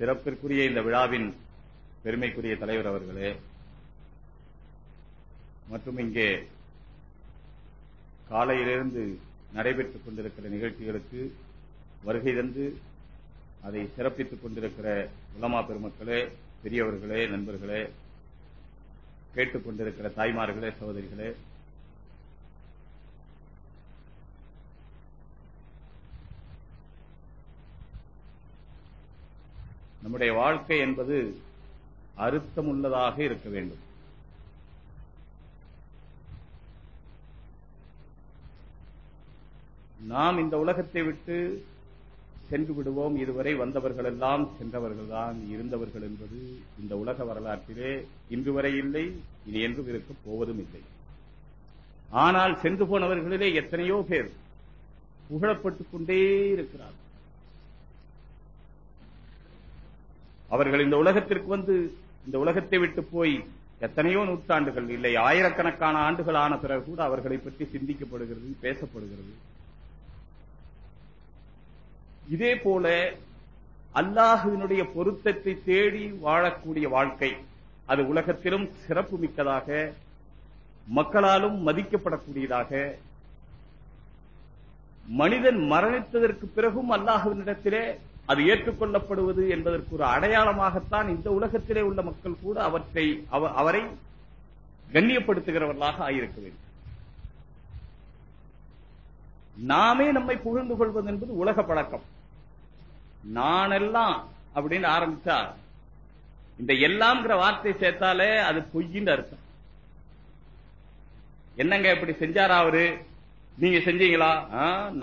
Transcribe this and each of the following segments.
சிறப்பிற்குரிய இந்த விழாவின் பெருமைக்குரிய தலைவர் அவர்களே மற்றும் இங்கே காலையிலிருந்து நடைபெற்றுக் கொண்டிருக்கிற நிகழ்ச்சிகளுக்கு வருகை தந்து அதை சிறப்பித்துக் கொண்டிருக்கிற உலமா பெருமக்களே பெரியவர்களே நண்பர்களே கேட்டுக் கொண்டிருக்கிற தாய்மார்களே சகோதரிகளே நம்முடைய வாழ்க்கை என்பது அறுத்தமுள்ளதாக இருக்க வேண்டும். நாம் இந்த உலகத்தை விட்டு சென்று விடுவோம். இதுவரை வந்தவர்கள் எல்லாம் சென்றவர்கள்தான். இருந்தவர்கள் என்பது இந்த உலக வரலாற்றிலே இன்று வரை இல்லை இனி என்றும் இருக்க போவதும் இல்லை. ஆனால் சென்று போனவர்களிலே எத்தனையோ பேர் புகழப்பட்டுக் கொண்டே இருக்கிறார் அவர்கள் இந்த உலகத்திற்கு வந்து இந்த உலகத்தை விட்டு போய் எத்தனையோ நூற்றாண்டுகள் இல்லை ஆயிரக்கணக்கான ஆண்டுகள் ஆன பிறகு கூட அவர்களை பற்றி சிந்திக்கப்படுகிறது பேசப்படுகிறது. இதே போல அல்லாஹுவினுடைய பொருத்தத்தை தேடி வாழக்கூடிய வாழ்க்கை அது உலகத்திலும் சிறப்பு மிக்கதாக மக்களாலும் மதிக்கப்படக்கூடியதாக மனிதன் மரணித்ததற்கு பிறகும் அல்லாஹுவினிடத்திலே அது ஏற்றுக்கொள்ளப்படுவது என்பதற்கு ஒரு அடையாளமாகத்தான் இந்த உலகத்திலே உள்ள மக்கள் கூட அவற்றை அவரை கண்ணியப்படுத்துகிறவர்களாக ஆயிருக்க வேண்டும். நாமே நம்மை புகழ்ந்து கொள்வது என்பது உலக பழக்கம். நானெல்லாம் அப்படின்னு ஆரம்பிச்சா இந்த எல்லாம்ங்கிற வார்த்தை சேர்த்தாலே அது பொய்யின் அர்த்தம். என்னங்க இப்படி செஞ்சாரா அவரு? நீங்க செஞ்சீங்களா?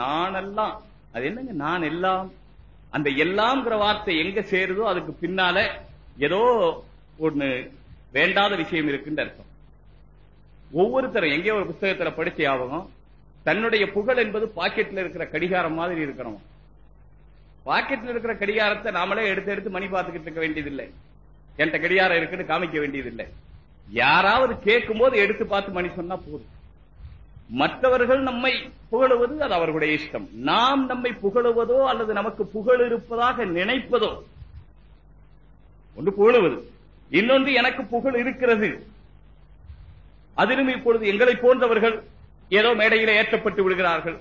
நானெல்லாம். அது என்னங்க நான் எல்லாம்? அந்த எல்லாம்ங்கிற வார்த்தை எங்க சேருதோ அதுக்கு பின்னால ஏதோ ஒண்ணு வேண்டாத விஷயம் இருக்குன்னு அர்த்தம். ஒவ்வொருத்தரும் எங்கேயோ ஒரு புத்தகத்துல படிச்சு ஆகும் தன்னுடைய புகழ் என்பது பாக்கெட்ல இருக்கிற கடிகாரம் மாதிரி இருக்கணும் பாக்கெட்ல இருக்கிற கடிகாரத்தை நாமளே எடுத்து எடுத்து மணி பார்த்துக்கிட்டு இருக்க வேண்டியதில்லை. என்கிட்ட கடிகாரம் இருக்குன்னு காமிக்க வேண்டியதில்லை. யாராவது கேட்கும் போது எடுத்து பார்த்து மணி சொன்னா போதும். மற்றவர்கள் நம்மை புகழுவது அது அவர்களுடைய இஷ்டம். நாம் நம்மை புகழுவதோ அல்லது நமக்கு புகழ் இருப்பதாக நினைப்பதோ ஒன்று புகழுவது. இன்னொன்று எனக்கு புகழ் இருக்கிறது. அதிலும் இப்பொழுது எங்களை போன்றவர்கள் ஏதோ மேடையில ஏற்றப்பட்டு விடுகிறார்கள்.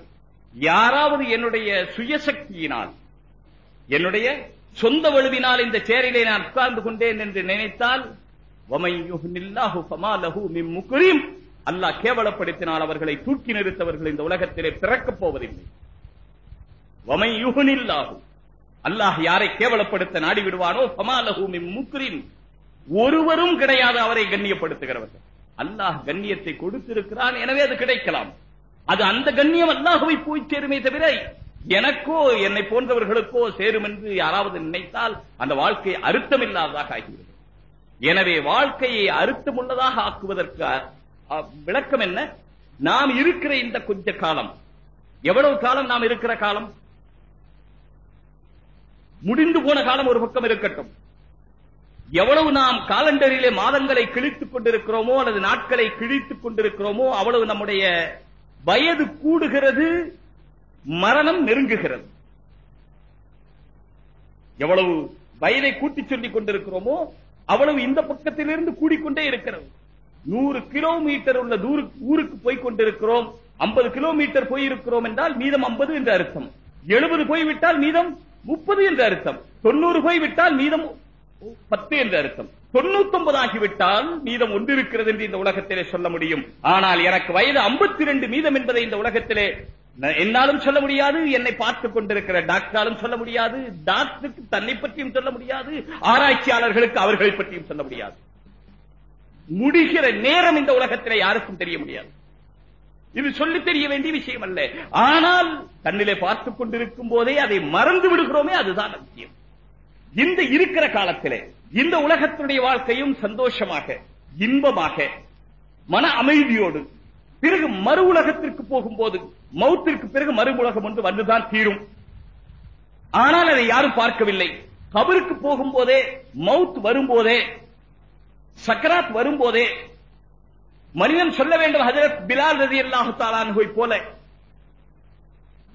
யாராவது என்னுடைய சுயசக்தியினால் என்னுடைய சொந்த வலுவினால் இந்த சேரிலே நான் உட்கார்ந்து கொண்டேன் என்று நினைத்தால் அல்லாஹ் கேவலப்படுத்தினால் அவர்களை தூக்கி நிறுத்தவர்கள் இந்த உலகத்திலே பிறக்கப் போவதில்லை. வமை அல்லாஹ் யாரை கேவலப்படுத்த நாடி விடுவானோ பமாலஹூமி முக்ரின். ஒருவரும் கிடையாது அவரை கண்ணியப்படுத்துகிறவர்கள். அல்லாஹ் கண்ணியத்தை கொடுத்திருக்கிறான் எனவே அது கிடைக்கலாம். அது அந்த கண்ணியம் அல்லாஹுவை போய் சேருமே தவிர எனக்கோ என்னை போன்றவர்களுக்கோ சேரும் என்று யாராவது நினைத்தால் அந்த வாழ்க்கை அர்த்தமில்லாததாக ஆகிவிடும். எனவே வாழ்க்கையை அர்த்தமுள்ளதாக ஆக்குவதற்கு விளக்கம் என்ன? நாம் இருக்கிற இந்த கொஞ்ச காலம். எவ்வளவு காலம் நாம் இருக்கிற காலம்? முடிந்து போன காலம் ஒரு பக்கம் இருக்கட்டும். எவ்வளவு நாம் காலண்டரிலே மாதங்களை கிழித்துக் கொண்டிருக்கிறோமோ அல்லது நாட்களை கிழித்துக் கொண்டிருக்கிறோமோ அவ்வளவு நம்முடைய வயது கூடுகிறது மரணம் நெருங்குகிறது. எவ்வளவு வயதை கூட்டி சொல்லிக் கொண்டிருக்கிறோமோ அவ்வளவு இந்த பக்கத்திலிருந்து கூடிக்கொண்டே இருக்கிறது. நூறு கிலோமீட்டர் உள்ள நூறு ஊருக்கு போய் கொண்டிருக்கிறோம். ஐம்பது கிலோமீட்டர் போயிருக்கிறோம் என்றால் மீதம் ஐம்பது என்று அர்த்தம். எழுபது போய்விட்டால் மீதம் முப்பது என்று அர்த்தம். தொண்ணூறு போய்விட்டால் மீதம் பத்து என்று அர்த்தம். தொண்ணூத்தி ஒன்பது ஆகிவிட்டால் மீதம் ஒன்று இருக்கிறது என்று இந்த உலகத்திலே சொல்ல முடியும். ஆனால் எனக்கு வயது ஐம்பத்தி ரெண்டு மீதம் என்பதை இந்த உலகத்திலே என்னாலும் சொல்ல முடியாது. என்னை பார்த்துக் கொண்டிருக்கிற டாக்டராலும் சொல்ல முடியாது. டாக்டருக்கு தன்னை பற்றியும் சொல்ல முடியாது. ஆராய்ச்சியாளர்களுக்கு அவர்களை பற்றியும் சொல்ல முடியாது. முடிகிற நேரம் இந்த உலகத்தில் யாருக்கும் தெரிய முடியாது. இது சொல்லி தெரிய வேண்டிய விஷயம் அல்ல. ஆனால் தன்னிலே பார்த்துக் கொண்டிருக்கும் போதே அதை மறந்து விடுகிறோமே அதுதான் முக்கியம். இந்த இருக்கிற காலத்திலே இந்த உலகத்தினுடைய வாழ்க்கையும் சந்தோஷமாக இன்பமாக மன அமைதியோடு பிறகு மறு உலகத்திற்கு போகும்போது மௌத்திற்கு பிறகு மறு உலகம் ஒன்று வந்துதான் தீரும். ஆனால் அதை யாரும் பார்க்கவில்லை. கபருக்கு போகும்போதே மவுத் வரும்போதே சக்கராத் வரும்போதே மனிதன் சொல்ல வேண்டும் ஹஜரத் பிலால் ரதி அல்லாஹு தாலான்ஹோய் போல.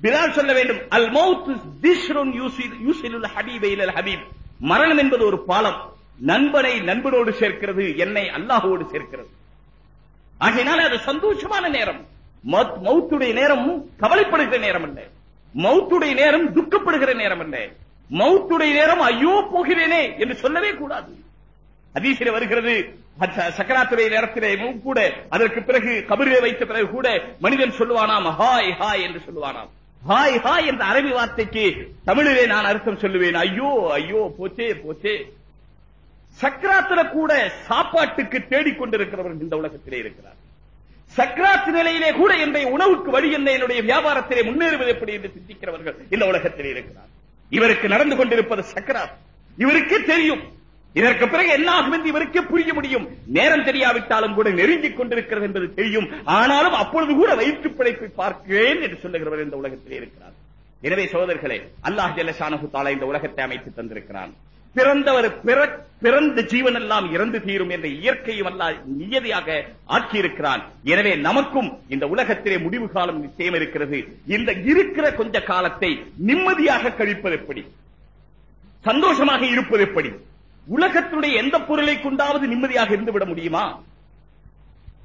பிலால் சொல்ல வேண்டும் அல் மவுத் திஷ்ருன் யூசிலுல் ஹபீப் இலல் ஹபீப். மரணம் என்பது ஒரு பாலம். நண்பனை நண்பனோடு சேர்க்கிறது என்னை அல்லாஹோடு சேர்க்கிறது. ஆகையினால அது சந்தோஷமான நேரம். மௌத்- மௌத்துடைய நேரம் கவலைப்படுகிற நேரம் அல்ல. மௌத்துடைய நேரம் துக்கப்படுகிற நேரம் அல்ல. மௌத்துடைய நேரம் ஐயோ போகிறேனே என்று சொல்லவே கூடாது. ஹதீஸிலே வருகிறது. சக்கராத்துறை நேரத்திலே கூட அதற்கு பிறகு கபரிலே வைத்த பிறகு கூட மனிதன் சொல்லுவானாம் ஹாய் ஹாய் என்று சொல்லுவானாம். ஹாய் ஹாய் என்ற அரபி வார்த்தைக்கு தமிழிலே நான் அர்த்தம் சொல்லுவேன். ஐயோ ஐயோ போச்சே போச்சே. சக்கராத்துல கூட சாப்பாட்டுக்கு தேடிக்கொண்டிருக்கிறவர்கள் இந்த உலகத்திலே இருக்கிறார். சக்கராத்து நிலையிலே கூட என்னுடைய உணவுக்கு வழி என்ன? என்னுடைய வியாபாரத்திலே முன்னேறுவது எப்படி என்று சிந்திக்கிறவர்கள் இந்த உலகத்திலே இருக்கிறார். இவருக்கு நடந்து கொண்டிருப்பது சக்கராத். இவருக்கே தெரியும். இதற்கு பிறகு என்ன ஆகும் என்று இவருக்கு புரிய முடியும். நேரம் தெரியாவிட்டாலும் கூட நெருங்கிக் கொண்டிருக்கிறது என்பது தெரியும். ஆனாலும் அப்பொழுது கூட வயிற்று பிழைப்பை பார்க்கிறேன் என்று சொல்லுகிறவர் இந்த உலகத்திலே இருக்கிறார். எனவே சோதர்களே அல்லாஹ் ஜல்லஷானஹு தாலா இந்த உலகத்தை அமைத்து தந்திருக்கிறான். பிறந்தவர் பிற- பிறந்த ஜீவன் எல்லாம் இறந்து தீரும் என்ற இயற்கையும் அல்ல நியதியாக ஆக்கியிருக்கிறான். எனவே நமக்கும் இந்த உலகத்திலே முடிவு காலம் நிச்சயம் இருக்கிறது. இந்த இருக்கிற கொஞ்ச காலத்தை நிம்மதியாக கழிப்பது எப்படி? சந்தோஷமாக இருப்பது எப்படி? உலகத்தினுடைய எந்த பொருளை கொண்டாவது நிம்மதியாக இருந்து விட முடியுமா?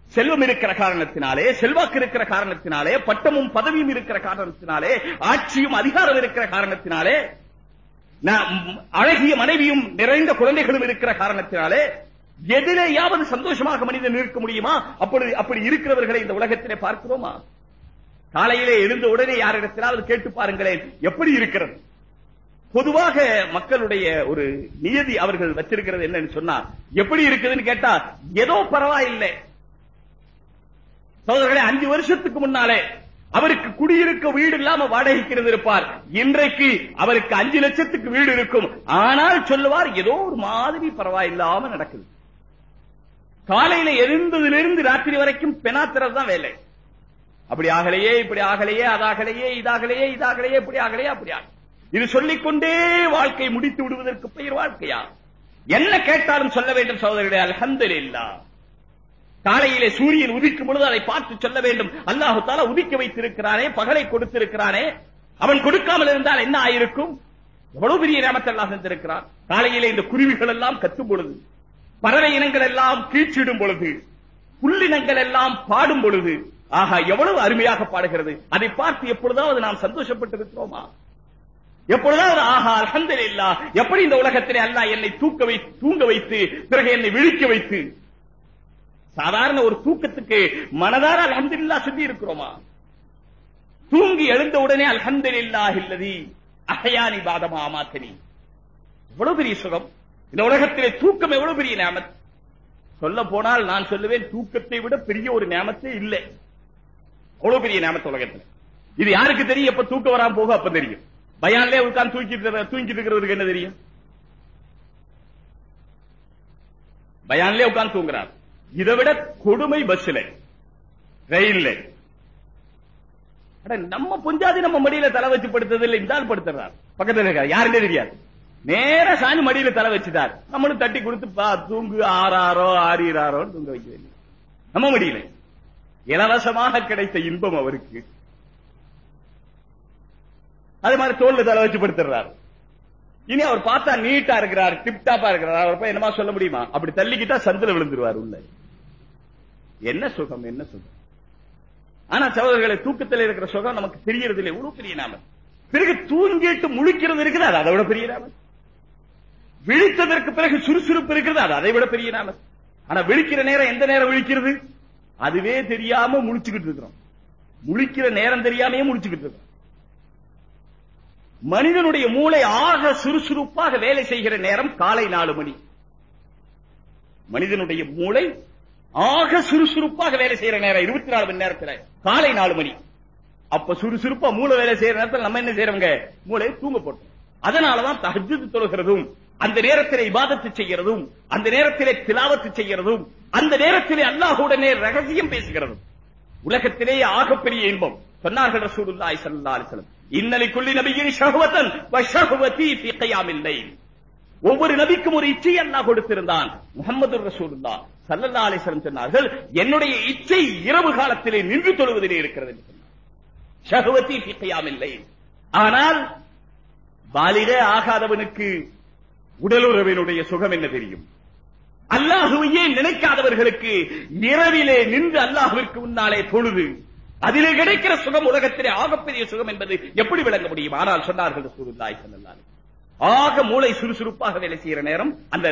செல்வம் இருக்கிற காரணத்தினாலே செல்வாக்கு இருக்கிற காரணத்தினாலே பட்டமும் பதவியும் இருக்கிற காரணத்தினாலே ஆட்சியும் அதிகாரம் இருக்கிற காரணத்தினாலே அழகிய மனைவியும் நிறைந்த குழந்தைகளும் இருக்கிற காரணத்தினாலே எதிலேயாவது சந்தோஷமாக மனிதன் இருக்க முடியுமா? அப்படி அப்படி இருக்கிறவர்களை இந்த உலகத்திலே பார்க்கிறோமா? காலையிலே எழுந்த உடனே யாரிடத்திலாவது கேட்டு பாருங்களேன் எப்படி இருக்கிறது? பொதுவாக மக்களுடைய ஒரு நியதி அவர்கள் வச்சிருக்கிறது என்னன்னு சொன்னா எப்படி இருக்குதுன்னு கேட்டா ஏதோ பரவாயில்லை. சோதரர்களே அஞ்சு வருஷத்துக்கு முன்னாலே அவருக்கு குடியிருக்க வீடு இல்லாம வாடகைக்கு இருந்திருப்பார். இன்றைக்கு அவருக்கு அஞ்சு லட்சத்துக்கு வீடு இருக்கும். ஆனால் சொல்லுவார் ஏதோ ஒரு மாதிரி பரவாயில்லாம நடக்குது. காலையில எழுந்ததிலிருந்து ராத்திரி வரைக்கும் பெனாத்திரம் தான் வேலை. அப்படி ஆகலையே இப்படி ஆகலையே அதாகலையே இதாகலையே இதாகலையே இப்படி ஆகலையே அப்படி ஆகலையே. இது சொல்லிக்கொண்டே வாழ்க்கை முடித்து விடுவதற்கு பெயர் வாழ்க்கையா? என்ன கேட்டாலும் சொல்ல வேண்டும் சகோதரர்களே அல்ஹம்துலில்லாஹ் காலையிலே சூரியன் உதிக்கும் பொழுது அதை பார்த்து சொல்ல வேண்டும். அல்லாஹு தாலா உதிக்க வைத்திருக்கிறானே பகலை கொடுத்திருக்கிறானே. அவன் கொடுக்காமல் இருந்தால் என்ன ஆயிருக்கும்? எவ்வளவு பெரிய நேமத்தெல்லாம் செஞ்சிருக்கிறான் காலையிலே இந்த குருவிகள் எல்லாம் கத்தும் பொழுது பறவை இனங்கள் எல்லாம் கீச்சிடும் பொழுது புள்ளினங்கள் எல்லாம் பாடும் பொழுது ஆஹா எவ்வளவு அருமையாக பாடுகிறது. அதை பார்த்து எப்பொழுதாவது நாம் சந்தோஷப்பட்டு இருக்கிறோமா எப்பொழுதாவது ஆஹா அல்ஹம்துலில்லாஹ் எப்படி இந்த உலகத்திலே அல்லாஹ் என்னை தூக்க வைத்து தூங்க வைத்து பிறகு என்னை விழிக்க வைத்து? சாதாரண ஒரு தூக்கத்துக்கு மனதார இல்லா சொல்லி இருக்கிறோமா? தூங்கி எழுந்த உடனே அல்ஹம்துலில்லாஹ் இல்லதி அஹயானி பாதமா அமாத்தனி. எவ்வளவு பெரிய சுகம். இந்த உலகத்திலே தூக்கம் எவ்வளவு பெரிய நியாமத்? சொல்ல போனால் நான் சொல்லுவேன் தூக்கத்தை விட பெரிய ஒரு நியாமத்தே இல்லை. அவ்வளவு பெரிய நியாமத்து உலகத்துல. இது யாருக்கு தெரியும்? எப்ப தூக்கம் வராம போக அப்ப தெரியும். பயான்லே உட்கார்ந்து தூங்கிட்டு தூங்கிட்டு இருக்கிறவருக்கு என்ன தெரியும்? பயான்லே உட்கார்ந்து தூங்குறார். இதை விட கொடுமை பஸ்ல ரயில்ல. அட, நம்ம புஞ்சாதி நம்ம மடியில தலை வச்சு படுத்தது இல்லை இந்த ஆள் படுத்துறார். பக்கத்துல இருக்காரு. யாருன்னே தெரியாது. நேர சாணி மடியில தலை வச்சுட்டார். நம்மளும் தட்டி கொடுத்து பா தூங்கு ஆறாரோ ஆறீராரோ தூங்க வைக்க நம்ம மடியில. இலவசமாக கிடைத்த இன்பம் அவருக்கு. அதே மாதிரி தோல்ல தலை வச்சு படுத்துறாரு இனி அவர் பார்த்தா நீட்டா இருக்கிறார் டிப்டாப்பா இருக்கிறார். அவர் போய் என்னமா சொல்ல முடியுமா? அப்படி தள்ளிக்கிட்டா சந்தில விழுந்துருவார் உள்ள. என்ன சுகம் என்ன சுகம்? ஆனா சகோதரர்களை தூக்கத்தில் இருக்கிற சுகம் நமக்கு தெரியறது இல்லை. இவ்வளவு பெரிய நாம. பிறகு தூங்கிட்டு முழிக்கிறது இருக்குது அது அதை விட பெரிய நாம. விழித்ததற்கு பிறகு சுறுசுறுப்பு இருக்கிறது அது அதை விட பெரிய நாம. ஆனா விழிக்கிற நேரம் எந்த நேரம் விழிக்கிறது? அதுவே தெரியாம முழிச்சுக்கிட்டு இருக்கிறோம். முழிக்கிற நேரம் தெரியாமையே முழிச்சுக்கிட்டு இருக்கிறோம். மனிதனுடைய மூளை ஆக சுறுசுறுப்பாக வேலை செய்கிற நேரம் காலை நாலு மணி. மனிதனுடைய மூளை ஆக சுறுசுறுப்பாக வேலை செய்யற நேரம் இருபத்தி நாலு மணி நேரத்துல காலை நாலு மணி. அப்ப சுறுசுறுப்பா மூளை வேலை செய்யற நேரத்துல நம்ம என்ன செய்யறவங்க மூளை தூங்க போட்டோம். அதனாலதான் தஹஜ்ஜுத் தொழுகிறதும் அந்த நேரத்திலே இபாதத்து செய்கிறதும் அந்த நேரத்திலே திலாவத்து செய்கிறதும் அந்த நேரத்திலே அல்லாஹுடனே ரகசியம் பேசுகிறதும். உலகத்திலேயே ஆகப்பெரிய இன்பம். சொன்னார்கள் ரசூலுல்லாஹி ஸல்லல்லாஹு அலைஹி வஸல்லம். இன்னலி கொள்ளி நபியின் ஷஹுவத்தன் வ ஷஹவதி ஃபீ கியாமில் லைல். ஒவ்வொரு நபிக்கும் ஒரு இச்சை அல்லாஹ் கொடுத்திருந்தான் முகமது ரசூலுல்லாஹ். ஸல்லல்லாஹு அலைஹி வஸல்லம் சொன்னார்கள் என்னுடைய இச்சை இரவு காலத்திலே நின்று தொழுவதிலே இருக்கிறது என்று சொன்னார். ஷஹவதி கியாமில் லைல். ஆனால் பாலிக ஆகாதவனுக்கு உடலுறவினுடைய சுகம் என்ன தெரியும்? அல்லாஹுவையே நினைக்காதவர்களுக்கு இரவிலே நின்று அல்லாஹுவிற்கு முன்னாலே தொழுது அதிலே கிடைக்கிற சுகம் உலகத்திலே ஆகப்பெரிய சுகம் என்பது எப்படி விளங்க முடியும்? ஆனால் சொன்னார்கள் ஆக மூளை சுறுசுறுப்பாக வேலை செய்கிற நேரம் அந்த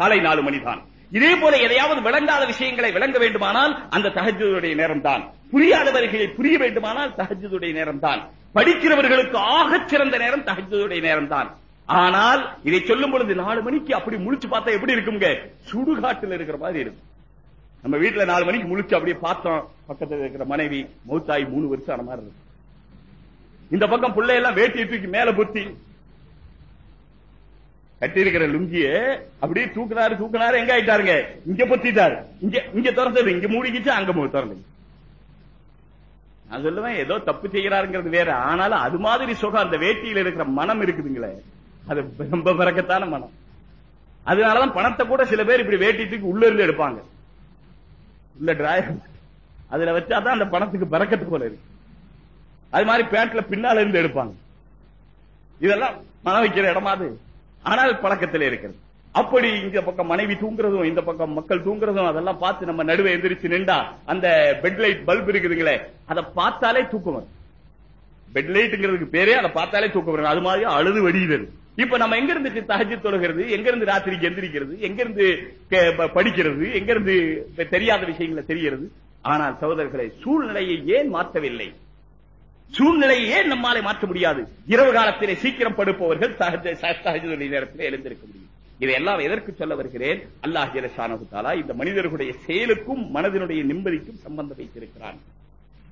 காலை நாலு மணிதான். இதே போல எதையாவது விளங்காத விஷயங்களை விளங்க வேண்டுமானால் அந்த தஹஜ்ஜுடைய நேரம் தான் புரியாதவர்களை புரிய வேண்டுமானால் தகஜதுடைய நேரம் தான் படிக்கிறவர்களுக்கு ஆகச் சிறந்த நேரம் தகஜதுடைய நேரம் தான் ஆனால் இதை சொல்லும் பொழுது நாலு மணிக்கு அப்படி முழிச்சு பார்த்தா எப்படி இருக்குங்க சுடுகாட்டுல இருக்கிற மாதிரி இருக்கும். நம்ம வீட்டுல நாலு மணிக்கு முழிச்சு அப்படியே பார்த்தோம். பக்கத்துல இருக்கிற மனைவி மௌத்தாய் மூணு வருஷம் ஆன மாதிரி இருக்கு. இந்த பக்கம் பிள்ளை எல்லாம் வேட்டியை தூக்கி மேல புத்தி. கட்டியிருக்கிற லுங்கிய அப்படியே தூக்குனாரு தூக்குனாரு எங்க ஆயிட்டாருங்க? இங்க பொத்திட்டாரு. இங்க இங்க திறந்தது இங்க மூடிக்கிச்சு அங்க திறந்து நான் சொல்லுவேன் ஏதோ தப்பு செய்யறாருங்கிறது வேற. ஆனாலும் அது மாதிரி சுகம் அந்த வேட்டியில இருக்கிற மனம் இருக்குதுங்களே. அது ரொம்ப பிறக்கத்தான மனம். அதனாலதான் பணத்தை கூட சில பேர் இப்படி வேட்டி தூக்கி உள்ள இருந்து எடுப்பாங்க. இல்ல டிராயர் அதுல வச்சாதான் அந்த பணத்துக்கு பறக்கத்து போல இருக்கு. அது மாதிரி பேண்ட்ல பின்னால இருந்து எடுப்பாங்க. இதெல்லாம் மன வைக்கிற இடமா அது? ஆனால் பழக்கத்தில் இருக்கிறது. அப்படி இந்த பக்கம் மனைவி தூங்குறதும் இந்த பக்கம் மக்கள் தூங்குறதும் அதெல்லாம் பார்த்து நம்ம நடுவே எந்திரிச்சு நின்றா அந்த பெட் லைட் பல்ப் இருக்குதுங்களே அதை பார்த்தாலே தூக்கம் வரும். பெட் லைட்ங்கிறதுக்கு பேரே அதை பார்த்தாலே தூக்கம் வரும். அது மாதிரி அழுது வடிகிறது. இப்ப நம்ம எங்க இருந்து தகஜி தொழுகிறது? எங்க இருந்து ராத்திரிக்கு எந்திரிக்கிறது? எங்க இருந்து படிக்கிறது? எங்க இருந்து தெரியாத விஷயங்களை தெரிகிறது? ஆனால் சகோதரர்களை சூழ்நிலையை ஏன் மாற்றவில்லை? சூழ்நிலையை ஏன் நம்மாலே மாற்ற முடியாது? இரவு காலத்திலே சீக்கிரம் படுப்பவர்கள் சகஜ தஹஜ்ஜுடைய நேரத்திலே எழுந்திருக்க முடியும். இதையெல்லாம் எதற்கு சொல்ல வருகிறேன்? அல்லாஹ் ஜலஷானு தாலா இந்த மனிதர்களுடைய செயலுக்கும் மனதினுடைய நிம்மதிக்கும் சம்பந்தம் வைத்திருக்கிறான்.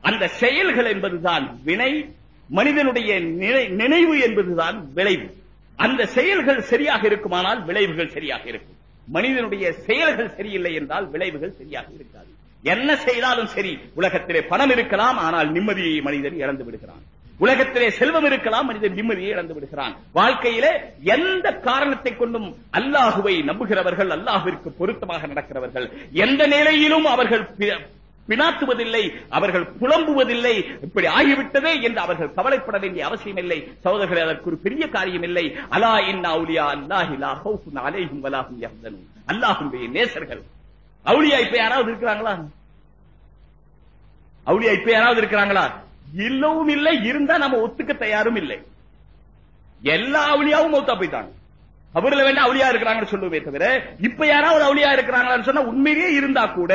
அந்த செயல்கள் என்பதுதான் வினை மனிதனுடைய நினை- நினைவு என்பதுதான் விளைவு. அந்த செயல்கள் சரியாக இருக்குமானால் விளைவுகள் சரியாக இருக்கும். மனிதனுடைய செயல்கள் சரியில்லை என்றால் விளைவுகள் சரியாக இருக்காது. என்ன செய்தாலும் சரி உலகத்திலே பணம் இருக்கலாம் ஆனால் நிம்மதியை மனிதன் இழந்து விடுகிறான். உலகத்திலே செல்வம் இருக்கலாம் மனிதன் நிம்மதியை இழந்து விடுகிறான். வாழ்க்கையிலே எந்த காரணத்தை கொண்டும் அல்லாஹுவை நம்புகிறவர்கள் அல்லாஹுவிற்கு பொருத்தமாக நடக்கிறவர்கள் எந்த நிலையிலும் அவர்கள் பினாத்துவதில்லை அவர்கள் புலம்புவதில்லை இப்படி ஆகிவிட்டதே என்று அவர்கள் கவலைப்பட வேண்டிய அவசியம் இல்லை சகோதரர்களே அதற்கு ஒரு பெரிய காரியம் இல்லை அலா இன்னா அவுலியா அல்லாஹி ஹவுஃபுன் வலாஹும் அல்லாஹ்வுடைய நேசர்கள். அவுளியா இப்ப யாராவது இருக்கிறாங்களா? அவுளியா இப்ப யாராவது இருக்கிறாங்களா? இல்லவும் இல்லை இருந்தா நம்ம ஒத்துக்க தயாரும் இல்லை. எல்லா அவுளியாவும் மௌத்தா போயிட்டாங்க. அவர்ல வேண்டாம் அவளியா இருக்கிறாங்கன்னு சொல்லுவே தவிர இப்ப யாராவது அவளியா இருக்கிறாங்களான்னு சொன்னா உண்மையிலேயே இருந்தா கூட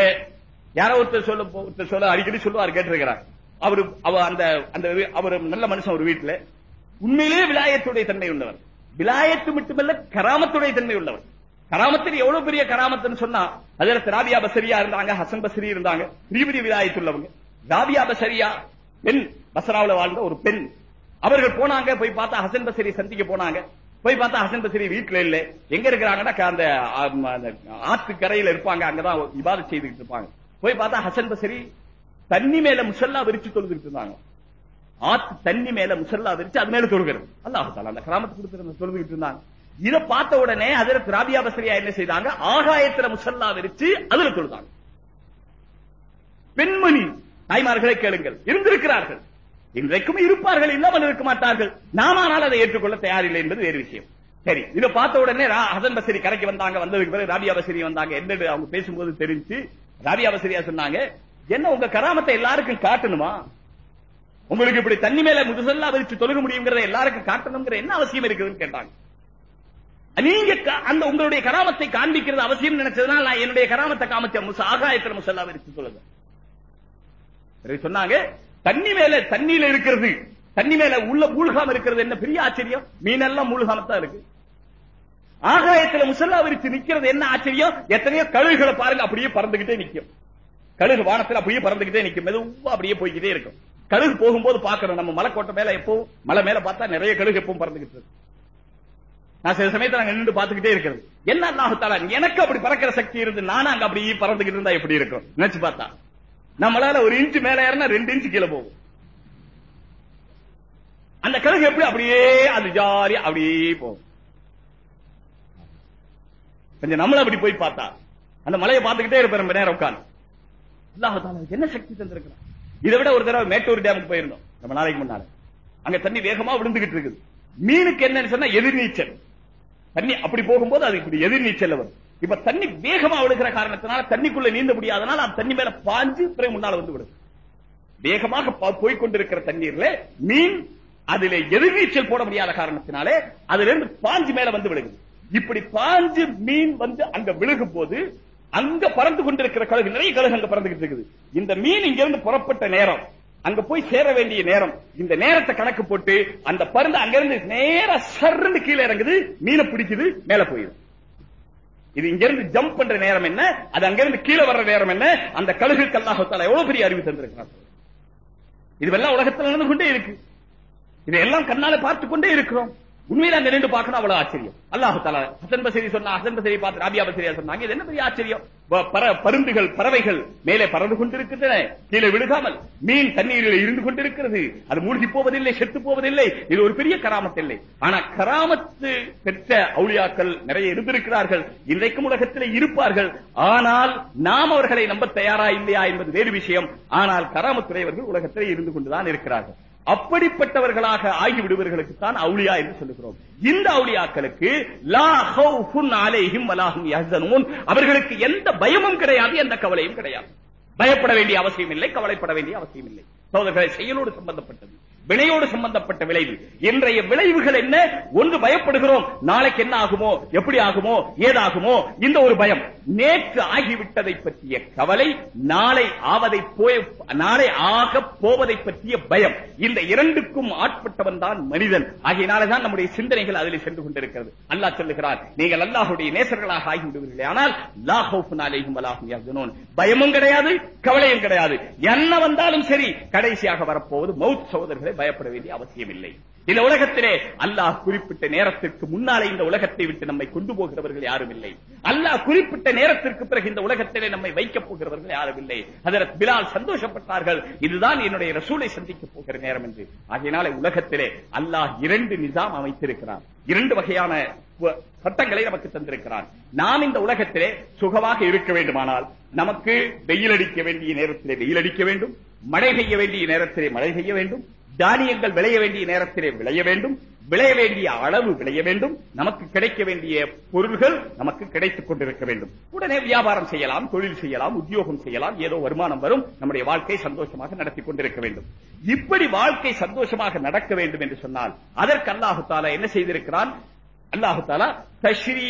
யாரோ ஒருத்தர் சொல்ல ஒருத்தர் சொல்ல அடிக்கடி சொல்லுவார் கேட்டிருக்கிறார். அவரு அவ அந்த அந்த அவர் நல்ல மனுஷன் ஒரு வீட்டுல. உண்மையிலேயே விலாயத்துடைய தன்மை உள்ளவர். விலாயத்து மட்டுமல்ல கராமத்துடைய தன்மை உள்ளவர். கராமத்தில் எவ்வளவு பெரிய கராமத்துன்னு சொன்னா அதுல ராபியா பசரியா இருந்தாங்க ஹசன் பசரி இருந்தாங்க பிரிபிரி பெரிய விலாயத்து உள்ளவங்க. ராபியா பசரியா பெண் பசராவுல வாழ்ந்த ஒரு பெண். அவர்கள் போனாங்க போய் பார்த்தா ஹசன் பசரி சந்திக்க போனாங்க. போய் பார்த்தா ஹசன் பசரி வீட்டுல இல்ல. எங்க இருக்கிறாங்கன்னா அந்த அந்த ஆத்து கரையில இருப்பாங்க அங்கதான் இபாதத் செய்துட்டு இருப்பாங்க. போய் பார்த்தா ஹசன் பசரி தண்ணி மேல முசல்லா விரிச்சு தொழுதுட்டு இருந்தாங்க. ஆத்து தண்ணி மேல முசல்லா விரிச்சு அது மேல தொழுகிறது. அல்லாஹால அந்த கிராமத்துக்கு கொடுத்து தொழுதுகிட்டு இருந்தாங்க. இதை பார்த்த உடனே அதுல ராபியா பசரியா என்ன செய்தாங்க? ஆகாயத்துல முசல்லா விரிச்சு அதுல தொழுதாங்க. பெண்மணி தாய்மார்களை கேளுங்கள். இருந்திருக்கிறார்கள். இன்றைக்கும் இருப்பார்கள் இல்லாமல் இருக்க மாட்டார்கள். நாமானால் அதை ஏற்றுக்கொள்ள தயாரில்லை என்பது வேறு விஷயம். சரி இதை பார்த்த உடனே ஹசன் பசரி கரைக்கு வந்தாங்க. வந்ததுக்கு பிறகு ராபியா பசரி வந்தாங்க. என்னது? அவங்க பேசும்போது தெரிஞ்சு ராபியா பசரியா சொன்னாங்க. என்ன உங்க கராமத்தை எல்லாருக்கும் காட்டணுமா? உங்களுக்கு இப்படி தண்ணி மேல முதுசல்லா வச்சு தொழுக முடியுங்கிறத எல்லாருக்கும் காட்டணுங்கிற என்ன அவசியம் இருக்குதுன்னு கேட்டாங்க. நீங்க அந்த உங்களுடைய கராமத்தை காண்பிக்கிறது அவசியம் நினைச்சதுனால நான் என்னுடைய கராமத்தை காமிச்ச முச ஆகாயத்துல முசல்லா விரிச்சு சொல்லுங்க சொன்னாங்க. தண்ணி மேல தண்ணியில இருக்கிறது தண்ணி மேல உள்ள மூழ்காம இருக்கிறது என்ன பெரிய ஆச்சரியம்? மீனெல்லாம் மூழ்காமத்தான் இருக்கு. ஆகாயத்துல முசல்லா நிக்கிறது என்ன ஆச்சரியம்? எத்தனையோ கழுகுகளை பாருங்க அப்படியே பறந்துகிட்டே நிக்கும். கழுகு வானத்துல அப்படியே பறந்துகிட்டே நிக்கும். மெதுவா அப்படியே போய்கிட்டே இருக்கும். கழுகு போகும்போது பாக்குறோம் நம்ம மலைக்கோட்டை மேல எப்போ மலை மேல பார்த்தா நிறைய கழுகு எப்பவும் பறந்துகிட்டு இருக்கு. நான் சில சமயத்துல நாங்க நின்று பாத்துக்கிட்டே இருக்கிறது. என்ன அல்லாஹுத்தாலா எனக்கு அப்படி பறக்கிற சக்தி இருந்து நானும் அங்க அப்படியே பறந்துகிட்டு இருந்தா எப்படி இருக்கும்? நினைச்சு பார்த்தா. நம்மளால ஒரு இன்ச்சு மேல ஏறினா ரெண்டு இன்ச்சு கீழே போகும். அந்த கழுகு எப்படி அப்படியே அது ஜாலியா அப்படியே போகும். கொஞ்சம் நம்மள அப்படி போய் பார்த்தா அந்த மலையை பார்த்துக்கிட்டே இருப்பேன் ரொம்ப நேரம் உட்கார்ந்து. அல்லாஹ் என்ன சக்தி தந்திருக்கிறான்? இதை விட ஒரு தடவை மேட்டூர் டேமுக்கு போயிருந்தோம் நம்ம நாளைக்கு முன்னால. அங்க தண்ணி வேகமா விழுந்துகிட்டு இருக்குது. மீனுக்கு என்னன்னு சொன்னா எதிர்நீச்சல். தண்ணி அப்படி போகும்போது அது இப்படி எதிர்நீச்சல் வரும். இப்ப தண்ணி வேகமா விழுகிற காரணத்தினால தண்ணிக்குள்ள நீந்த முடியாதனால அந்த தண்ணி மேல பாஞ்சு பிறகு முன்னால வந்து விடும் வேகமாக போய்கொண்டிருக்கிற தண்ணீர்ல மீன் அதிலே எதிர்நீச்சல் போட முடியாத காரணத்தினாலே அதுல இருந்து பாஞ்சு மேல வந்து விழுகுது. இப்படி பாஞ்சு மீன் வந்து அங்க விழுகும் போது அங்க பறந்து கொண்டிருக்கிற கழுகு நிறைய கழுகு அங்க பறந்துகிட்டு இருக்குது. இந்த மீன் இங்க இருந்து புறப்பட்ட நேரம். அங்க போய் சேர வேண்டிய நேரம். இந்த நேரத்தை கணக்கு போட்டு அந்த பருந்து அங்க இருந்து நேர சர்ன்னு கீழே இறங்குது மீனை பிடிக்குது மேல போயிடும். இது இங்க இருந்து ஜம்ப் பண்ற நேரம் என்ன? அது அங்க இருந்து கீழே வர்ற நேரம் என்ன? அந்த கழுகுக்கு அல்லாஹத்தால எவ்வளவு பெரிய அறிவு தந்திருக்கிறார் இதுவெல்லாம் உலகத்தில் நடந்து கொண்டே இருக்கு. இதையெல்லாம் கண்ணால பார்த்து கொண்டே இருக்கிறோம். உண்மையில அந்த ரெண்டு பார்க்கணும் அவ்வளவு ஆச்சரியம். அல்லாஹு தாலா ஹசன் பசரி சொன்னா ஹசன் பசரி பார்த்து ராபியா பசரியா சொன்னாங்க இது என்ன பெரிய ஆச்சரியம்? பருந்துகள் பறவைகள் மேலே பறந்து கொண்டிருக்கின்றன கீழே விழுகாமல் மீன் தண்ணீரில் இருந்து கொண்டிருக்கிறது. அது மூழ்கி போவதில்லை செத்து போவதில்லை இது ஒரு பெரிய கராமத்து இல்லை. ஆனா கராமத்து பெற்ற அவுளியாக்கள் நிறைய இருந்திருக்கிறார்கள் இன்றைக்கும் உலகத்தில் இருப்பார்கள். ஆனால் நாம் அவர்களை நம்ப தயாரா இல்லையா என்பது வேறு விஷயம். ஆனால் கராமத்துறையவர்கள் உலகத்திலே இருந்து கொண்டுதான் இருக்கிறார்கள். அப்படிப்பட்டவர்களாக ஆகிவிடுவர்களுக்கு தான் அவுளியா என்று சொல்லுகிறோம். இந்த அவுளியாக்களுக்கு லா ஹவுஃபுன் அலைஹிம் வலாஹும் யஹ்சனூன். அவர்களுக்கு எந்த பயமும் கிடையாது எந்த கவலையும் கிடையாது. பயப்பட வேண்டிய அவசியம் இல்லை கவலைப்பட வேண்டிய அவசியம் இல்லை. சோதர்களை செயலோடு சம்பந்தப்பட்டது. வினையோடு சம்பந்தப்பட்ட விளைவு. இன்றைய விளைவுகள் என்ன? ஒன்று பயப்படுகிறோம். நாளைக்கு என்ன ஆகுமோ? எப்படி ஆகுமோ? ஏதாகுமோ? இந்த ஒரு பயம். நேற்று ஆகிவிட்டதை பற்றிய கவலை நாளை ஆவதை போய் நாளை ஆக போவதை பற்றிய பயம். இந்த இரண்டுக்கும் ஆட்பட்டவன் தான் மனிதன். ஆகியனாலதான் நம்முடைய சிந்தனைகள் அதில் சென்று கொண்டிருக்கிறது. அல்லாஹ் சொல்லுகிறார் நீங்கள் அல்லாஹுடைய நேசர்களாக ஆகிவிடுவீர்களே. ஆனால் பயமும் கிடையாது கவலையும் கிடையாது. என்ன வந்தாலும் சரி கடைசியாக வரப்போவது மவுத் சகோதரர்களை பயப்பட வேண்டிய அவசியம் இல்லை இந்த உலகத்திலே அல்லாஹ் குறிப்பிட்ட நேரத்திற்கு முன்னாலே இந்த உலகத்தை விட்டு நம்மை கொண்டு போகிறவர்கள் யாரும் இல்லை. அல்லாஹ் குறிப்பிட்ட நேரத்திற்கு பிறகு இந்த உலகத்திலே நம்மை வைக்கப் போகிறவர்கள் யாரும் இல்லை. அதற்கு பிலால் சந்தோஷப்பட்டார்கள். இதுதான் என்னுடைய ரசூலை சந்திக்க போகிற நேரம் என்று. ஆகையினால உலகத்திலே அல்லாஹ் இரண்டு நிசாம் அமைத்திருக்கிறார் இரண்டு வகையான சட்டங்களை நமக்கு தந்திருக்கிறார் நாம் இந்த உலகத்திலே சுகமாக இருக்க வேண்டுமானால் நமக்கு வெயில் அடிக்க வேண்டிய நேரத்திலே வெயில் அடிக்க வேண்டும். மழை பெய்ய வேண்டிய நேரத்திலே மழை பெய்ய வேண்டும். தானியங்கள் விளைய வேண்டிய நேரத்திலே விளைய வேண்டும். விளைய வேண்டிய அளவு விளைய வேண்டும். நமக்கு கிடைக்க வேண்டிய பொருள்கள் நமக்கு கிடைத்துக் கொண்டிருக்க வேண்டும். உடனே வியாபாரம் செய்யலாம் தொழில் செய்யலாம் உத்தியோகம் செய்யலாம் ஏதோ வருமானம் வரும். நம்முடைய வாழ்க்கை சந்தோஷமாக நடத்தி கொண்டிருக்க வேண்டும். இப்படி வாழ்க்கை சந்தோஷமாக நடக்க வேண்டும் என்று சொன்னால் அதற்கு அல்லாஹு தாலா என்ன செய்திருக்கிறான்? அல்லாஹு தாலா தஷ்ரீ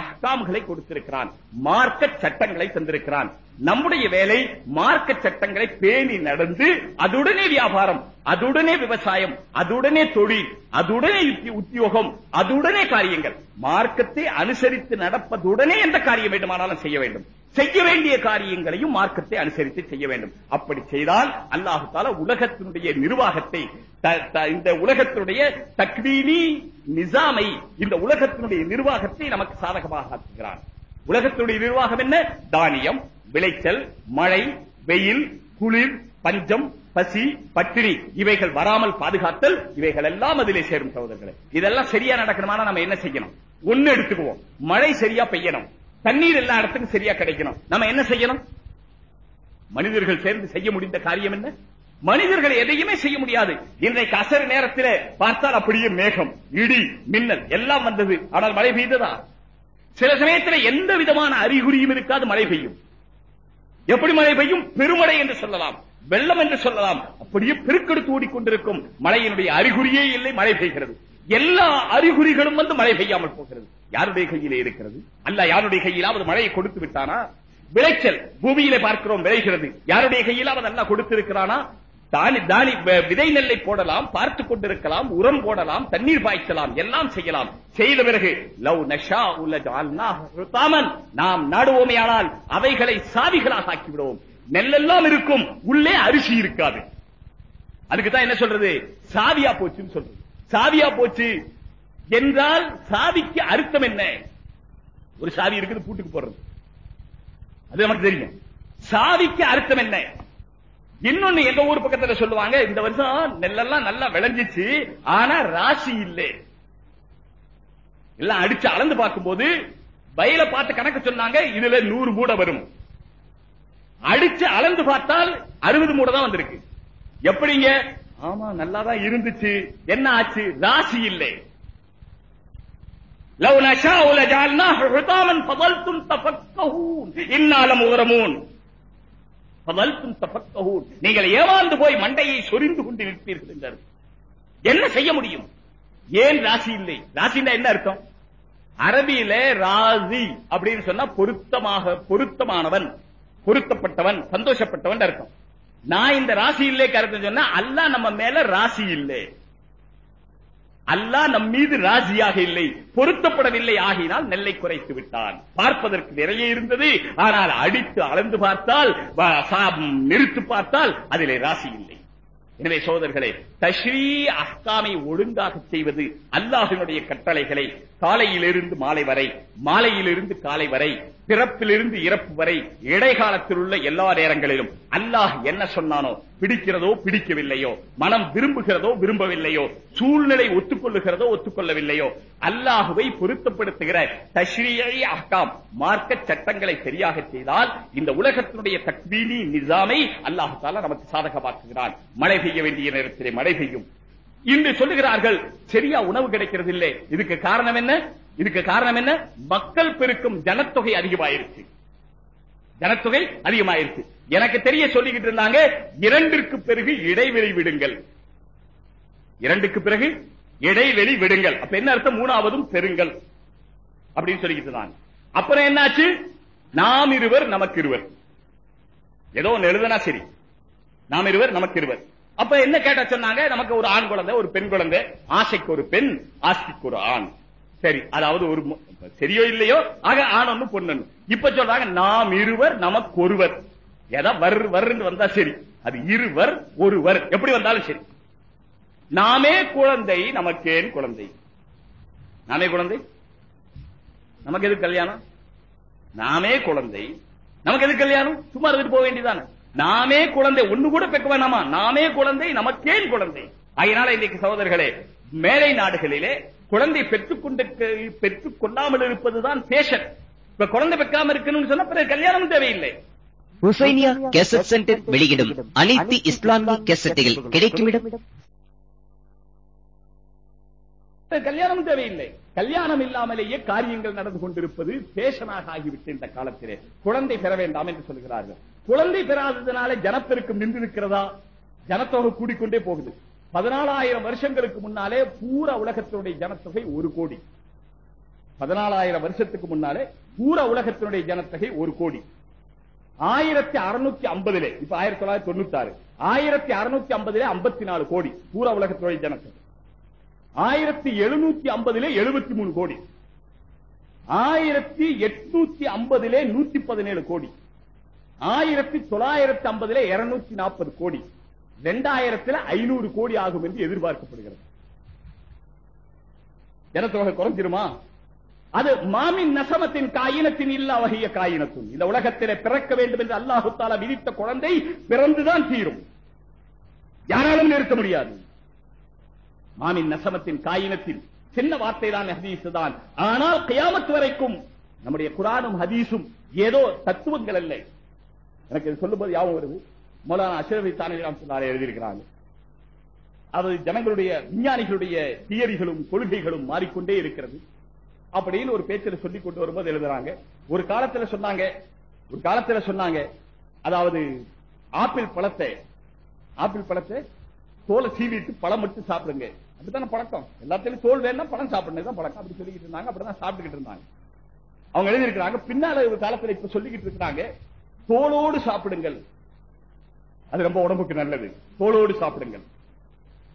அஹ்காம்களை கொடுத்திருக்கிறான். மார்க்க சட்டங்களை தந்திருக்கிறான். நம்முடைய வேலை மார்க்க சட்டங்களை பேணி நடந்து அதுடனே வியாபாரம் அதுடனே விவசாயம் அதுடனே தொழில் அதுடனே உத்தியோகம் அதுடனே காரியங்கள். மார்க்கத்தை அனுசரித்து நடப்பதுடனே எந்த காரியம் வேண்டுமானாலும் செய்ய வேண்டும். செய்ய வேண்டிய காரியங்களையும் மார்க்கத்தை அனுசரித்து செய்ய வேண்டும். அப்படி செய்தால் அல்லாஹு தாலா உலகத்தினுடைய நிர்வாகத்தை இந்த உலகத்தினுடைய தக்வீனி நிசாமை இந்த உலகத்தினுடைய நிர்வாகத்தை நமக்கு சாதகமாக ஆக்குகிறான். உலகத்தினுடைய நிர்வாகம் என்ன? தானியம் விளைச்சல் மழை வெயில் குளிர் பஞ்சம் பசி பட்டினி இவைகள் வராமல் பாதுகாத்தல் இவைகள் எல்லாம் அதிலே சேரும் சகோதரர்களே. இதெல்லாம் சரியா நடக்கணுமானா நம்ம என்ன செய்யணும்? ஒண்ணு எடுத்துக்குவோம். மழை சரியா பெய்யணும். தண்ணீர் எல்லா இடத்துக்கும் சரியா கிடைக்கணும். நம்ம என்ன செய்யணும்? மனிதர்கள் சேர்ந்து செய்ய முடிந்த காரியம் என்ன? மனிதர்கள் எதையுமே செய்ய முடியாது. இன்றைக்கு அசர் நேரத்தில் பார்த்தால் அப்படியே மேகம் இடி மின்னல் எல்லாம் வந்தது. ஆனால் மழை பெய்ததா? சில சமயத்தில் எந்த விதமான அறிகுறியும் இருக்காது மழை பெய்யும். எப்படி மழை பெய்யும்? பெருமழை என்று சொல்லலாம். வெள்ளம் என்று சொல்லலாம். அப்படியே பெருக்கெடுத்து ஓடிக்கொண்டிருக்கும் மழையினுடைய அறிகுறியே இல்லை மழை பெய்கிறது. எல்லா அறிகுறிகளும் வந்து மழை பெய்யாமல் போகிறது. யாருடைய கையிலே இருக்கிறது? அல்ல யாருடைய கையிலாவது மழையை கொடுத்து விட்டானா? விளைச்சல் பூமியிலே பார்க்கிறோம் விளைகிறது. யாருடைய கையிலாவது அல்ல கொடுத்திருக்கிறானா? தானி தானி விதை நெல்லை போடலாம் பார்த்து கொண்டிருக்கலாம் உரம் போடலாம் தண்ணீர் பாய்ச்சலாம் எல்லாம் செய்யலாம். செய்த பிறகு லவ் நஷா உலகாமன் நாம் நாடுவோமையானால் அவைகளை சாவிகளாக ஆக்கிவிடுவோம். நெல்லெல்லாம் இருக்கும் உள்ளே அரிசி இருக்காது. அதுக்கு தான் என்ன சொல்றது? சாவியா போச்சுன்னு சொல்றது. சாவியா போச்சு என்றால் சாவிக்கு அர்த்தம் என்ன? ஒரு சாவி இருக்குது பூட்டுக்கு போடுறது. அது நமக்கு தெரியும். சாவிக்கு அர்த்தம் என்ன? இன்னொன்னு எங்க ஊர் பக்கத்துல சொல்லுவாங்க இந்த வருஷம் நெல்லெல்லாம் நல்லா விளைஞ்சிச்சு ஆனா ராசி இல்லை. எல்லாம் அடிச்சு அளந்து பார்க்கும்போது வயல பார்த்து கணக்கு சொன்னாங்க இதுல நூறு மூட வரும். அடிச்சு அளந்து பார்த்தால் அறுபது மூட தான் வந்திருக்கு. எப்படிங்க? ஆமா நல்லாதான் இருந்துச்சு. என்ன ஆச்சு? ராசி இல்லை. لو نشاء لجعلناه حطاما فظلتم تفكهون. இன்னா لمغرمون. فظلتم تفكهون. நீங்கள் ஏமாந்து போய் மண்டையை சொரிந்து கொண்டு நிற்பீர்கள் என்றார். என்ன செய்ய முடியும்? ஏன் ராசி இல்லை? ராசின்னா என்ன அர்த்தம்? அரபியில ராசி அப்படின்னு சொன்னா பொருத்தமாக பொருத்தமானவன் பொருத்தப்பட்டவன் சந்தோஷப்பட்டவன் அர்த்தம். நான் இந்த ராசி இல்லை கருத்து சொன்னா அல்லா நம்ம மேல ராசி இல்லை. அல்லாஹ் நம் மீது ராஜியாக இல்லை பொருத்தப்படவில்லை. ஆகினால் நெல்லை குறைத்து விட்டான். பார்ப்பதற்கு நிறைய இருந்தது. ஆனால் அடித்து அளந்து பார்த்தால் நிறுத்து பார்த்தால் அதிலே ராசி இல்லை. எனவே சோதர்களே தஷ்ரீ அஹ்காமை ஒழுங்காக செய்வது அல்லாஹினுடைய கட்டளைகளை காலையிலிருந்து மாலை வரை மாலையிலிருந்து காலை வரை பிறப்பிலிருந்து இறப்பு வரை இடைக்காலத்தில் உள்ள எல்லா நேரங்களிலும் அல்லாஹ் என்ன சொன்னானோ பிடிக்கிறதோ பிடிக்கவில்லையோ மனம் விரும்புகிறதோ விரும்பவில்லையோ சூழ்நிலை ஒத்துக்கொள்ளுகிறதோ ஒத்துக்கொள்ளவில்லையோ அல்லாஹுவை பொருத்தப்படுத்துகிற தஷ்ரீயை அஹ்காம் மார்க்க சட்டங்களை சரியாக செய்தால் இந்த உலகத்தினுடைய தக்வீனி நிசாமை அல்லாஹு தாலா நமக்கு சாதகமாக்குகிறான். மழை பெய்ய வேண்டிய நேரத்திலே மழை பெய்யும். இன்று சொல்லுகிறார்கள் சரியா உணவு கிடைக்கிறது இல்லை இதுக்கு காரணம் என்ன? இதுக்கு காரணம் என்ன? மக்கள் பெருக்கும் ஜனத்தொகை அதிகமாயிருச்சு. ஜனத்தொகை அதிகமாயிருச்சு. எனக்கு தெரிய சொல்லிக்கிட்டு இருந்தாங்க இரண்டிற்கு பிறகு இடைவெளி விடுங்கள். இரண்டுக்கு பிறகு இடைவெளி விடுங்கள். அப்ப என்ன அர்த்தம்? மூணாவதும் பெறுங்கள். அப்படின்னு சொல்லிக்கிட்டு இருந்தாங்க. அப்புறம் என்னாச்சு? நாம் இருவர் நமக்கு இருவர். ஏதோ ஒன்னு எழுதுனா சரி. நாம் இருவர் நமக்கு இருவர். அப்ப என்ன கேட்ட சொன்னாங்க? நமக்கு ஒரு ஆண் குழந்தை ஒரு பெண் குழந்தை. ஆசைக்கு ஒரு பெண் ஆஸ்திக்கு ஒரு ஆண். சரி அதாவது ஒரு சரியோ இல்லையோ ஆக ஆனும் பொண்ணு இப்ப சொல்றாங்க நாம் இருவர் நமக்கு ஒருவர் வர் வர்ன்னு வந்தா சரி. அது இருவர் ஒருவர். எப்படி வந்தாலும் சரி. நாமே குழந்தை நமக்கேன் குழந்தை. நாமே குழந்தை? நமக்கு எது கல்யாணம்? நாமே குழந்தை. நமக்கு எது கல்யாணம்? சும்மா இருந்துட்டு போக வேண்டியதானே நாமே குழந்தை. ஒண்ணு கூட பெக்க வேணாமா? நாமே குழந்தை நமக்கேன் குழந்தை. அதனால இன்னைக்கு சகோதரர்களே மேலை நாடுகளிலே குழந்தை பெற்றுக்கொண்டு பெற்றுக் கொள்ளாமல் இருப்பதுதான் பேஷன் இப்ப குழந்தை பெக்காம இருக்கணும்னு சொன்னா பிறகு கல்யாணம் தேவையில்லை. ஹுசைனியா கேசட் சென்டர் வெளியிடும். அனைத்து இஸ்லாமிய கேசட்டுகள் கிடைக்கும் இடம் கல்யாணம் தேவையில்லை. கல்யாணம் இல்லாமலேயே காரியங்கள் நடந்து கொண்டிருப்பது பேஷனாக ஆகிவிட்டு இந்த காலத்திலே. குழந்தை பெற வேண்டாம் என்று சொல்கிறார்கள். குழந்தை பெறாததுனால ஜனப்பெருக்கம் நின்றிருக்கிறதா? ஜனத்தொகை கூடிக்கொண்டே போகுது. பதினாலாயிரம் வருஷங்களுக்கு முன்னாலே பூரா உலகத்தினுடைய ஜனத்தொகை ஒரு கோடி. பதினாலாயிரம் வருஷத்துக்கு முன்னாலே பூரா உலகத்தினுடைய ஜனத்தொகை ஒரு கோடி. ஆயிரத்தி அறுநூத்தி ஐம்பதுல இப்ப ஆயிரத்தி தொள்ளாயிரத்தி தொண்ணூத்தி ஆறு ஆயிரத்தி அறுநூத்தி ஐம்பதுல ஐம்பத்தி நாலு கோடி பூரா உலகத்தினுடைய ஜனத்தொகை. ஆயிரத்தி எழுநூத்தி ஐம்பதுல எழுபத்தி மூணு கோடி. ஆயிரத்தி எட்நூத்தி ஐம்பதுல நூத்தி பதினேழு கோடி. ஆயிரத்தி தொள்ளாயிரத்தி ஐம்பதுல இருநூத்தி நாற்பது கோடி. ரெண்டாயிரத்துல ஐநூறு கோடி ஆகும் என்று எதிர்பார்க்கப்படுகிறது. ஜனத்தொகை குறைஞ்சிருமா? அது மாமின் நசமத்தின் காயினத்தின் இல்லா வகைய காயினத்தும். இந்த உலகத்திலே பிறக்க வேண்டும் என்று அல்லாஹு தாலா விதித்த குழந்தை பிறந்துதான் தீரும். யாராலும் நிறுத்த முடியாது. மாமின் நசமத்தின் காயினத்தின் சின்ன வார்த்தை தான் ஹதீஸ் தான். ஆனால் கயாமத்து வரைக்கும் நம்முடைய குரானும் ஹதீஸும் ஏதோ தத்துவங்கள் அல்ல. எனக்கு இது சொல்லும்போது யாவும் வருது? மௌலானா அஷரவி தானே எழுதியிருக்கிறாங்க. அது ஜனங்களுடைய விஞ்ஞானிகளுடைய தியரிகளும் கொள்கைகளும் மாறிக்கொண்டே இருக்கிறது. அப்படின்னு ஒரு பேச்சில் சொல்லி கொண்டு வரும்போது எழுதுறாங்க. ஒரு காலத்துல சொன்னாங்க ஒரு காலத்துல சொன்னாங்க அதாவது ஆப்பிள் பழத்தை ஆப்பிள் பழத்தை தோலை சீவிட்டு பழம் மட்டும் சாப்பிடுங்க. அப்படித்தானே பழக்கம்? எல்லாத்திலும் தோல் வேணும் பழம் சாப்பிடுங்கதான் பழக்கம். அப்படி சொல்லிக்கிட்டு இருந்தாங்க அப்படிதான் சாப்பிட்டுக்கிட்டு இருந்தாங்க. அவங்க எழுதியிருக்கிறாங்க பின்னால ஒரு காலத்துல இப்ப சொல்லிக்கிட்டு இருக்கிறாங்க தோலோடு சாப்பிடுங்கள். அது ரொம்ப உடம்புக்கு நல்லது. தோலோடு சாப்பிடுங்கள்.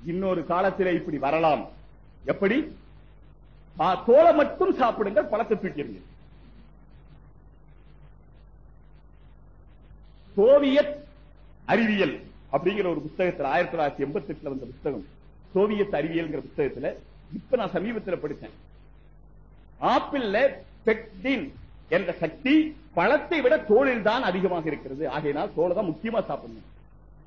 இன்னொரு காலத்திலே இப்படி வரலாம். எப்படி? தோலை மட்டும் சாப்பிடுங்கள் பழத்தை தூக்கிறீங்க சோவியத் அறிவியல் அப்படிங்கிற ஒரு புத்தகத்துல ஆயிரத்தி தொள்ளாயிரத்தி எண்பத்தி எட்டுல வந்த புத்தகம். சோவியத் அறிவியல்ங்கிற புத்தகத்துல இப்ப நான் சமீபத்துல படித்தேன். ஆப்பிள்ல பெக்டின் என்ற சக்தி பழத்தை விட தோளில் தான் அதிகமாக இருக்கிறது. ஆகையினால் தோலை தான் முக்கியமா சாப்பிடணும்.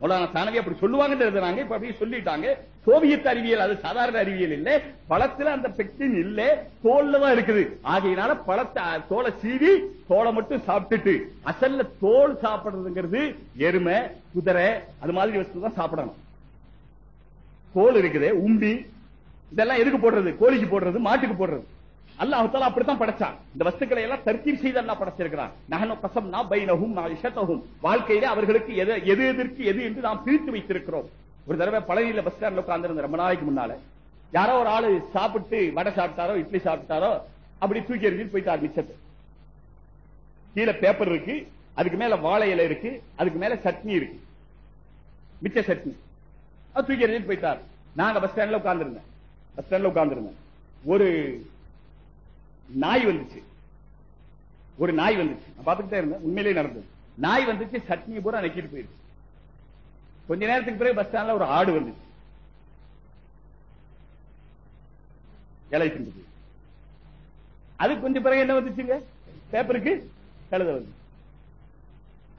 மௌலானா சானவி அப்படி சொல்லுவாங்கன்னு எழுதுனாங்க இப்ப அப்படியே சொல்லிட்டாங்க. சோவியத் அறிவியல் அது சாதாரண அறிவியல் இல்ல. பழத்துல அந்த பெக்டின் இல்ல. தோல்ல தான் இருக்குது. ஆகையினால பழத்தை தோலை சீவி தோலை மட்டும் சாப்பிட்டுட்டு. அசல்ல தோல் சாப்பிடுறதுங்கிறது எருமை குதிரை அது மாதிரி வச்சு தான் சாப்பிடணும். தோல் இருக்குது உம்பி இதெல்லாம் எதுக்கு போடுறது? கோழிக்கு போடுறது மாட்டுக்கு போடுறது. அல்லாஹ் அப்படித்தான் படைச்சான். இந்த வஸ்துக்களை எல்லாம் தர்த்தீப் செய்து அல்லா படைச்சிருக்கிறான். நகனோ கசம் பைனகும் பைனஹும் வாழ்க்கையில அவர்களுக்கு எது எது எதற்கு எது என்று நாம் பிரித்து வைத்திருக்கிறோம். ஒரு தடவை பழனியில பஸ் ஸ்டாண்ட்ல உட்கார்ந்து ரொம்ப நாளைக்கு முன்னால யாரோ ஒரு ஆளு சாப்பிட்டு வடை சாப்பிட்டாரோ இட்லி சாப்பிட்டாரோ அப்படி தூக்கி எறிஞ்சு போயிட்டார் மிச்சத்தை. கீழே பேப்பர் இருக்கு அதுக்கு மேல வாழை இலை இருக்கு அதுக்கு மேல சட்னி இருக்கு. மிச்ச சட்னி. அது தூக்கி எறிஞ்சு போயிட்டார். நாங்க பஸ் ஸ்டாண்ட்ல உட்கார்ந்துருந்தேன் பஸ் ஸ்டாண்ட்ல உட்கார்ந்துருந்தேன் ஒரு நாய் வந்துச்சு. ஒரு நாய் வந்துச்சு. நான் பார்த்துக்கிட்டே இருந்தேன். உண்மையிலேயே நடந்தது. நாய் வந்துச்சு சட்னி பூரா நக்கிட்டு போயிருச்சு. கொஞ்ச நேரத்துக்கு பிறகு பஸ் ஸ்டாண்ட்ல ஒரு ஆடு வந்துச்சு. இலை திண்டு அது கொஞ்சம் பிறகு என்ன வந்துச்சுங்க? பேப்பருக்கு கழுத வந்து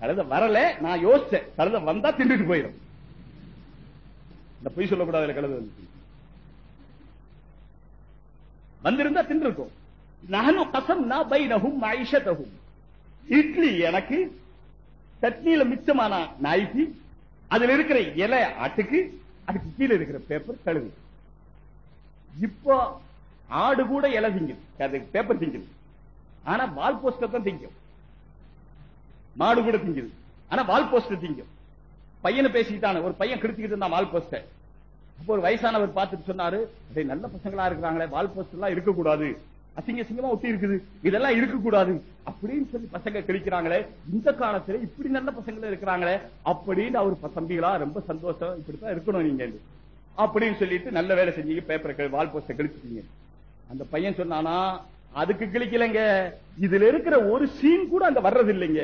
கழுத வரல. நான் யோசிச்சேன். கழுத வந்தா திண்டுட்டு போயிடும். இந்த பொய் சொல்லக்கூடாது கழுத வந்து வந்திருந்தா தின்றுக்கும் நகனு கசம்னா பைனஹும் மாயிஷத்தஹும் இட்லி எனக்கு சட்னியில மிச்சமான நாய்க்கு அதுல இருக்கிற இலை ஆட்டுக்கு அதுக்கு கீழே இருக்கிற பேப்பர் கழுவு. இப்போ ஆடு கூட இலை திங்குது அது பேப்பர் திங்குது ஆனா வால் போஸ்டர் தான் திங்கும். மாடு கூட திங்குது. ஆனா வால் போஸ்டர் திங்கும். பையனை பேசிக்கிட்டான. ஒரு பையன் கிடிச்சுக்கிட்டு இருந்தான் வால் போஸ்டர் அப்போ ஒரு வயசானவர் பார்த்துட்டு சொன்னாரு நல்ல பசங்களா இருக்கிறாங்களே. வால் போஸ்டர் எல்லாம் இருக்கக்கூடாது. அசிங்க சிங்கமா ஒட்டி இருக்குது. இதெல்லாம் இருக்கக்கூடாது. அப்படின்னு சொல்லி பசங்க கிழிக்கிறாங்களே இந்த காலத்துல இப்படி நல்ல பசங்க இருக்கிறாங்களே அப்படின்னு அவர் தம்பிகளா ரொம்ப சந்தோஷம் இப்படித்தான் இருக்கணும் நீங்க அப்படின்னு சொல்லிட்டு நல்ல வேலை செஞ்சீங்க பேப்பரை வால் போஸ்டர் கிழிச்சிட்டீங்க. அந்த பையன் சொன்னானா அதுக்கு கிழிக்கலைங்க. இதுல இருக்கிற ஒரு சீன் கூட அங்க வர்றது இல்லைங்க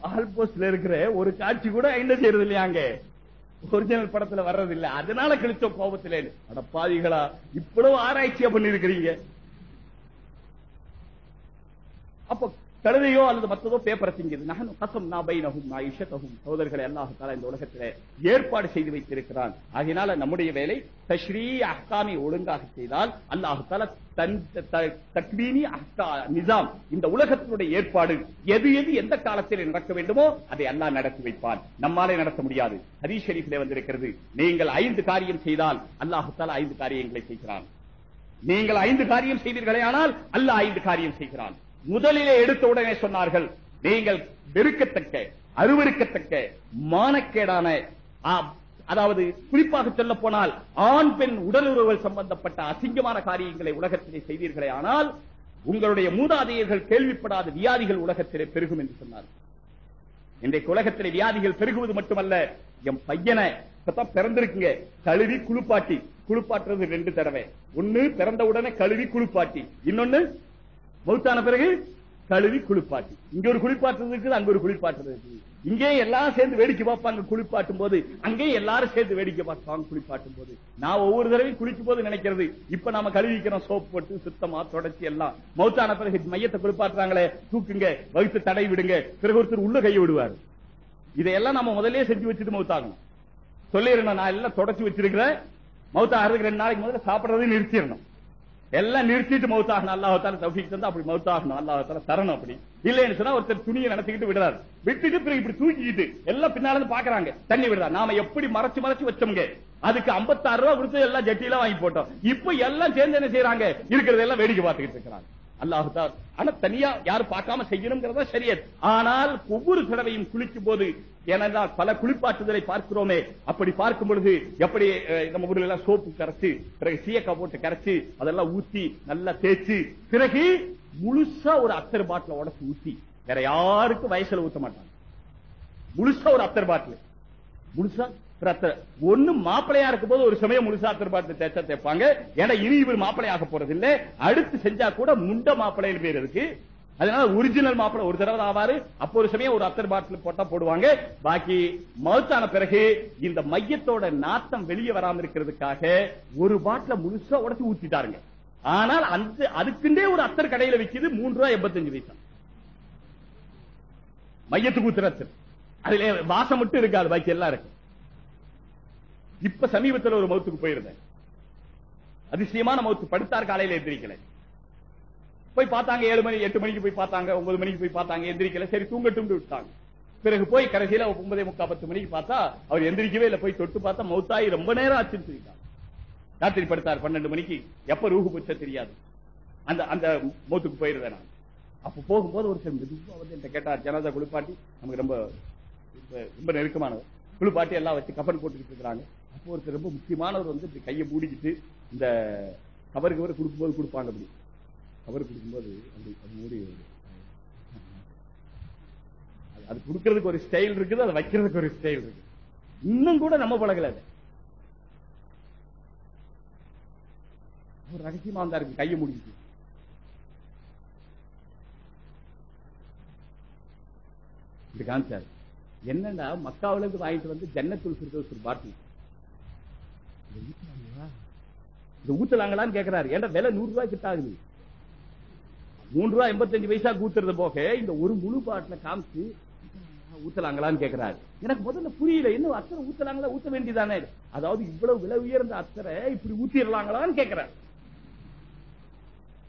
வால் போஸ்ட்ல இருக்கிற ஒரு காட்சி கூட என்ன செய்யறது இல்லையாங்க ஒரிஜினல் படத்துல வர்றது இல்ல அதனால கிழிச்சோம் கோபத்திலே அடப்பாதிகளா இவ்வளவு ஆராய்ச்சியா பண்ணி இருக்கிறீங்க அப்ப கழுதையோ அல்லது மற்றதோ பேப்பரை திங்குது நகன் கசம் நா பைனஹும் சகோதரர்களை அல்லாஹ் இந்த உலகத்தில் ஏற்பாடு செய்து வைத்திருக்கிறான். அதனால நம்முடைய வேலை தஸ்ரீ அஹ்காமி ஒழுங்காக செய்தால் அல்லாஹு தன் தக்வீனி அஹ்கா நிசாம் இந்த உலகத்தினுடைய ஏற்பாடு எது எது எந்த காலத்தில் நடக்க வேண்டுமோ அதை அல்லாஹ் நடத்தி வைப்பான். நம்மாலே நடத்த முடியாது. ஹரீஷ் ஷெரீஃபிலே வந்திருக்கிறது. நீங்கள் ஐந்து காரியம் செய்தால் அல்லாஹ் ஐந்து காரியங்களை செய்கிறான். நீங்கள் ஐந்து காரியம் செய்தீர்களே ஆனால் அல்லாஹ் ஐந்து காரியம் செய்கிறான். முதலிலே எடுத்த உடனே சொன்னார்கள் நீங்கள் வெறுக்கத்தக்க அருவருக்கத்தக்க மானக்கேடான அதாவது குறிப்பாக சொல்ல போனால் ஆண் பெண் உடலுறவுகள் சம்பந்தப்பட்ட அசிங்கமான காரியங்களை உலகத்திலே செய்தீர்களே ஆனால் உங்களுடைய மூதாதையர்கள் கேள்விப்படாத வியாதிகள் உலகத்திலே பெருகும் என்று சொன்னார் இன்றைக்கு உலகத்திலே வியாதிகள் பெருகுவது மட்டுமல்ல என் பையனை இப்பதான் பிறந்திருக்குங்க கழுவி குளிப்பாட்டி குளிப்பாட்டுறது ரெண்டு தடவை. ஒண்ணு பிறந்த உடனே கழுவி குளிப்பாட்டி இன்னொன்னு மௌத்தான பிறகு கழுவி குளிப்பாட்டி. இங்க ஒரு குளிப்பாட்டு இருக்குது அங்க ஒரு குளிப்பாட்டு இருக்குது. இங்கே எல்லாம் சேர்ந்து வேடிக்கை பார்ப்பாங்க குளிப்பாட்டும் போது. அங்கேயும் எல்லாரும் சேர்ந்து வேடிக்கை பார்ப்பாங்க குளிப்பாட்டும் போது. நான் ஒவ்வொரு தடவையும் குளிக்கும் போது நினைக்கிறது இப்ப நாம கழுவிக்கிறோம் சோப் போட்டு சுத்தமா தொடச்சி எல்லாம். மௌத்தான பிறகு மையத்தை குளிப்பாட்டுறாங்களே தூக்குங்க வகுத்து தடை விடுங்க. பிறகு ஒருத்தர் உள்ள கையை விடுவார். இதையெல்லாம் நம்ம முதல்ல செஞ்சு வச்சுட்டு மௌத்தாகணும். சொல்லிடணும் நான் எல்லாம் தொடச்சி வச்சிருக்கிறேன். மௌத்தா ஆகிறதுக்கு ரெண்டு நாளைக்கு முதல்ல சாப்பிடறதையும் நிறுத்திடணும். எல்லாம் நிறுத்திட்டு மௌத்தாகணும். அல்லாஹால தௌஃபீக் தந்தா அப்படி மௌத்தாகணும். அல்லாஹால தரணும் அப்படி. இல்லைன்னு சொன்னா ஒருத்தர் துணியை நடத்திக்கிட்டு விடுறாரு. விட்டுட்டு பிறகு இப்படி தூக்கிட்டு எல்லாம் பின்னால இருந்து பாக்குறாங்க. தண்ணி விடுறா. நாம எப்படி மறைச்சு மறைச்சு வச்சோம்ங்க? அதுக்கு 56 ரூபா கொடுத்து எல்லாம் ஜட்டியெல்லாம் வாங்கி போட்டோம். இப்ப எல்லாம் சேர்ந்து என்ன செய்யறாங்க இருக்கிறதெல்லாம் வேடிக்கை பார்த்துக்கிட்டு இருக்கிறாங்க. அல்லாஹால் ஆனா தனியா யாரும் பார்க்காம செய்யணுங்கிறதா சரியத் ஆனால் ஒவ்வொரு தடவையும் குளிக்கும் போது ஏனென்றால் பல குளிப்பாட்டுதலை பார்க்கிறோமே. அப்படி பார்க்கும் பொழுது எப்படி நம்ம ஊர்ல எல்லாம் சோப்பு கரைச்சு பிறகு சீயக்கா போட்டு கரைச்சு அதெல்லாம் ஊத்தி நல்லா தேய்ச்சு பிறகு முழுசா ஒரு அத்தர் பாட்டில உடச்சு ஊத்தி வேற யாருக்கும் வயசுல ஊத்த மாட்டாங்க. முழுசா ஒரு அத்தர் பாட்டில். முழுசா ஒரு ஒண்ணு மாப்பிளையா இருக்கும் போது ஒரு சமயம் முழுசா அத்தர் பாட்டில் தேய்ச்சா தேய்ப்பாங்க. ஏன்னா இனி இவர் மாப்பிளையாக போறது இல்ல அடுத்து செஞ்சா கூட முண்ட மாப்பிள்ளைன்னு பேர் இருக்கு. அதனால ஒரிஜினல் மாப்பிள ஒரு தடவை ஆவாரு. அப்போ ஒரு சமயம் ஒரு அத்தர் பாட்டில் போட்டா போடுவாங்க. பாக்கி மவுத்தான பிறகு இந்த மையத்தோட நாத்தம் வெளியே வராம இருக்கிறதுக்காக ஒரு பாட்டில முழுசா உடச்சு ஊத்திட்டாருங்க. ஆனால் அந்த அதுக்குண்டே ஒரு அத்தர் கடையில விக்குது மூன்று ரூபாய் எண்பத்தஞ்சு பைசா. மையத்துக்கு ஊத்துற அத்தர் அதுல வாசம் மட்டும் இருக்காது பாக்கி எல்லாம் இருக்கு. இப்ப சமீபத்தில் ஒரு மௌத்துக்கு போயிருந்தேன். அதிசயமான மௌத்து படுத்தார் காலையில எந்திரிக்கல. போய் பார்த்தாங்க ஏழு மணி எட்டு மணிக்கு போய் பார்த்தாங்க ஒன்பது மணிக்கு போய் பார்த்தாங்க எந்திரிக்கல. சரி தூங்கட்டும் விட்டாங்க பிறகு போய் கடைசியில ஒன்பதே முக்கா பத்து மணிக்கு பார்த்தா அவர் எந்திரிக்கவே இல்லை. போய் தொட்டு பார்த்தா மௌத்தாயி ரொம்ப நேரம் ஆச்சுன்னு சொல்லிட்டாங்க. ராத்திரி படுத்தார் பன்னெண்டு மணிக்கு. எப்ப ரூஹு போச்சோ தெரியாது. அந்த அந்த மௌத்துக்கு போயிருந்தேன் நான். அப்ப போகும்போது ஒரு சில மெதுவா வந்து என்கிட்ட கேட்டார் ஜனாதா குளிப்பாட்டி. நமக்கு ரொம்ப ரொம்ப- நெருக்கமானவர். குளிப்பாட்டி எல்லாம் வச்சு கஃன் போட்டுக்கிட்டு இருக்கிறாங்க. அப்போ ஒருத்தர் ரொம்ப முக்கியமானவர் வந்து இப்படி கையை மூடிக்கிட்டு இந்த கவருக்கு கவர் கொடுக்கும்போது கொடுப்பாங்க அப்படி. கவர் கொடுக்கும்போது அப்படி அது மூடி அது- கொடுக்கறதுக்கு ஒரு ஸ்டைல் இருக்குது அதை வைக்கிறதுக்கு ஒரு ஸ்டைல் இருக்கு இன்னும் கூட நம்ம பழகல அது. ஒரு ரகசியமா இருந்தா இருக்கு கையை முடிக்கிட்டு. இப்படி சார் என்னன்னா மக்காவுல இருந்து வாங்கிட்டு வந்து ஜன்னத்துள் ஃபிர்தௌஸ் ஒரு பாட்டில். இதை ஊத்தலாங்களான்னு கேட்கிறாரு ஏன்னா விலை நூறு ரூபாய் கிட்ட ஆகுது. மூணு ரூபா எண்பத்தஞ்சு பைசா ஊத்துறது போக இந்த ஒரு முழு பாட்டில காமிச்சு ஊத்தலாங்களான்னு கேக்குறாரு. எனக்கு முதல்ல புரியல இன்னும் அத்தரை ஊத்தலாங்களா? ஊத்த வேண்டியதானே? அதாவது இவ்வளவு விலை உயர்ந்த அத்தரை இப்படி ஊத்திடலாங்களான்னு கேக்குறாரு.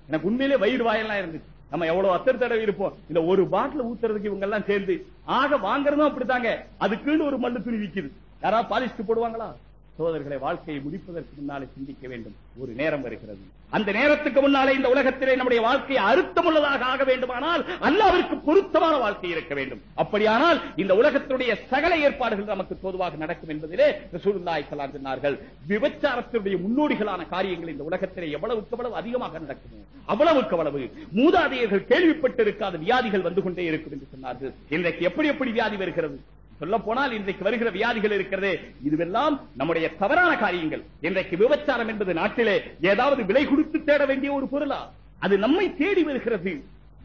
எனக்கு உண்மையிலே வயிறு வாயெல்லாம் இருந்துச்சு. நம்ம எவ்வளவு அத்தர் தடவை இருப்போம். இந்த ஒரு பாட்டில் ஊத்துறதுக்கு இவங்க எல்லாம் சேர்ந்து ஆக வாங்குறதும் அப்படித்தாங்க. அதுக்குன்னு ஒரு மல்லு துணி விக்குது. யாராவது பாலிஸ்ட் போடுவாங்களா? சோதர்களை வாழ்க்கையை முடிப்பதற்கு முன்னாலே சிந்திக்க வேண்டும். ஒரு நேரம் வருகிறது. அந்த நேரத்துக்கு முன்னாலே இந்த உலகத்திலே நம்முடைய வாழ்க்கையை அறுத்தமுள்ளதாக ஆக வேண்டுமானால் அல்லாவிற்கு பொருத்தமான வாழ்க்கை இருக்க வேண்டும். அப்படியானால் இந்த உலகத்தினுடைய சகல ஏற்பாடுகள் நமக்கு பொதுவாக நடக்கும் என்பதிலே ரசூலுல்லாஹி சொன்னார்கள் விபச்சாரத்தினுடைய முன்னோடிகளான காரியங்கள் இந்த உலகத்திலே எவ்வளவுக்கு எவ்வளவு அதிகமாக நடக்கும் அவ்வளவுக்கு அவ்வளவு மூதாதையர்கள் கேள்விப்பட்டிருக்காத வியாதிகள் வந்து கொண்டே இருக்கும் என்று சொன்னார்கள். இன்றைக்கு எப்படி எப்படி வியாதி வருகிறது? சொல்ல போனால் இன்றைக்கு வருகிற வியாதிகள் இருக்கிறதே. இதுவெல்லாம் நம்முடைய தவறான காரியங்கள். இன்றைக்கு விபச்சாரம் என்பது நாட்டிலே ஏதாவது விலை கொடுத்து தேட வேண்டிய ஒரு பொருளா? அது நம்மை தேடி வருகிறது.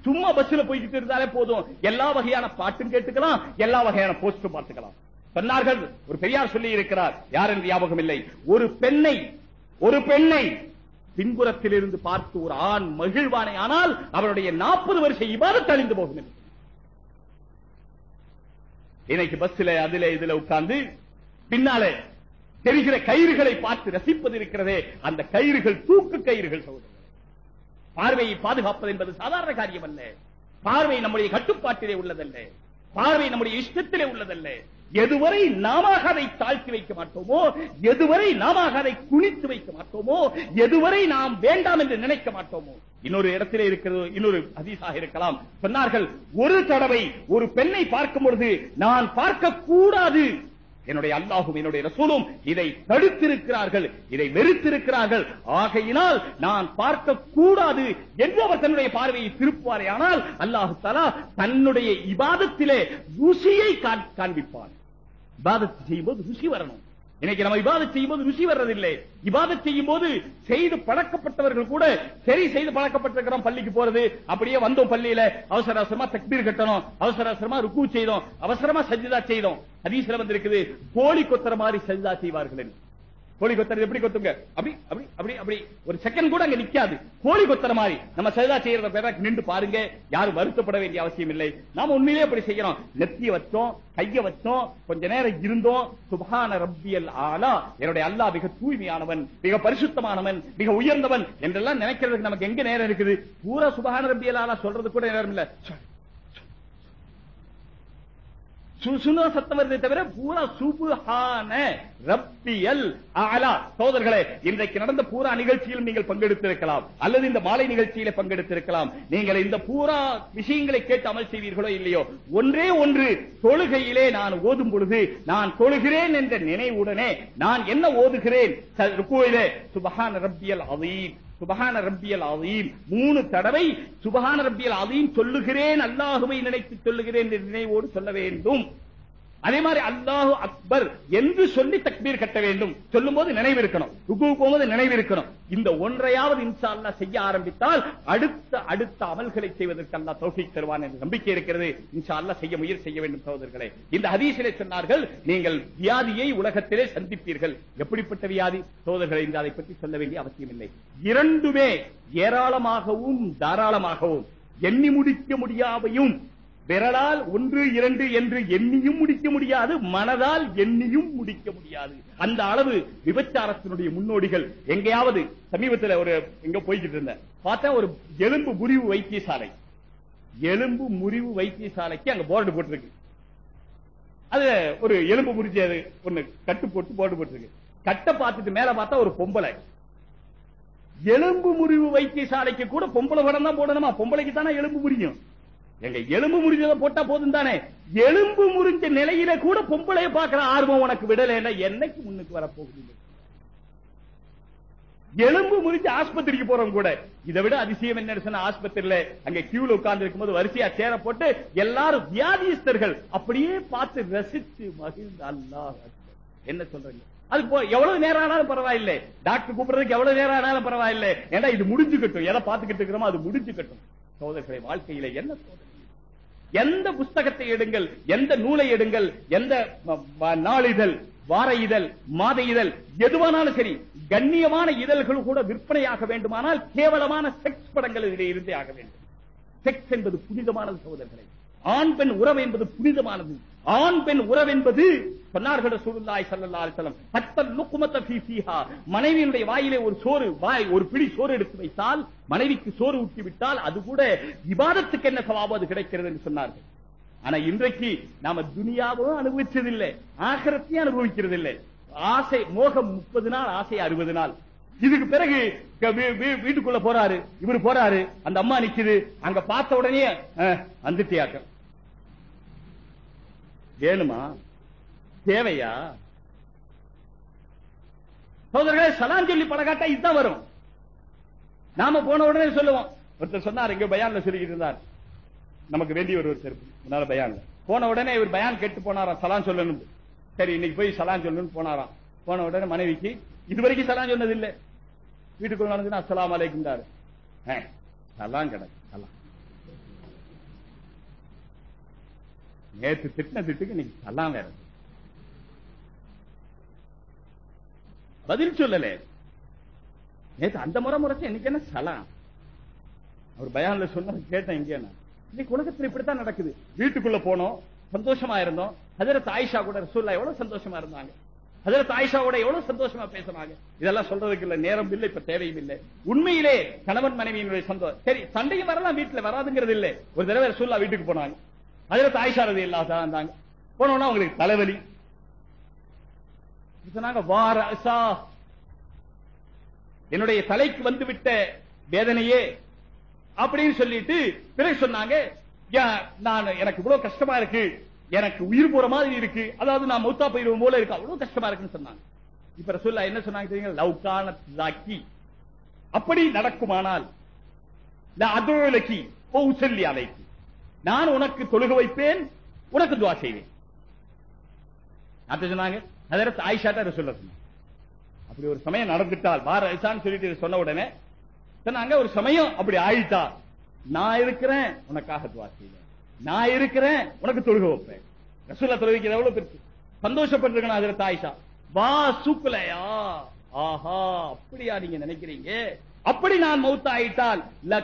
சும்மா பஸ்ல போய்கிட்டு இருந்தாலே போதும். எல்லா வகையான பாட்டும் கேட்டுக்கலாம் எல்லா வகையான போஸ்டும் பார்த்துக்கலாம். சொன்னார்கள் ஒரு பெரியார் சொல்லி இருக்கிறார் யார் என்று ஞாபகம் இல்லை. ஒரு பெண்ணை ஒரு பெண்ணை பின்புறத்தில் இருந்து பார்த்து ஒரு ஆண் மகிழ்வானை ஆனால் அவருடைய நாற்பது வருஷம் இவ்வாறு தழிந்து போகும் என்று. இன்னைக்கு பஸ்ல அதுல இதுல உட்கார்ந்து பின்னாலே தெரிகிற கயிறுகளை பார்த்து ரசிப்பது இருக்கிறதே அந்த கயிறுகள் தூக்கு கயிறுகள் சகோதரர்களே பார்வையை பாதுகாப்பது என்பது சாதாரண காரியம் அல்ல. பார்வை நம்முடைய கட்டுப்பாட்டிலே உள்ளதல்ல. பார்வை நம்முடைய இஷ்டத்திலே உள்ளதல்ல. எதுவரை நாம அதை தாழ்த்தி வைக்க மாட்டோமோ எதுவரை நாம அதை குனித்து வைக்க மாட்டோமோ எதுவரை நாம் வேண்டாம் என்று நினைக்க மாட்டோமோ. இன்னொரு இடத்திலே இருக்கிறது இன்னொரு அதிசாக இருக்கலாம். சொன்னார்கள் ஒரு தடவை ஒரு பெண்ணை பார்க்கும் பொழுது நான் பார்க்க கூடாது. என்னுடைய அல்லாஹும் என்னுடைய ரசூலும் இதை தடுத்திருக்கிறார்கள் இதை வெறுத்திருக்கிறார்கள். ஆகையினால் நான் பார்க்க கூடாது என்று அவர் தன்னுடைய பார்வையை திருப்புவாரே. ஆனால் அல்லாஹு தலா தன்னுடைய இபாதத்திலே ருசியை காண்- காண்பிப்பார். இபாதத் செய்யும்போது ருசி வரணும். இன்னைக்கு நம்ம இபாதத் செய்யும்போது ருசி வர்றதில்லை. இபாதத் செய்யும் போது செய்து பழக்கப்பட்டவர்கள் கூட சரி செய்து பழக்கப்பட்டிருக்கிறோம் பள்ளிக்கு போறது. அப்படியே வந்தோம் பள்ளியில. அவசர அவசரமா தக்பீர் கட்டணும். அவசர அவசரமா ருக்கு செய்தோம். அவசரமா சஜிதா செய்தோம். ஹதீஸ்ல வந்திருக்குது கோழி கொத்துற மாதிரி சஜிதா செய்வார்கள் என்று. கோழி கொத்தறது எப்படி கொத்துங்க? அப்படி அப்படி அப்படி அப்படி. ஒரு செகண்ட் கூட அங்க நிக்காது. கோழி கொத்தற மாதிரி. நம்ம சரிதா செய்யறத பேர நின்று பாருங்க. யாரும் வருத்தப்பட வேண்டிய அவசியம் இல்லை. நாம உண்மையிலேயே அப்படி செய்யறோம். நெத்திய வச்சோம் கைய வச்சோம் கொஞ்ச நேரம் இருந்தோம். சுபஹான ரப்பியல் ஆலா. என்னுடைய அல்லாஹ் மிக தூய்மையானவன் மிக பரிசுத்தமானவன் மிக உயர்ந்தவன் என்றெல்லாம் நினைக்கிறதுக்கு நமக்கு எங்க நேரம் இருக்குது? பூரா சுபஹான ரப்பியல் ஆலா சொல்றது கூட நேரம் இல்லை. சுசுன சத்தம் வருதே தவிர பூரா சுபுஹான ரப்பியல் அலா சோதர்களே இன்றைக்கு நடந்த பூரா நிகழ்ச்சியில் நீங்கள் பங்கெடுத்திருக்கலாம். அல்லது இந்த மாலை நிகழ்ச்சியில பங்கெடுத்திருக்கலாம். நீங்கள் இந்த பூரா விஷயங்களை கேட்டு அமல் செய்வீர்களோ இல்லையோ? ஒன்றே ஒன்று தொழுகையிலே நான் ஓதும் பொழுது நான் தொழுகிறேன் என்ற நினைவுடனே நான் என்ன ஓதுகிறேன்? ச- சுபஹான ரப்பியல் அதீம் சுபஹான ரப்பியல் அதீம் மூணு தடவை சுபஹான ரப்பியல் அதீம் சொல்லுகிறேன் அல்லாஹுவை நினைத்து சொல்லுகிறேன் நினைவோடு சொல்ல வேண்டும். அதே மாதிரி அல்லாஹு அக்பர் என்று சொல்லி தக்பீர் கட்ட வேண்டும். சொல்லும் போது நினைவு இருக்கணும் ருக்கு போகும்போது நினைவு இருக்கணும் இந்த ஒன்றையாவது இன்ஷா செய்ய ஆரம்பித்தால் அடுத்த அடுத்த அமல்களை செய்வதற்கு அல்லா தௌஃபீக் தருவான் என்று நம்பிக்கை இருக்கிறது. இன்ஷா செய்ய முயற்சி செய்ய வேண்டும் சகோதரர்களே. இந்த ஹதீஸிலே சொன்னார்கள் நீங்கள் வியாதியை உலகத்திலே சந்திப்பீர்கள். எப்படிப்பட்ட வியாதி? சகோதரர்களை இந்த அதை பற்றி சொல்ல வேண்டிய அவசியம் இல்லை இரண்டுமே ஏராளமாகவும் தாராளமாகவும் எண்ணி முடிக்க முடியாமையும் விரலால் ஒன்று இரண்டு என்று எண்ணியும் முடிக்க முடியாது மனதால் எண்ணியும் முடிக்க முடியாது. அந்த அளவு விபச்சாரத்தினுடைய முன்னோடிகள். எங்கேயாவது சமீபத்தில் ஒரு எங்க போய்கிட்டு இருந்தேன். பார்த்தா ஒரு எலும்பு முறிவு வைத்தியசாலை. எலும்பு முறிவு வைத்தியசாலைக்கு அங்க போர்டு போட்டிருக்கு. அது ஒரு எலும்பு முறிஞ்சது ஒண்ணு கட்டு போட்டு போர்டு போட்டிருக்கு. கட்ட பார்த்துட்டு மேல பார்த்தா ஒரு பொம்பளை. எலும்பு முறிவு வைத்தியசாலைக்கு கூட பொம்பளை படம் தான் போடணுமா? பொம்பளைக்கு தானே எலும்பு முறியும். எங்க எலும்பு முறிஞ்சதை போட்டா போதும் தானே? எலும்பு முறிஞ்ச நிலையில கூட பொம்பளைய பாக்குற ஆர்வம் உனக்கு விடலைன்னா என்னைக்கு முன்னுக்கு வரப்போகுது எலும்பு முறிஞ்சு ஆஸ்பத்திரிக்கு போறோம் கூட. இதை விட அதிசயம் என்ன ஆஸ்பத்திரியில அங்க கியூல உட்கார்ந்து இருக்கும்போது வரிசையா சேர போட்டு எல்லாரும் வியாதிஸ்தர்கள் அப்படியே பார்த்து ரசிச்சு மகிழ்ந்த அல்லா என்ன சொல்றீங்க? அது எவ்வளவு நேரம் ஆனாலும் பரவாயில்லை. டாக்டர் கூப்பிடுறதுக்கு எவ்வளவு நேரம் ஆனாலும் பரவாயில்லை. ஏன்னா இது முடிஞ்சுக்கட்டும்? எதை பார்த்துக்கிட்டு இருக்கிறோமோ அது முடிஞ்சுக்கட்டும். சோதர்களை வாழ்க்கையில என்ன சோதனை? எந்த புஸ்தகத்தை எடுங்கள் எந்த நூலை எடுங்கள் எந்த நாளிதழ் வார இதழ் மாத இதழ் எதுவானாலும் சரி கண்ணியமான இதழ்கள் கூட விற்பனையாக வேண்டுமானால் கேவலமான செக்ஸ் படங்கள் இதிலே இருந்தே ஆக வேண்டும். செக்ஸ் என்பது புனிதமானது சகோதரர்களை. ஆண் பெண் உறவு என்பது புனிதமானது. ஆண் பெண் உறவு என்பது சொன்னார்கள் ரசூலுல்லாஹி ஸல்லல்லாஹு அலைஹி வஸல்லம். ஹத்தல் லுக்மத ஃபீ ஃபீஹா. மனைவியினுடைய வாயிலே ஒரு சோறு வாய் ஒரு பிடி சோறு எடுத்து வைத்தால் மனைவிக்கு சோறு ஊட்டி விட்டால் அது கூட இபாதத்துக்கு என்ன சவாபம் அது கிடைக்கிறது என்று சொன்னார்கள். ஆனா இன்றைக்கு நாம துனியாவும் அனுபவிச்சதில்லை ஆகரத்தையும் அனுபவிக்கிறது இல்லை ஆசை மோகம் முப்பது நாள் ஆசை அறுபது நாள். இதுக்கு பிறகு வீட்டுக்குள்ள போறாரு இவரு போறாரு அந்த அம்மா நிக்குது அங்க பார்த்த உடனே அஹ், வேணுமா? தேவையா? சோதர்களே சலான் சொல்லி பழகாட்டா இதுதான் வரும். நாம போன உடனே சொல்லுவோம். ஒருத்தர் சொன்னார் இங்க பயான்ல சொல்லிக்கிட்டு இருந்தார். நமக்கு வேண்டிய ஒரு ஒருத்தர் முன்னால பயான்ல. போன உடனே இவர் பயான் கேட்டு போனாராம் சலான் சொல்லணும். சரி இன்னைக்கு போய் சலான் சொல்லணும்னு போனாராம். போன உடனே மனைவிக்கு இதுவரைக்கும் சலான் சொன்னது இல்ல வீட்டுக்குள்ள நடந்துன்னா அஸ்லாம் அலைக்குண்டாரு அஹ், சலான் கிடக்கு சலான் நேத்து திட்டின திட்டுக்கு இன்னைக்கு சலாம் வேற. பதில் சொல்லல. நேத்து அந்த முறை முறைச்சு இன்னைக்கு என்ன சலாம்? அவர் பயான்ல சொன்ன கேட்டேன் இங்கே நான். இன்னைக்கு உலகத்துல இப்படித்தான் நடக்குது. வீட்டுக்குள்ள போனோம் சந்தோஷமா இருந்தோம். ஹஜரத் ஆயிஷா கூட ரசூல்லா எவ்வளவு சந்தோஷமா இருந்தாங்க. ஹஜரத் ஆயிஷா கூட எவ்வளவு சந்தோஷமா பேசுனாங்க. இதெல்லாம் சொல்றதுக்கு இல்ல நேரம் இல்லை இப்ப தேவையும் இல்லை. உண்மையிலே கணவன் மனைவியினுடைய சந்தோஷம் சரி சண்டையும் வரலாம் வீட்டுல வராதுங்கிறது இல்லை. ஒரு தடவை ரசூல்லா வீட்டுக்கு போனாங்க. அதுல ஆயிஷா ரதி இல்லாத இருந்தாங்க போனோம்னா அவங்களுக்கு தலைவலி. சொன்னாங்க வார அசா என்னுடைய தலைக்கு வந்து விட்ட வேதனையே அப்படின்னு சொல்லிட்டு பிறகு சொன்னாங்க நான் எனக்கு இவ்வளவு கஷ்டமா இருக்கு. எனக்கு உயிர் போற மாதிரி இருக்கு. அதாவது நான் மௌத்தா போயிருவோம் போல இருக்கு. அவ்வளவு கஷ்டமா இருக்குன்னு சொன்னாங்க. இப்ப ரசூல்லா என்ன சொன்னாங்க தெரியுங்க லவ்கான லாக்கி அப்படி நடக்குமானால் அதோலக்கி ஓ உசல்லி அலைக்கு. நான் உனக்கு தொழுக வைப்பேன் உனக்கு துவா செய்வேன். சொன்னாங்க அதற்கு ஆயிஷாட்ட ரசூல்லா அப்படி ஒரு சமயம் நடந்துட்டால் வார ஐசான்னு சொல்லிட்டு சொன்ன உடனே சொன்னாங்க ஒரு சமயம் அப்படி ஆயிட்டா நான் இருக்கிறேன் உனக்காக துவா செய்வேன். நான் இருக்கிறேன் உனக்கு தொழுக வைப்பேன். ரசூல்லா தொழுவிக்கிறது எவ்வளவு பெருசு? சந்தோஷப்பட்டிருக்கணும் அதுல தாயிஷா வா சூக்குலையா? ஆஹா அப்படியா நீங்க நினைக்கிறீங்க? அப்படி நான் மௌத்த ஆயிட்டால் ல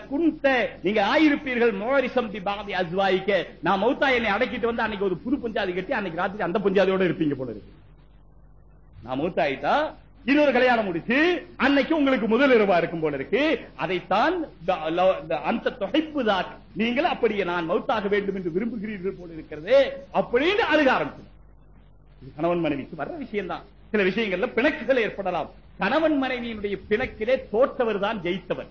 நீங்க ஆயிருப்பீர்கள் மோரிசம் தி பாதி அஸ்வாய்க்க. நான் மௌத்தா என்னை அடக்கிட்டு வந்து அன்னைக்கு ஒரு புது பஞ்சாதி கட்டி அன்னைக்கு ராத்திரி அந்த பஞ்சாதியோட இருப்பீங்க போல இருக்கு. நான் மௌத்தாயிட்டா இன்னொரு கல்யாணம் முடிச்சு அன்னைக்கு உங்களுக்கு முதல் இரவா இருக்கும் போல இருக்கு. அதைத்தான் அந்த தொகைப்பு தான். நீங்கள் அப்படியே நான் மௌத்தாக வேண்டும் என்று விரும்புகிறீர்கள் போல இருக்கிறது அப்படின்னு அழுக ஆரம்பிச்சு கணவன் மனைவிக்கு வர்ற விஷயம் தான் சில விஷயங்கள்ல பிணக்குகள் ஏற்படலாம். கணவன் மனைவியினுடைய பிணக்கிலே தோற்றவர் தான் ஜெயித்தவர்.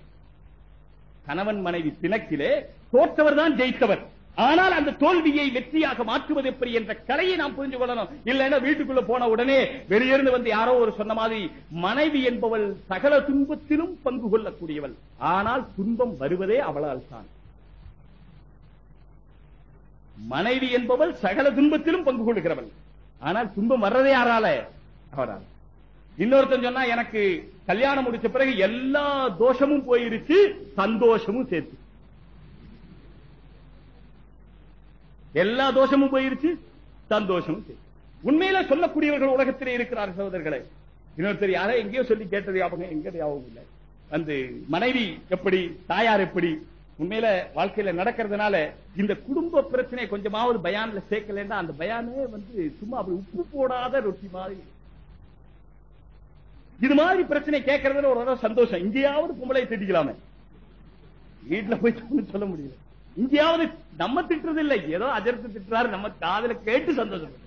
கணவன் மனைவி பிணக்கிலே தோற்றவர் தான் ஜெயித்தவர். ஆனால் அந்த தோல்வியை வெற்றியாக மாற்றுவது எப்படி என்ற கலையை நாம் புரிஞ்சு கொள்ளணும். இல்லைன்னா வீட்டுக்குள்ள போன உடனே வெளியிருந்து வந்து யாரோ ஒரு சொன்ன மாதிரி மனைவி என்பவள் சகல துன்பத்திலும் பங்கு கொள்ளக்கூடியவள். ஆனால் துன்பம் வருவதே அவளால் தான். மனைவி என்பவள் சகல துன்பத்திலும் பங்கு கொள்கிறவள் ஆனால் துன்பம் வர்றதே யாரால? இன்னொருத்தன் சொன்னா எனக்கு கல்யாணம் முடிச்ச பிறகு எல்லா தோஷமும் போயிருச்சு சந்தோஷமும் சேர்த்து. எல்லா தோஷமும் போயிருச்சு சந்தோஷமும் சேர்த்து. உண்மையில சொல்லக்கூடியவர்கள் உலகத்திலே இருக்கிறார் சகோதரர்களை. இன்னொருத்தர் யாரோ எங்கேயோ சொல்லி கேட்டது ஞாபகம் எங்க ஞாபகம் இல்லை. வந்து மனைவி எப்படி தாயார் எப்படி உண்மையில வாழ்க்கையில நடக்கிறதுனால இந்த குடும்ப பிரச்சனை கொஞ்சமாவது பயான்ல சேர்க்கலன்னா அந்த பயானே வந்து சும்மா அப்படி உப்பு போடாத ரொட்டி மாதிரி இது மாதிரி பிரச்சனை கேட்கறதுல ஒரு தடவை சந்தோஷம். இங்கேயாவது பொம்பளை திட்டிக்கலாமே. வீட்டுல போய் சொல்ல முடியல. இங்கேயாவது நம்ம திட்டுறது இல்லை. ஏதோ அஜர்த்து திட்டுறாரு. நம்ம காதல கேட்டு சந்தோஷம்.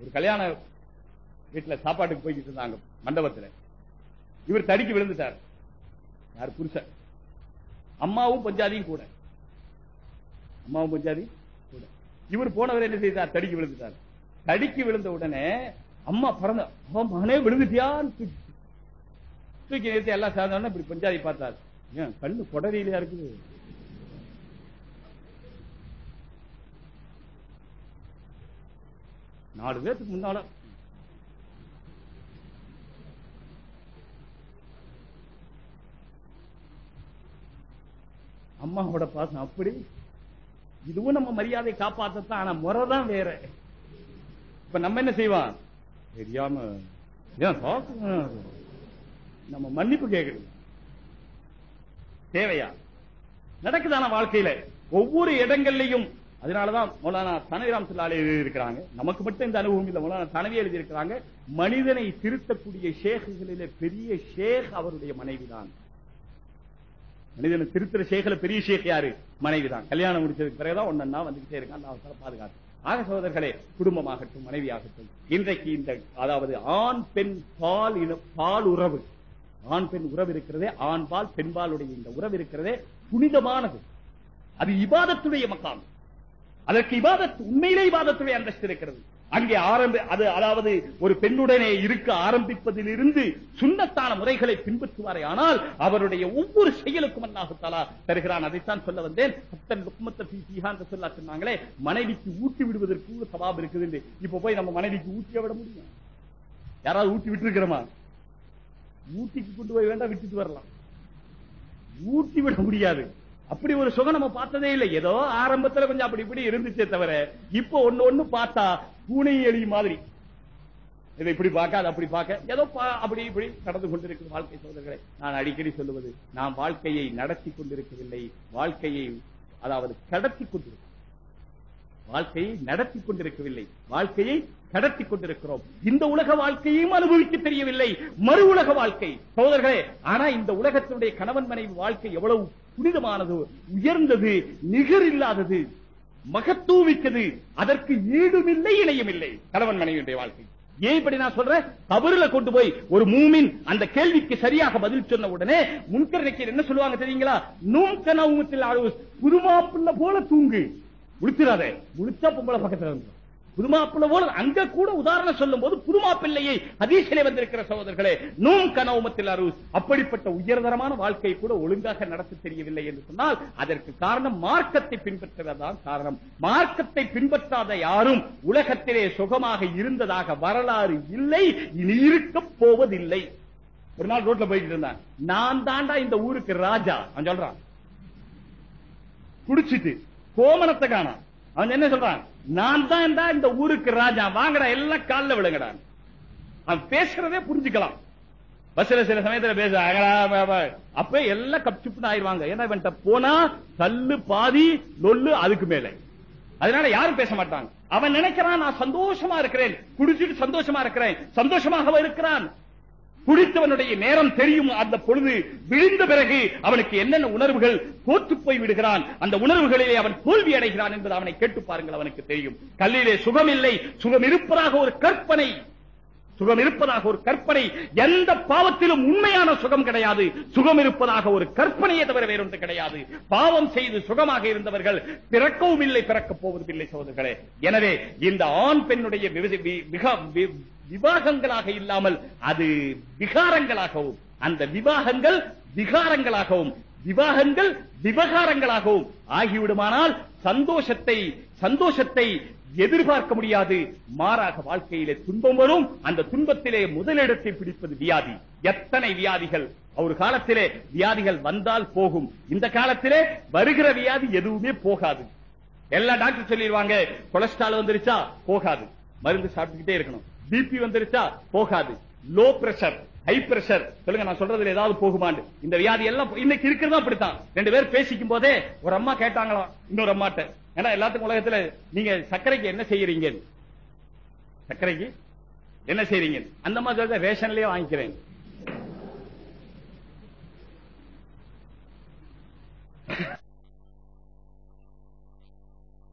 ஒரு கல்யாண வீட்டுல சாப்பாட்டுக்கு போய்கிட்டு இருந்தாங்க மண்டபத்துல. இவர் தடுக்கி விழுந்துட்டார். யார்? புருஷன். அம்மாவும் பஞ்சாதியும் கூட. அம்மாவும் பஞ்சாதி கூட. இவர் போனவர் என்ன செய்தார்? தடுக்கி விழுந்துட்டார். தடிக்கு விழுந்த உடனே அம்மா பிறந்த அவன் மகனே விழுந்துட்டியான்னு தூக்கி தூக்கி நிறுத்தி எல்லாம் சேர்ந்தோன்னு இப்படி பஞ்சாதி பார்த்தாரு. ஏன் கண்ணு கொடரியிலையா இருக்குது. நாலு பேருக்கு முன்னால. அம்மாவோட பாசம் அப்படி. இதுவும் நம்ம மரியாதை காப்பாற்றத்தான் ஆனா முறைதான் வேற. இப்ப நம்ம என்ன செய்வான் தெரியாம நம்ம மன்னிப்பு கேட்கணும். தேவையா? நடக்குதான வாழ்க்கையில? ஒவ்வொரு இடங்கள்லையும் அதனாலதான் மௌலானா தனவிராம் சொல்லாலே இருக்கிறாங்க நமக்கு மட்டும் இந்த அனுபவம் இல்லை. மௌலானா தனவே எழுதி இருக்கிறாங்க மனிதனை திருத்தக்கூடிய ஷேகுகளில பெரிய ஷேக் அவருடைய மனைவிதான். மனிதனை திருத்துற ஷேக்ல பெரிய ஷேக் யாரு? மனைவிதான். கல்யாணம் முடிச்சதுக்கு பிறகுதான் ஒன்னா வந்துகிட்டே இருக்கான். அவசர பாதுகாத்து ஆக சகோதரர்களே குடும்பமாகட்டும் மனைவியாகட்டும் இன்றைக்கு இந்த அதாவது ஆண் பெண் பால் பால் உறவு. ஆண் பெண் உறவு இருக்கிறதே ஆண் பால் பெண்பாலுடைய இந்த உறவு இருக்கிறதே புனிதமானது. அது இபாதத்துடைய மக்காம் அதற்கு இபாதத் உண்மையிலே இபாதத்துடைய அந்தஸ்து இருக்கிறது. அங்கே ஆரம்பி அது அதாவது ஒரு பெண்ணுடனே இருக்க ஆரம்பிப்பதிலிருந்து சுண்ணத்தான முறைகளை பின்பற்றுவாரே. ஆனால் அவருடைய ஒவ்வொரு செயலுக்கும் அல்லாஹுத்தாலா தருகிறான். அதைத்தான் சொல்ல வந்தேன். ஹத்தன் லுக்மத்த சொல்லா சொன்னாங்களே மனைவிக்கு ஊட்டி விடுவதற்கு கூட சவாப் இருக்குது இப்ப போய் நம்ம மனைவிக்கு ஊட்டிய விட முடியும்? யாராவது ஊட்டி விட்டு இருக்கிறோமா ஊட்டிக்கு கொண்டு போய் வேண்டாம் விட்டுட்டு வரலாம். ஊட்டி விட முடியாது. அப்படி ஒரு சுகம் நம்ம பார்த்ததே இல்லை. ஏதோ ஆரம்பத்துல கொஞ்சம் அப்படி இப்படி இருந்துச்சே தவிர இப்போ ஒண்ணு ஒண்ணு பார்த்தா பூனை எலி மாதிரி. இதை இப்படி பார்க்க அதை அப்படி பார்க்க ஏதோ அப்படி இப்படி நடந்து கொண்டிருக்கும் வாழ்க்கை சோதர்களை நான் அடிக்கடி சொல்லுவது நாம் வாழ்க்கையை நடத்தி கொண்டிருக்கவில்லை. வாழ்க்கையை அதாவது கடத்தி கொண்டிருக்கிறோம். வாழ்க்கையை நடத்தி கொண்டிருக்கவில்லை. வாழ்க்கையை கடத்தி கொண்டிருக்கிறோம். இந்த உலக வாழ்க்கையையும் அனுபவிக்க தெரியவில்லை. மறு உலக வாழ்க்கை. சோதர்களே ஆனா இந்த உலகத்தினுடைய கணவன் மனைவி வாழ்க்கை எவ்வளவு புனிதமானது உயர்ந்தது நிகர் இல்லாதது மகத்துவமிக்கது. அதற்கு ஈடுமில்லை இணையுமில்லை. கணவன் மனைவியுடைய வாழ்க்கை. ஏன் இப்படி நான் சொல்றேன்? தவறுல கொண்டு போய் ஒரு மூமின் அந்த கேள்விக்கு சரியாக பதில் சொன்ன உடனே முன்கர் நக்கீர் என்ன சொல்லுவாங்க தெரியுங்களா? நூம் கனவுமத்தில் புதுமாப்புள்ள போல தூங்கு. முழிச்சிடாதே. முடிச்சா பொம்பளை பக்கத்துல இருந்து புதுமாப்பிள்ள போல அங்க கூட உதாரணம் சொல்லும் போது புதுமாப்பிள்ளையை அதீசிலே வந்திருக்கிற சகோதரர்களே நூம் கனவுமத்தில் அருஸ். அப்படிப்பட்ட உயர்தரமான வாழ்க்கை கூட ஒழுங்காக நடத்த தெரியவில்லை என்று சொன்னால் அதற்கு காரணம் மார்க்கத்தை பின்பற்றுவதுதான் காரணம். மார்க்கத்தை பின்பற்றாத யாரும் உலகத்திலே சுகமாக இருந்ததாக வரலாறு இல்லை இனி இருக்க போவதில்லை. ஒரு நாள் ரோட்ல போயிட்டு இருந்தான். நான் தாண்டா இந்த ஊருக்கு ராஜா அவன் சொல்றான். குடிச்சிட்டு கோமனத்தை காணான். அவன் என்ன சொல்றான்? நான் தான் இந்த ஊருக்கு ராஜா. வாங்கடா எல்லாம் கால்ல விழுங்கடா. அவன் பேசுறதே புரிஞ்சுக்கலாம். பஸ்ல சில சமயத்துல பேச அப்ப எல்லாம் கப்சுப்புன்னு ஆயிருவாங்க ஏன்னா இவன் போனா தள்ளு பாதி நொல்லு அதுக்கு மேல. அதனால யாரும் பேச மாட்டாங்க. அவன் நினைக்கிறான் நான் சந்தோஷமா இருக்கிறேன். குடிச்சிட்டு சந்தோஷமா இருக்கிறேன். சந்தோஷமாக இருக்கிறான். குடித்தவனுடைய நேரம் தெரியும்? அந்த பொழுது விழுந்த பிறகு அவனுக்கு என்னென்ன உணர்வுகள் தோற்று போய் விடுகிறான்? அந்த உணர்வுகளிலே அவன் தோல்வி அடைகிறான் என்பது அவனை கேட்டு பாருங்கள் அவனுக்கு தெரியும். கல்லிலே சுகம் இல்லை சுகம் இருப்பதாக ஒரு கற்பனை. சுகம் இருப்பதாக ஒரு கற்பனை எந்த பாவத்திலும் உண்மையான சுகம் கிடையாது. சுகம் இருப்பதாக ஒரு கற்பனையை தவிர வேறொன்று கிடையாது. பாவம் செய்து சுகமாக இருந்தவர்கள் பிறக்கவும் இல்லை பிறக்கப் போவதும் இல்லை சோதர்களே எனவே இந்த ஆண் பெண்ணுடைய விவதி- வி- விவாகங்களாக இல்லாமல் அது விகாரங்களாகவும் அந்த விவாகங்கள் விகாரங்களாகவும் விவாகங்கள் விவகாரங்களாகவும் ஆகிவிடுமானால் சந்தோஷத்தை சந்தோஷத்தை எதிர்பார்க்க முடியாது. மாறாக வாழ்க்கையிலே துன்பம் வரும். அந்த துன்பத்திலே முதலிடத்தை பிடிப்பது வியாதி. எத்தனை வியாதிகள்? ஒரு காலத்திலே வியாதிகள் வந்தால் போகும். இந்த காலத்திலே வருகிற வியாதி எதுவுமே போகாது. எல்லா டாக்டர் சொல்லிடுவாங்க கொலஸ்ட்ரால் வந்துருச்சா? போகாது. மருந்து சாப்பிட்டுக்கிட்டே இருக்கணும். பிபி வந்துருச்சா? போகாது. லோ பிரஷர் ஹை பிரஷர் சொல்லுங்க நான் சொல்றதுல ஏதாவது போகுமாண்டு இந்த வியாதி எல்லாம் இன்னைக்கு இருக்கிறதா அப்படித்தான். ரெண்டு பேர் பேசிக்கும் போதே ஒரு அம்மா கேட்டாங்களாம் இன்னொரு அம்மாட்ட. ஏன்னா எல்லாத்துக்கும் உலகத்துல நீங்க சர்க்கரைக்கு என்ன செய்யறீங்க? சர்க்கரைக்கு என்ன செய்யறீங்க? அந்த மாதிரி ரேஷன்லயே வாங்கிக்கிறேன்.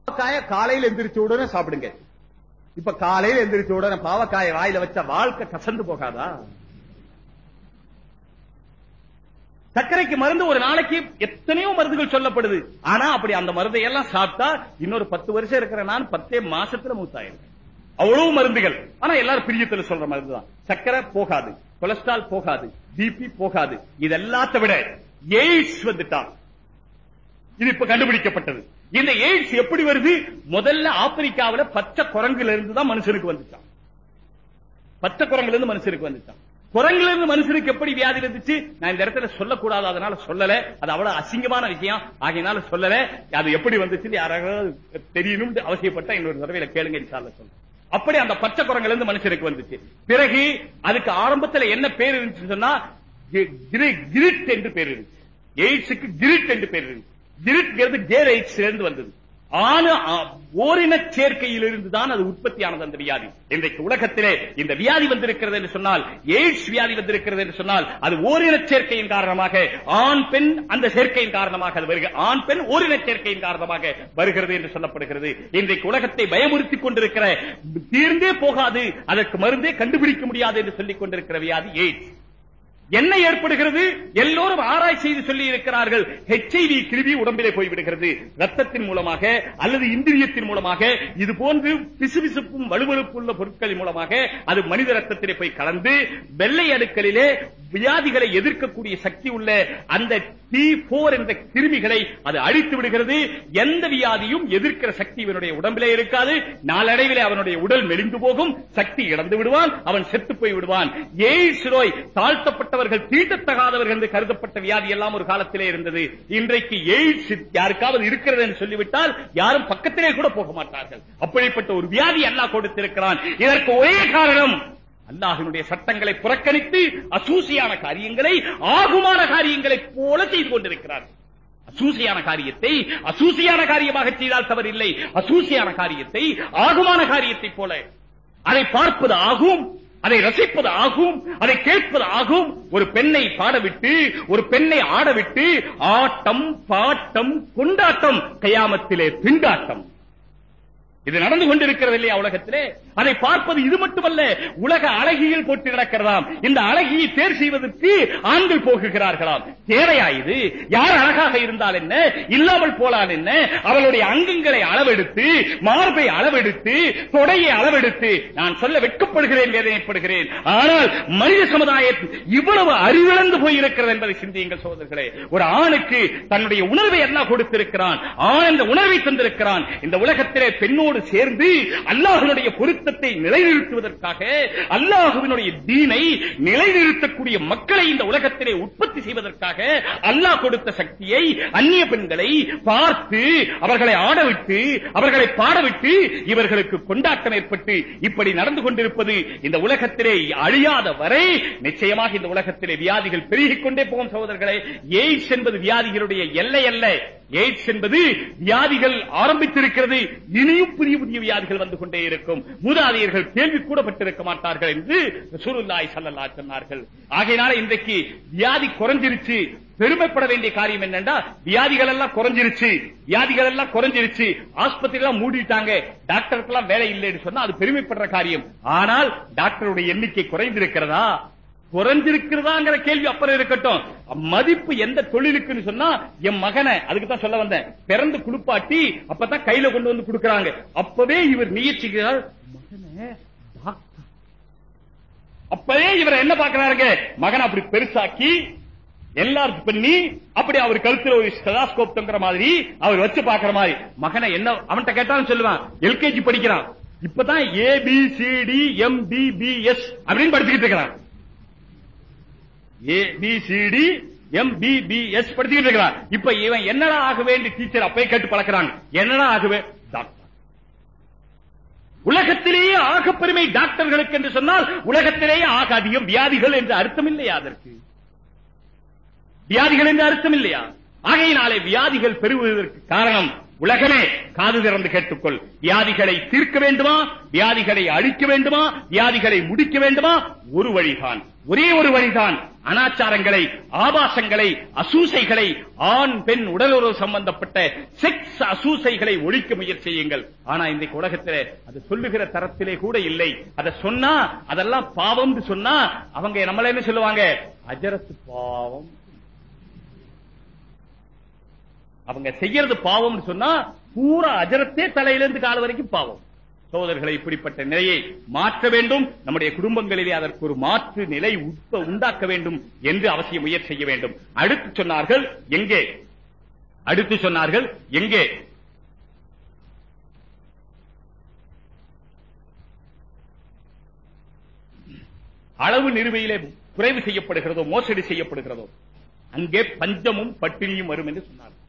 காய காலையில எந்திரிச்ச உடனே சாப்பிடுங்க. இப்ப காலையில எந்திரிச்ச உடனே பாவக்காய வாயில வச்ச வாழ்க்கை கசந்து போகாதா? சர்க்கரைக்கு மருந்து ஒரு நாளைக்கு எத்தனையோ மருந்துகள் சொல்லப்படுது. ஆனா அப்படி அந்த மருந்தை எல்லாம் சாப்பிட்டா இன்னொரு பத்து வருஷம் இருக்கிற நான் பத்தே மாசத்துல மூத்தாயிருக்கேன். அவ்வளவு மருந்துகள். ஆனா எல்லாரும் பிரியத்துல சொல்ற மருந்து தான் சர்க்கரை போகாது கொலஸ்ட்ரால் போகாது பிபி போகாது. இது எல்லாத்த விட எய்ட்ஸ் வந்துட்டான். இது இப்ப கண்டுபிடிக்கப்பட்டது. இந்த எய்ட்ஸ் எப்படி வருது? முதல்ல ஆப்பிரிக்காவுல பச்சை குரங்குல இருந்து தான் மனுஷனுக்கு வந்துச்சான் பச்சை குரங்குல இருந்து மனுஷனுக்கு வந்துச்சான் குரங்கிலிருந்து மனுஷனுக்கு எப்படி வியாதி இருந்துச்சு? நான் இந்த இடத்துல சொல்லக்கூடாது அதனால சொல்லல. அது அவ்வளவு அசிங்கமான விஷயம். ஆகையினால சொல்லல. அது எப்படி வந்துச்சு யாராவது தெரியணும் அவசியப்பட்ட இன்னொரு தடவையில கேளுங்க இன்ஷால்ல அப்படி அந்த பச்சை குரங்கிலிருந்து மனுஷனுக்கு வந்துச்சு. பிறகு அதுக்கு ஆரம்பத்துல என்ன பேர் இருந்துச்சு சொன்னா கிரிட் என்று பேர் இருந்துச்சு. எய்ட்ஸுக்கு கிரிட் என்று பேர் இருந்துச்சு. கிரிட்ங்கிறது கேர் எய்ட்ஸ்ல இருந்து வந்தது. ஆணு ஓரின சேர்க்கையிலிருந்து தான் அது உற்பத்தியானது அந்த வியாதி. இன்றைக்கு உலகத்திலே இந்த வியாதி வந்திருக்கிறது என்று சொன்னால் எய்ட்ஸ் வியாதி வந்திருக்கிறது என்று சொன்னால் அது ஓரின சேர்க்கையின் காரணமாக ஆண் பெண் அந்த சேர்க்கையின் காரணமாக அது வருகிறது. ஆண் பெண் ஓரின சேர்க்கையின் காரணமாக வருகிறது என்று சொல்லப்படுகிறது. இன்றைக்கு உலகத்தை பயமுறுத்திக் கொண்டிருக்கிற தீர்ந்தே போகாது அதற்கு மருந்தே கண்டுபிடிக்க முடியாது என்று சொல்லிக் கொண்டிருக்கிற வியாதி எய்ட்ஸ். என்ன ஏற்படுகிறது? எல்லோரும் ஆராய்ச்சி செய்து சொல்லி இருக்கிறார்கள். ஹெச்ஐவி கிருமி உடம்பிலே போய்விடுகிறது ரத்தத்தின் மூலமாக அல்லது இந்திரியத்தின் மூலமாக இது போன்று பிசுபிசுப்பும் வலுவழுப்புள்ள பொருட்களின் மூலமாக அது மனித ரத்தத்திலே போய் கலந்து வெள்ளை அடுக்களிலே வியாதிகளை எதிர்க்கக்கூடிய சக்தி உள்ள அந்த டி போர் என்ற கிருமிகளை அது அழித்து விடுகிறது. எந்த வியாதியும் எதிர்க்கிற சக்தி இவனுடைய உடம்பிலே இருக்காது. நாளடைவில் அவனுடைய உடல் மெலிந்து போகும். சக்தி இழந்து விடுவான். அவன் செத்து போய் விடுவான். எய்ட்ஸ் நோய் தாழ்த்தப்பட்டவர்கள் தீண்டத்தகாதவர்கள் என்று கருதப்பட்ட வியாதி எல்லாம் ஒரு காலத்திலே இருந்தது. இன்றைக்கு எய்ட்ஸ் யாருக்காவது இருக்கிறது என்று சொல்லிவிட்டால் யாரும் பக்கத்திலே கூட போக மாட்டார்கள். அப்படிப்பட்ட ஒரு வியாதி அல்லாஹ் கொடுத்திருக்கிறான். இதற்கு ஒரே காரணம் அல்லாஹினுடைய சட்டங்களை புறக்கணித்து அசூசியான காரியங்களை ஆகுமான காரியங்களைப் போல செய்து கொண்டிருக்கிறார். அசூசியான காரியத்தை அசூசியான காரியமாக செய்தால் தவறில்லை. அசூசியான காரியத்தை ஆகுமான காரியத்தை போல. அதை பார்ப்பது ஆகும். அதை ரசிப்பது ஆகும் அதை கேட்பது ஆகும். ஒரு பெண்ணை பாடவிட்டு ஒரு பெண்ணை ஆடவிட்டு ஆட்டம் பாட்டம் கொண்டாட்டம் கயாமத்திலே திண்டாட்டம். இது நடந்து கொண்டிருக்கிறது இல்லையா உலகத்திலே? அதை பார்ப்பது இது மட்டுமல்ல உலக அழகியில் போட்டு நடக்கிறதாம். இந்த அழகியை தேர் செய்வதற்கு ஆண்கள் போகுகிறார்களாம். தேவையா இது? யார் அழகாக இருந்தால் என்ன? இல்லாமல் போலால் என்ன? அவளுடைய அங்கங்களை அளவெடுத்து மார்பை அளவெடுத்து தொடையை அளவெடுத்து. நான் சொல்ல வெட்கப்படுகிறேன் வேதனைப்படுகிறேன். ஆனால் மனித சமுதாயம் இவ்வளவு அறிவிழந்து போயிருக்கிறது என்பதை சிந்தியுங்கள் சோதர்களே ஒரு ஆணுக்கு தன்னுடைய உணர்வை என்ன கொடுத்திருக்கிறான். ஆண் இந்த உணர்வை தந்திருக்கிறான். இந்த உலகத்திலே பெண்ணோடு சேர்ந்து அல்லாஹ்வினுடைய பொருத்தத்தை நிலைநிறுத்துவதற்காக அல்லாஹுவினுடைய தீனை நிலைநிறுத்தக்கூடிய மக்களை இந்த உலகத்திலே உற்பத்தி செய்வதற்காக அல்லாஹ் கொடுத்த சக்தியை அந்நிய பெண்களை பார்த்து அவர்களை ஆடவிட்டு அவர்களை பாடவிட்டு இவர்களுக்கு கொண்டாட்டம் ஏற்பட்டு இப்படி நடந்து கொண்டிருப்பது இந்த உலகத்திலே அழியாத வரை நிச்சயமாக இந்த உலகத்திலே வியாதிகள் பெருகிக் கொண்டே போகும் சகோதரர்களே. எய்ட்ஸ் என்பது வியாதிகளுடைய எல்லை அல்ல. எய்ட்ஸ் என்பது வியாதிகள் ஆரம்பித்திருக்கிறது இனியும் புதிய புதிய வியாதிகள் வந்து கொண்டே இருக்கும். மூதாதையர்கள் கேள்வி கூடப்பட்டிருக்க மாட்டார்கள் என்று ரசூலுல்லாஹி சல்லல்லா சொன்னார்கள். ஆகையினால இன்றைக்கு வியாதி குறைஞ்சிருச்சு. பெருமைப்பட வேண்டிய காரியம் என்னன்னா வியாதிகள் எல்லாம் குறைஞ்சிருச்சு. வியாதிகள் எல்லாம் குறைஞ்சிருச்சு. ஆஸ்பத்திரி எல்லாம் மூடிட்டாங்க. டாக்டருக்கு எல்லாம் வேலை இல்லைன்னு சொன்னா அது பெருமைப்படுற காரியம். ஆனால் டாக்டருடைய எண்ணிக்கை குறைந்திருக்கிறதா? குறைஞ்சிருக்கிறதாங்கிற கேள்வி அப்புறம் இருக்கட்டும். மதிப்பு எந்த தொழிலுக்குன்னு சொன்னா என் மகனை அதுக்கு தான் சொல்ல வந்தேன். பிறந்து குளிப்பாட்டி அப்பதான் கையில கொண்டு வந்து கொடுக்கறாங்க. அப்பவே இவர் முயற்சிக்கிறார் மகனை அப்பவே இவர் என்ன பாக்குறாருங்க மகனை அப்படி பெருசாக்கி எல்லாருக்கும் பண்ணி அப்படி அவர் கழுத்துல ஒரு ஸ்டெலாஸ்கோப் தொங்குற மாதிரி அவர் வச்சு பாக்குற மாதிரி. மகனை என்ன அவன்கிட்ட கேட்டாலும் சொல்லுவான் எல்கேஜி படிக்கிறான். இப்பதான் ABCD M B B S அப்படின்னு படிச்சுக்கிட்டு இருக்கிறான். A B C D M B B S படிச்சுக்கிட்டு இருக்கிறான். இப்ப இவன் என்னடா ஆக வேண்டிய டீச்சர் அப்பயே கேட்டு பழக்கிறாங்க. என்னடா ஆகவே? டாக்டர் உலகத்திலேயே ஆக பெருமை டாக்டர்களுக்கு என்று சொன்னால் உலகத்திலேயே ஆக அதிகம் வியாதிகள் என்று அர்த்தம் இல்லையா அதற்கு? வியாதிகள் என்று அர்த்தம் இல்லையா? ஆகையினாலே வியாதிகள் பெறுவதற்கு காரணம் உலகமே காது திறந்து கேட்டுக்கொள். வியாதிகளை தீர்க்க வேண்டுமா? வியாதிகளை அழிக்க வேண்டுமா? வியாதிகளை முடிக்க வேண்டுமா? ஒரு வழிதான். ஒரே ஒரு வழிதான். அனாச்சாரங்களை ஆபாசங்களை அசூசைகளை ஆண் பெண் உடலுறவு சம்பந்தப்பட்ட செக்ஸ் அசூசைகளை ஒழிக்க முயற்சி செய்யுங்கள். ஆனா இன்றைக்கு உலகத்தில் அது சொல்லுகிற தரத்திலே கூட இல்லை. அதை சொன்னா அதெல்லாம் பாவம் சொன்னா அவங்க நம்மள என்ன சொல்லுவாங்க? அஜரத்து பாவம். அவங்க செய்யறது பாவம் சொன்னா பூரா அஜரத்தே தலையிலிருந்து கால வரைக்கும் பாவம். சோதர்களை இப்படிப்பட்ட நிலையை மாற்ற வேண்டும். நம்முடைய குடும்பங்களிலே அதற்கு ஒரு மாற்று நிலை உண்டாக்க வேண்டும் என்று அவசியம் முயற்சி செய்ய வேண்டும். அடுத்து சொன்னார்கள் எங்கே? அடுத்து சொன்னார்கள் எங்கே? அளவு நிறுவையிலே குறைவு செய்யப்படுகிறதோ மோசடி செய்யப்படுகிறதோ அங்கே பஞ்சமும் பட்டினியும் வரும் என்று சொன்னார்கள்.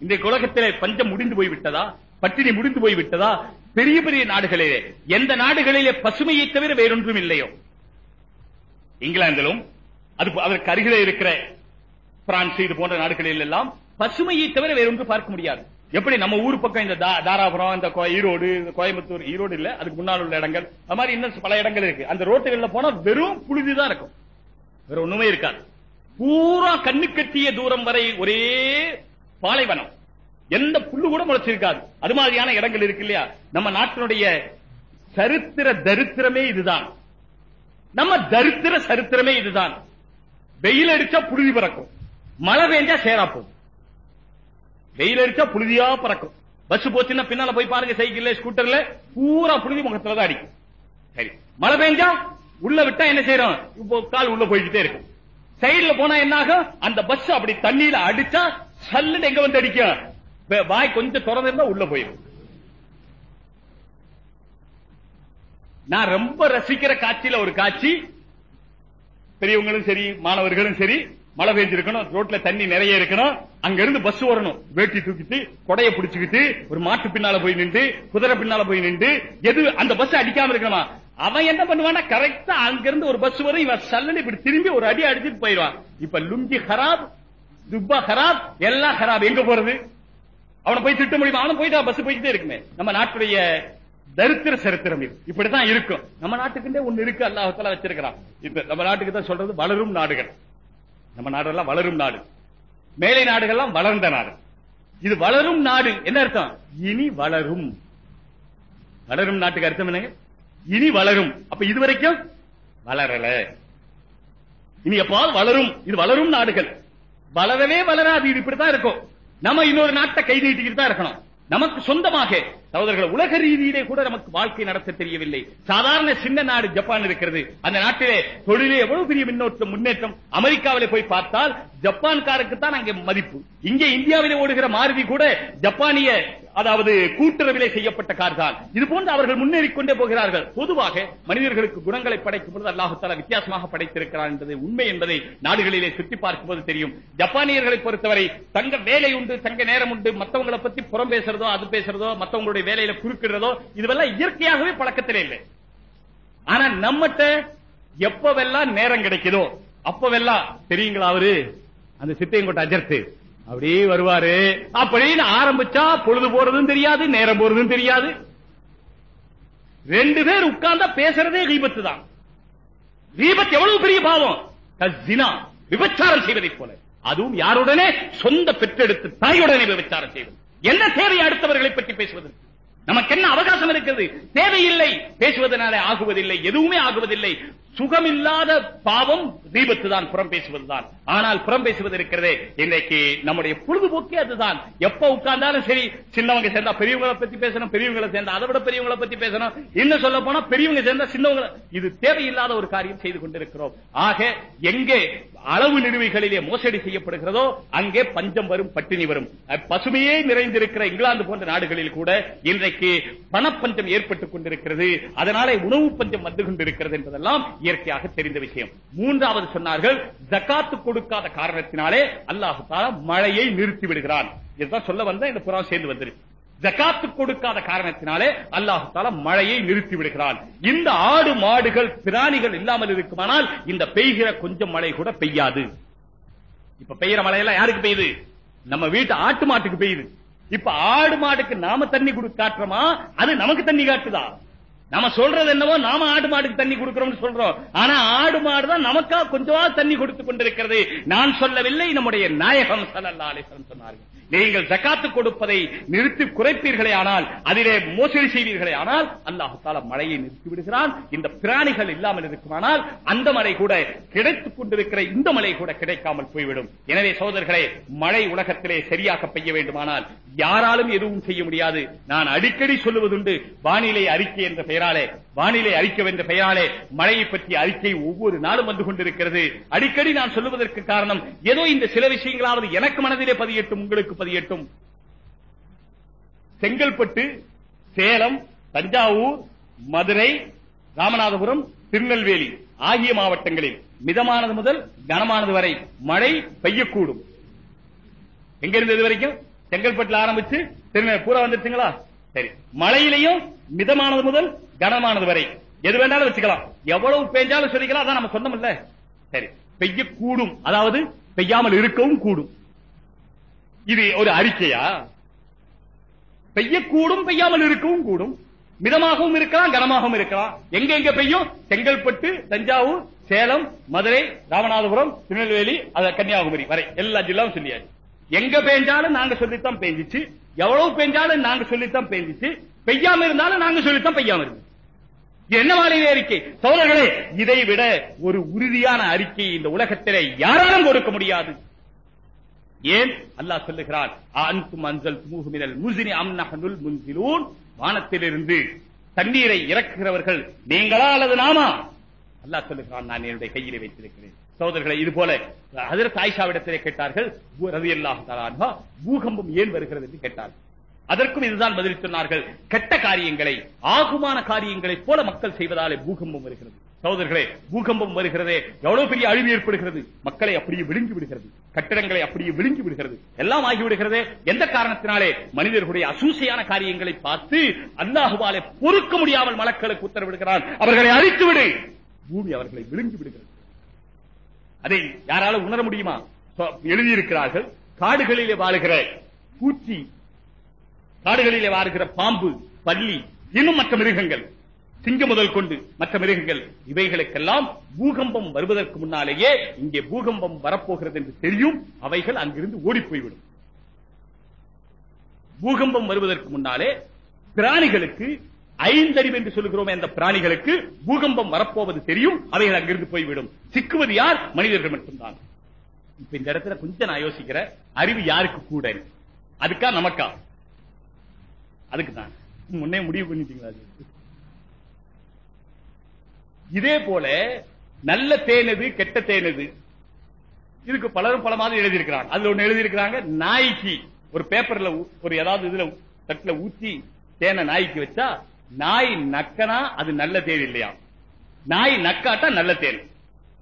இன்றைக்கு உலகத்திலே பஞ்சம் முடிந்து போய்விட்டதா? பட்டினி முடிந்து போய்விட்டதா? பெரிய பெரிய நாடுகளிலே. எந்த நாடுகளிலே பசுமையை தவிர வேறொன்றும் இல்லையோ. இங்கிலாந்திலும் அது அதற்கு அருகிலே இருக்கிற பிரான்ஸ் இது போன்ற நாடுகளில் எல்லாம் பசுமையை தவிர வேறொன்று பார்க்க முடியாது. எப்படி நம்ம ஊர் பக்கம் இந்த தா- தாராபுரம் இந்த கோ- ஈரோடு இந்த கோயம்புத்தூர் ஈரோடு இல்ல அதுக்கு முன்னால் உள்ள இடங்கள் அது மாதிரி இன்னும் பல இடங்கள் இருக்கு. அந்த ரோட்டுகள்ல போனா வெறும் புழுதிதான் இருக்கும். வேற ஒண்ணுமே இருக்காது. பூரா கண்ணு கட்டிய தூரம் வரை ஒரே பாலைவனம். எந்த புல்லு கூட முளைச்சிருக்காது. அது மாதிரியான இடங்கள் இருக்கு இல்லையா? நம்ம நாட்டினுடைய சரித்திர தரித்திரமே இதுதான். நம்ம தரித்திர சரித்திரமே இதுதான். வெயில் அடிச்சா புழுதி பறக்கும். மழை பெஞ்சா சேரா போகும். வெயில் அடிச்சா புழுதியா பறக்கும். பஸ் போச்சுன்னா பின்னால போய் பாருங்க சைக்கிள்ல ஸ்கூட்டர்ல பூரா புழுதி முகத்துல தான் அடிக்கும். சரி. மழை பெஞ்சா உள்ள விட்டா என்ன செய்யறோம்? இப்போ கால் உள்ள போய்கிட்டே இருக்கும். சைடுல போனா என்ன ஆகும்? அந்த பஸ் அப்படி தண்ணியில அடிச்சா சல்லுன்னு எங்க வந்து அடிக்கும்? வாய் கொஞ்சம் திறந்திருந்தா உள்ள போயிடும் நான் ரொம்ப ரசிக்கிற காட்சியில ஒரு காட்சி. பெரியவங்களும் சரி மாணவர்களும் சரி மழை பெஞ்சிருக்கணும் ரோட்ல தண்ணி நிறைய இருக்கணும் அங்க இருந்து பஸ் வரணும் வேட்டி தூக்கிட்டு கொடைய பிடிச்சுக்கிட்டு ஒரு மாட்டு பின்னால போய் நின்று குதிரை பின்னால போய் நின்று எது அந்த பஸ் அடிக்காம இருக்கணுமா? அவன் என்ன பண்ணுவான்னா கரெக்டா அங்க இருந்து ஒரு பஸ் வரும் இவன் சல்லன் இப்படி திரும்பி ஒரு அடி அடிச்சிட்டு போயிடுவான். இப்ப லுங்கி ஹராப் துப்பா ஹராப் எல்லாம் ஹராப் எங்க போறது? அவனை போய் திட்ட முடியுமா? அவனும் போயிட்டா பஸ் போயிட்டே இருக்குமே. நம்ம நாட்டுடைய தரித்திர சரித்திரம் இது. இப்படித்தான் இருக்கும். நம்ம நாட்டுக்குண்டே ஒண்ணு இருக்கு அல்லாஹத்தால வச்சிருக்கிறான். இப்ப நம்ம நாட்டுக்கு தான் சொல்றது வளரும் நாடுகள். நம்ம நாடெல்லாம் வளரும் நாடு. மேலை நாடுகள்லாம் வளர்ந்த நாடு. இது வளரும் நாடு. என்ன அர்த்தம்? இனி வளரும். வளரும் நாட்டுக்கு அர்த்தம் என்னங்க? இனி வளரும். அப்ப இதுவரைக்கும் வளரல. இனி எப்பாவது வளரும். இது வளரும் நாடுகள். வளரவே வளராது இது இப்படித்தான் இருக்கும். நம்ம இன்னொரு நாட்டை கை நீட்டிக்கிட்டு தான் இருக்கணும். நமக்கு சொந்தமாக சகோதரர்கள் உலக ரீதியிலே கூட நமக்கு வாழ்க்கை நடத்த தெரியவில்லை. சாதாரண சின்ன நாடு ஜப்பான் இருக்கிறது. அந்த நாட்டிலே தொழிலே எவ்வளவு பெரிய முன்னோட்டம் முன்னேற்றம்? அமெரிக்காவிலே போய் பார்த்தால் ஜப்பான்காருக்கு தான் அங்கே மதிப்பு. இங்கே இந்தியாவிலே ஓடுகிற மாருதி கூட ஜப்பானிய அதாவது கூட்டுறவிலே செய்யப்பட்ட கார் இது போன்று அவர்கள் முன்னேறிக் கொண்டே போகிறார்கள். பொதுவாக மனிதர்களுக்கு குணங்களை படைக்கும் பொழுது அல்லாஹால வித்தியாசமாக படைத்திருக்கிறார் என்பது உண்மை என்பதை நாடுகளிலே சுற்றி பார்க்கும்போது தெரியும். ஜப்பானியர்களை பொறுத்தவரை தங்க வேலை உண்டு தங்க நேரம் உண்டு. மத்தவங்களை பத்தி புறம் பேசுறதோ அது பேசுறதோ மத்தவங்களுடைய வேலையில குறுக்கிடுறதோ இதுவெல்லாம் இயற்கையாகவே பழக்கத்திலே இல்லை. ஆனா நம்மகிட்ட எப்பவெல்லாம் நேரம் கிடைக்குதோ அப்பவெல்லாம் தெரியுங்களா அவரு? அந்த சித்தையங்கோட்டை அஜர்த்து. அப்படியே வருவாரு. அப்படின்னு ஆரம்பிச்சா பொழுது போறதும் தெரியாது நேரம் போறதும் தெரியாது. ரெண்டு பேர் உட்கார்ந்தா பேசுறதே கீபத்து தான். கீபத் எவ்வளவு பெரிய பாவம்? விபச்சாரம் செய்வதைப் போல. அதுவும் யாருடனே? சொந்த பெற்றெடுத்து தாயுடனே விபச்சாரம் செய்வது. என்ன தேவை அடுத்தவர்களை பற்றி பேசுவதற்கு நமக்கு என்ன அவகாசம் இருக்கிறது? தேவையில்லை. பேசுவதனாலே ஆகுவதில்லை எதுவுமே ஆகுவதில்லை. சுகமில்லாத பாவம் தீபத்து தான் புறம் பேசுவதுதான் ஆனால் புறம் பேசுவது இருக்கிறதே இன்றைக்கு நம்முடைய பொழுதுபோக்கே அதுதான். எப்ப உட்கார்ந்தாலும் சரி சின்னவங்க சேர்ந்தா பெரியவங்களை பத்தி பேசணும் பெரியவங்களை சேர்ந்தா அதை விட பெரியவங்களை பத்தி பேசணும். இன்னும் சொல்ல போனா பெரியவங்க சேர்ந்தா சின்னவங்க இது தேவையில்லாத ஒரு காரியம் செய்து கொண்டிருக்கிறோம். ஆக எங்கே அளவு நிறுவிகளிலே மோசடி செய்யப்படுகிறதோ அங்கே பஞ்சம் வரும் பட்டினி வரும். பசுமையே நிறைந்திருக்கிற இங்கிலாந்து போன்ற நாடுகளில் கூட இன்றைக்கு பணப்பஞ்சம் ஏற்பட்டுக் கொண்டிருக்கிறது. அதனாலே உணவு பஞ்சம் வந்து கொண்டிருக்கிறது என்பதெல்லாம் இயற்கையாக தெரிந்த விஷயம். மூன்றாவது சொன்னார்கள் ஜக்காத்து கொடுக்காத காரணத்தினாலே அல்லாஹு தாலா மழையை நிறுத்தி விடுகிறான். இதுதான் சொல்ல வந்த இந்த புறா சேர்ந்து வந்துருச்சு ஜக்காத்து கொடுக்காத காரணத்தினாலே அல்லாஹு தாலா மழையை நிறுத்தி விடுகிறான். இந்த ஆடு மாடுகள் பிராணிகள் இல்லாமல் இருக்குமானால் இந்த பெய்கிற கொஞ்சம் மழை கூட பெய்யாது. இப்ப பெய்யற மழையெல்லாம் யாருக்கு பெய்யுது? நம்ம வீட்டு ஆட்டு மாட்டுக்கு பெய்யுது. இப்ப ஆடு மாடுக்கு நாம தண்ணி குடு காட்டுறோமா? அது நமக்கு தண்ணி காட்டுதா? நாம சொல்றது என்னவோ நாம ஆடு மாடுக்கு தண்ணி கொடுக்கிறோம்னு சொல்றோம். ஆனா ஆடு மாடு தான் நமக்கா கொஞ்சமா தண்ணி கொடுத்து கொண்டிருக்கிறது. நான் சொல்லவில்லை நம்முடைய நாயகம் ஸல்லல்லாஹு அலைஹி சொன்னார்கள். நீங்கள் ஜக்காத்து கொடுப்பதை நிறுத்தி குறைப்பீர்களே ஆனால் அதிலே மோசடி செய்வீர்களே ஆனால் அல்லாஹ் தாலா மழையை நிறுத்தி விடுகிறான். இந்த பிராணிகள் இல்லாமல் இருக்குமானால் அந்த மழை கூட கிடைத்துக் கொண்டிருக்கிற இந்த மழை கூட கிடைக்காமல் போய்விடும். எனவே சோதர்களே மழை உலகத்திலே சரியாக பெய்ய வேண்டுமானால் யாராலும் எதுவும் செய்ய முடியாது. நான் அடிக்கடி சொல்லுவதுண்டு வானிலை அறிக்கை என்ற பெயராலே வானிலை அறிக்கை என்ற பெயராலே மழையை பற்றிய அறிக்கை ஒவ்வொரு நாளும் வந்து கொண்டிருக்கிறது. அடிக்கடி நான் சொல்லுவதற்கு காரணம் ஏதோ இந்த சில விஷயங்களாவது எனக்கு மனதிலே பதியட்டும் உங்களுக்கு பதியட்டும் செங்கல்பட்டு சேலம் தஞ்சாவூர் மதுரை ராமநாதபுரம் திருநெல்வேலி ஆகிய மாவட்டங்களில் மிதமானது முதல் கனமானது வரை மழை பெய்யக்கூடும். எங்க இருந்து இது வரைக்கும்? செங்கல்பட்டுல ஆரம்பிச்சு திருநெல் பூரா வந்துருச்சுங்களா? சரி. மழையிலையும் மிதமானது முதல் கனமானது வரை. எது வேணாலும் வச்சுக்கலாம். எவ்வளவு பெஞ்சாலும் சொல்லிக்கலாம் அதான் நம்ம சொன்னோம் இல்ல சரி. பெய்யக்கூடும். அதாவது பெய்யாமல் இருக்கவும் கூடும். இது ஒரு அறிக்கையா? பெய்யக்கூடும் பெய்யாமல் இருக்கவும் கூடும். மிதமாகவும் இருக்கலாம் கனமாகவும் இருக்கலாம். எங்க எங்க பெய்யும்? செங்கல்பட்டு தஞ்சாவூர் சேலம் மதுரை ராமநாதபுரம் திருநெல்வேலி அத கன்னியாகுமரி வரை. எல்லா ஜில்லாவும் சொல்லியாச்சு. எங்க பெஞ்சாலும் நாங்க சொல்லித்தான் பெஞ்சிச்சு. எவ்வளவு பெஞ்சாலும் நாங்க சொல்லித்தான் பெஞ்சிச்சு. பெய்யாம இருந்தாலும் நாங்க சொல்லித்தான் பெய்யாம இருந்தோம். என்ன வானிலை அறிக்கை? சோழர்களே இதை விட ஒரு உறுதியான அறிக்கை இந்த உலகத்திலே யாராலும் கொடுக்க முடியாது. ஏன்? அல்லாஹ் சொல்லுகிறான் அன்தும் அன்சல் மூஹுமினல் முசினி அம்னஹனுல் முன்சிலூன். வானத்திலிருந்து தண்ணீரை இறக்குகிறவர்கள் நீங்களா அல்லது நாமா அல்லாஹ் சொல்லுகிறான் நான் என்னுடைய கையிலே வைத்திருக்கிறேன். சோதர்களை இது போல அதற்கு ஆயிஷாவிடத்திலே கேட்டார்கள் ரலியல்லாஹு தஆலா பூகம்பம் ஏன் வருகிறது? என்று கேட்டார்கள். அதற்கும் இதுதான் பதில் சொன்னார்கள் கெட்ட காரியங்களை ஆகுமான காரியங்களைப் போல மக்கள் செய்வதாலே பூகம்பம் வருகிறது. சகோதரர்களே பூகம்பம் வருகிறதே எவ்வளவு பெரிய அழிவு ஏற்படுகிறது? மக்களை அப்படியே விழுங்கி விடுகிறது. கட்டிடங்களை அப்படியே விழுங்கி விடுகிறது. எல்லாம் ஆகிவிடுகிறதே எந்த காரணத்தினாலே? மனிதர்களுடைய அசூசையான காரியங்களை பார்த்து அல்லாஹுவாலே பொறுக்க முடியாமல் மலக்களுக்கு உத்தரவிடுகிறான். அவர்களை அழித்து விடு. பூமி அவர்களை விழுங்கி விடுகிறது. அதை யாரால உணர முடியுமா? எழுதியிருக்கிறார்கள். காடுகளிலே வாழுகிற பூச்சி காடுகளிலே வாழுகிற பாம்பு பள்ளி இன்னும் மற்ற மிருகங்கள் சிங்கம் முதல் கொண்டு மற்ற மிருகங்கள் இவைகளுக்கெல்லாம் பூகம்பம் வருவதற்கு முன்னாலேயே இங்கே பூகம்பம் வரப்போகிறது என்று தெரியும். அவைகள் அங்கிருந்து ஓடி போய்விடும் பூகம்பம் வருவதற்கு முன்னாலே பிராணிகளுக்கு ஐந்தறிவு என்று சொல்லுகிறோம் அந்த பிராணிகளுக்கு பூகம்பம் வரப்போவது தெரியும். அவைகள் அங்கிருந்து போய்விடும். சிக்குவது யார்? மனிதர்கள் மட்டும்தான். இப்ப இந்த இடத்துல கொஞ்சம் நான் யோசிக்கிறேன் அறிவு யாருக்கு கூட? அதுக்கா நமக்கா? அதுக்கு தான் முன்னே முடிவு பண்ணிட்டீங்களா இதே போல நல்ல தேனது கெட்ட தேனது. இதுக்கு பலரும் பல மாதிரி எழுதியிருக்கிறாங்க. அதுல ஒண்ணு எழுதியிருக்கிறாங்க நாய்க்கு. ஒரு பேப்பர்ல ஒரு ஏதாவது இதுல தட்டுல ஊத்தி தேனை நாய்க்கு வச்சா நாய் நக்கனா அது நல்ல தேன் இல்லையா? நாய் நக்காட்டா நல்ல தேன்.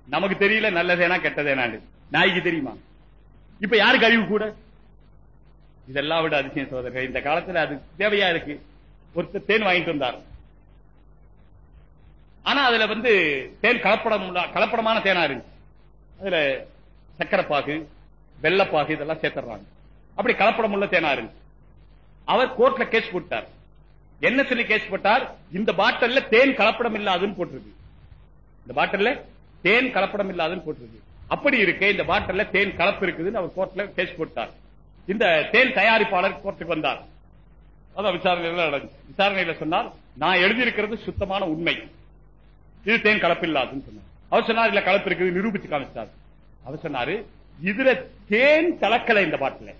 நமக்கு தெரியல நல்ல தேனா கெட்ட தேனான்னு. நாய்க்கு தெரியுமா? இப்ப யாருக்கு அறிவு கூட? இதெல்லாம் விட அதிசயம் சோதரர்கள் இந்த காலத்துல அது தேவையா இருக்கு? ஒருத்தர் தேன் வாங்கிட்டு வந்தார். ஆனா அதுல வந்து தேன் கலப்படம் கலப்படமான தேனா இருக்கு. அதுல சக்கரப்பாகு வெள்ளப்பாகு இதெல்லாம் சேர்த்துறாங்க அப்படி கலப்படம் உள்ள தேனா இருக்கு. அவர் கோர்ட்ல கேஸ் போட்டார். என்ன சொல்லி கேஸ் போட்டார்? இந்த பாட்டில்ல தேன் கலப்படம் இல்லாதுன்னு போட்டிருக்கு. இந்த பாட்டில்ல தேன் கலப்படம் இல்லாதுன்னு போட்டிருக்கு. அப்படி இருக்கு இந்த பாட்டில்ல தேன் கலப்பு இருக்குதுன்னு அவர் கோர்ட்ல கேஸ் போட்டார். இந்த தேன் தயாரிப்பாளர் கோர்ட்டுக்கு வந்தார். அதான் விசாரணையில நடந்துச்சு. விசாரணையில சொன்னார் நான் எழுதியிருக்கிறது சுத்தமான உண்மை. இது தேன் கலப்பில்லாதுன்னு சொன்னார். அவர் சொன்னார் இல்ல கலப்பு இருக்குது நிரூபிச்சு காமிச்சார். அவர் சொன்னாரு இதுல தேன் கலக்கல இந்த பாட்டில.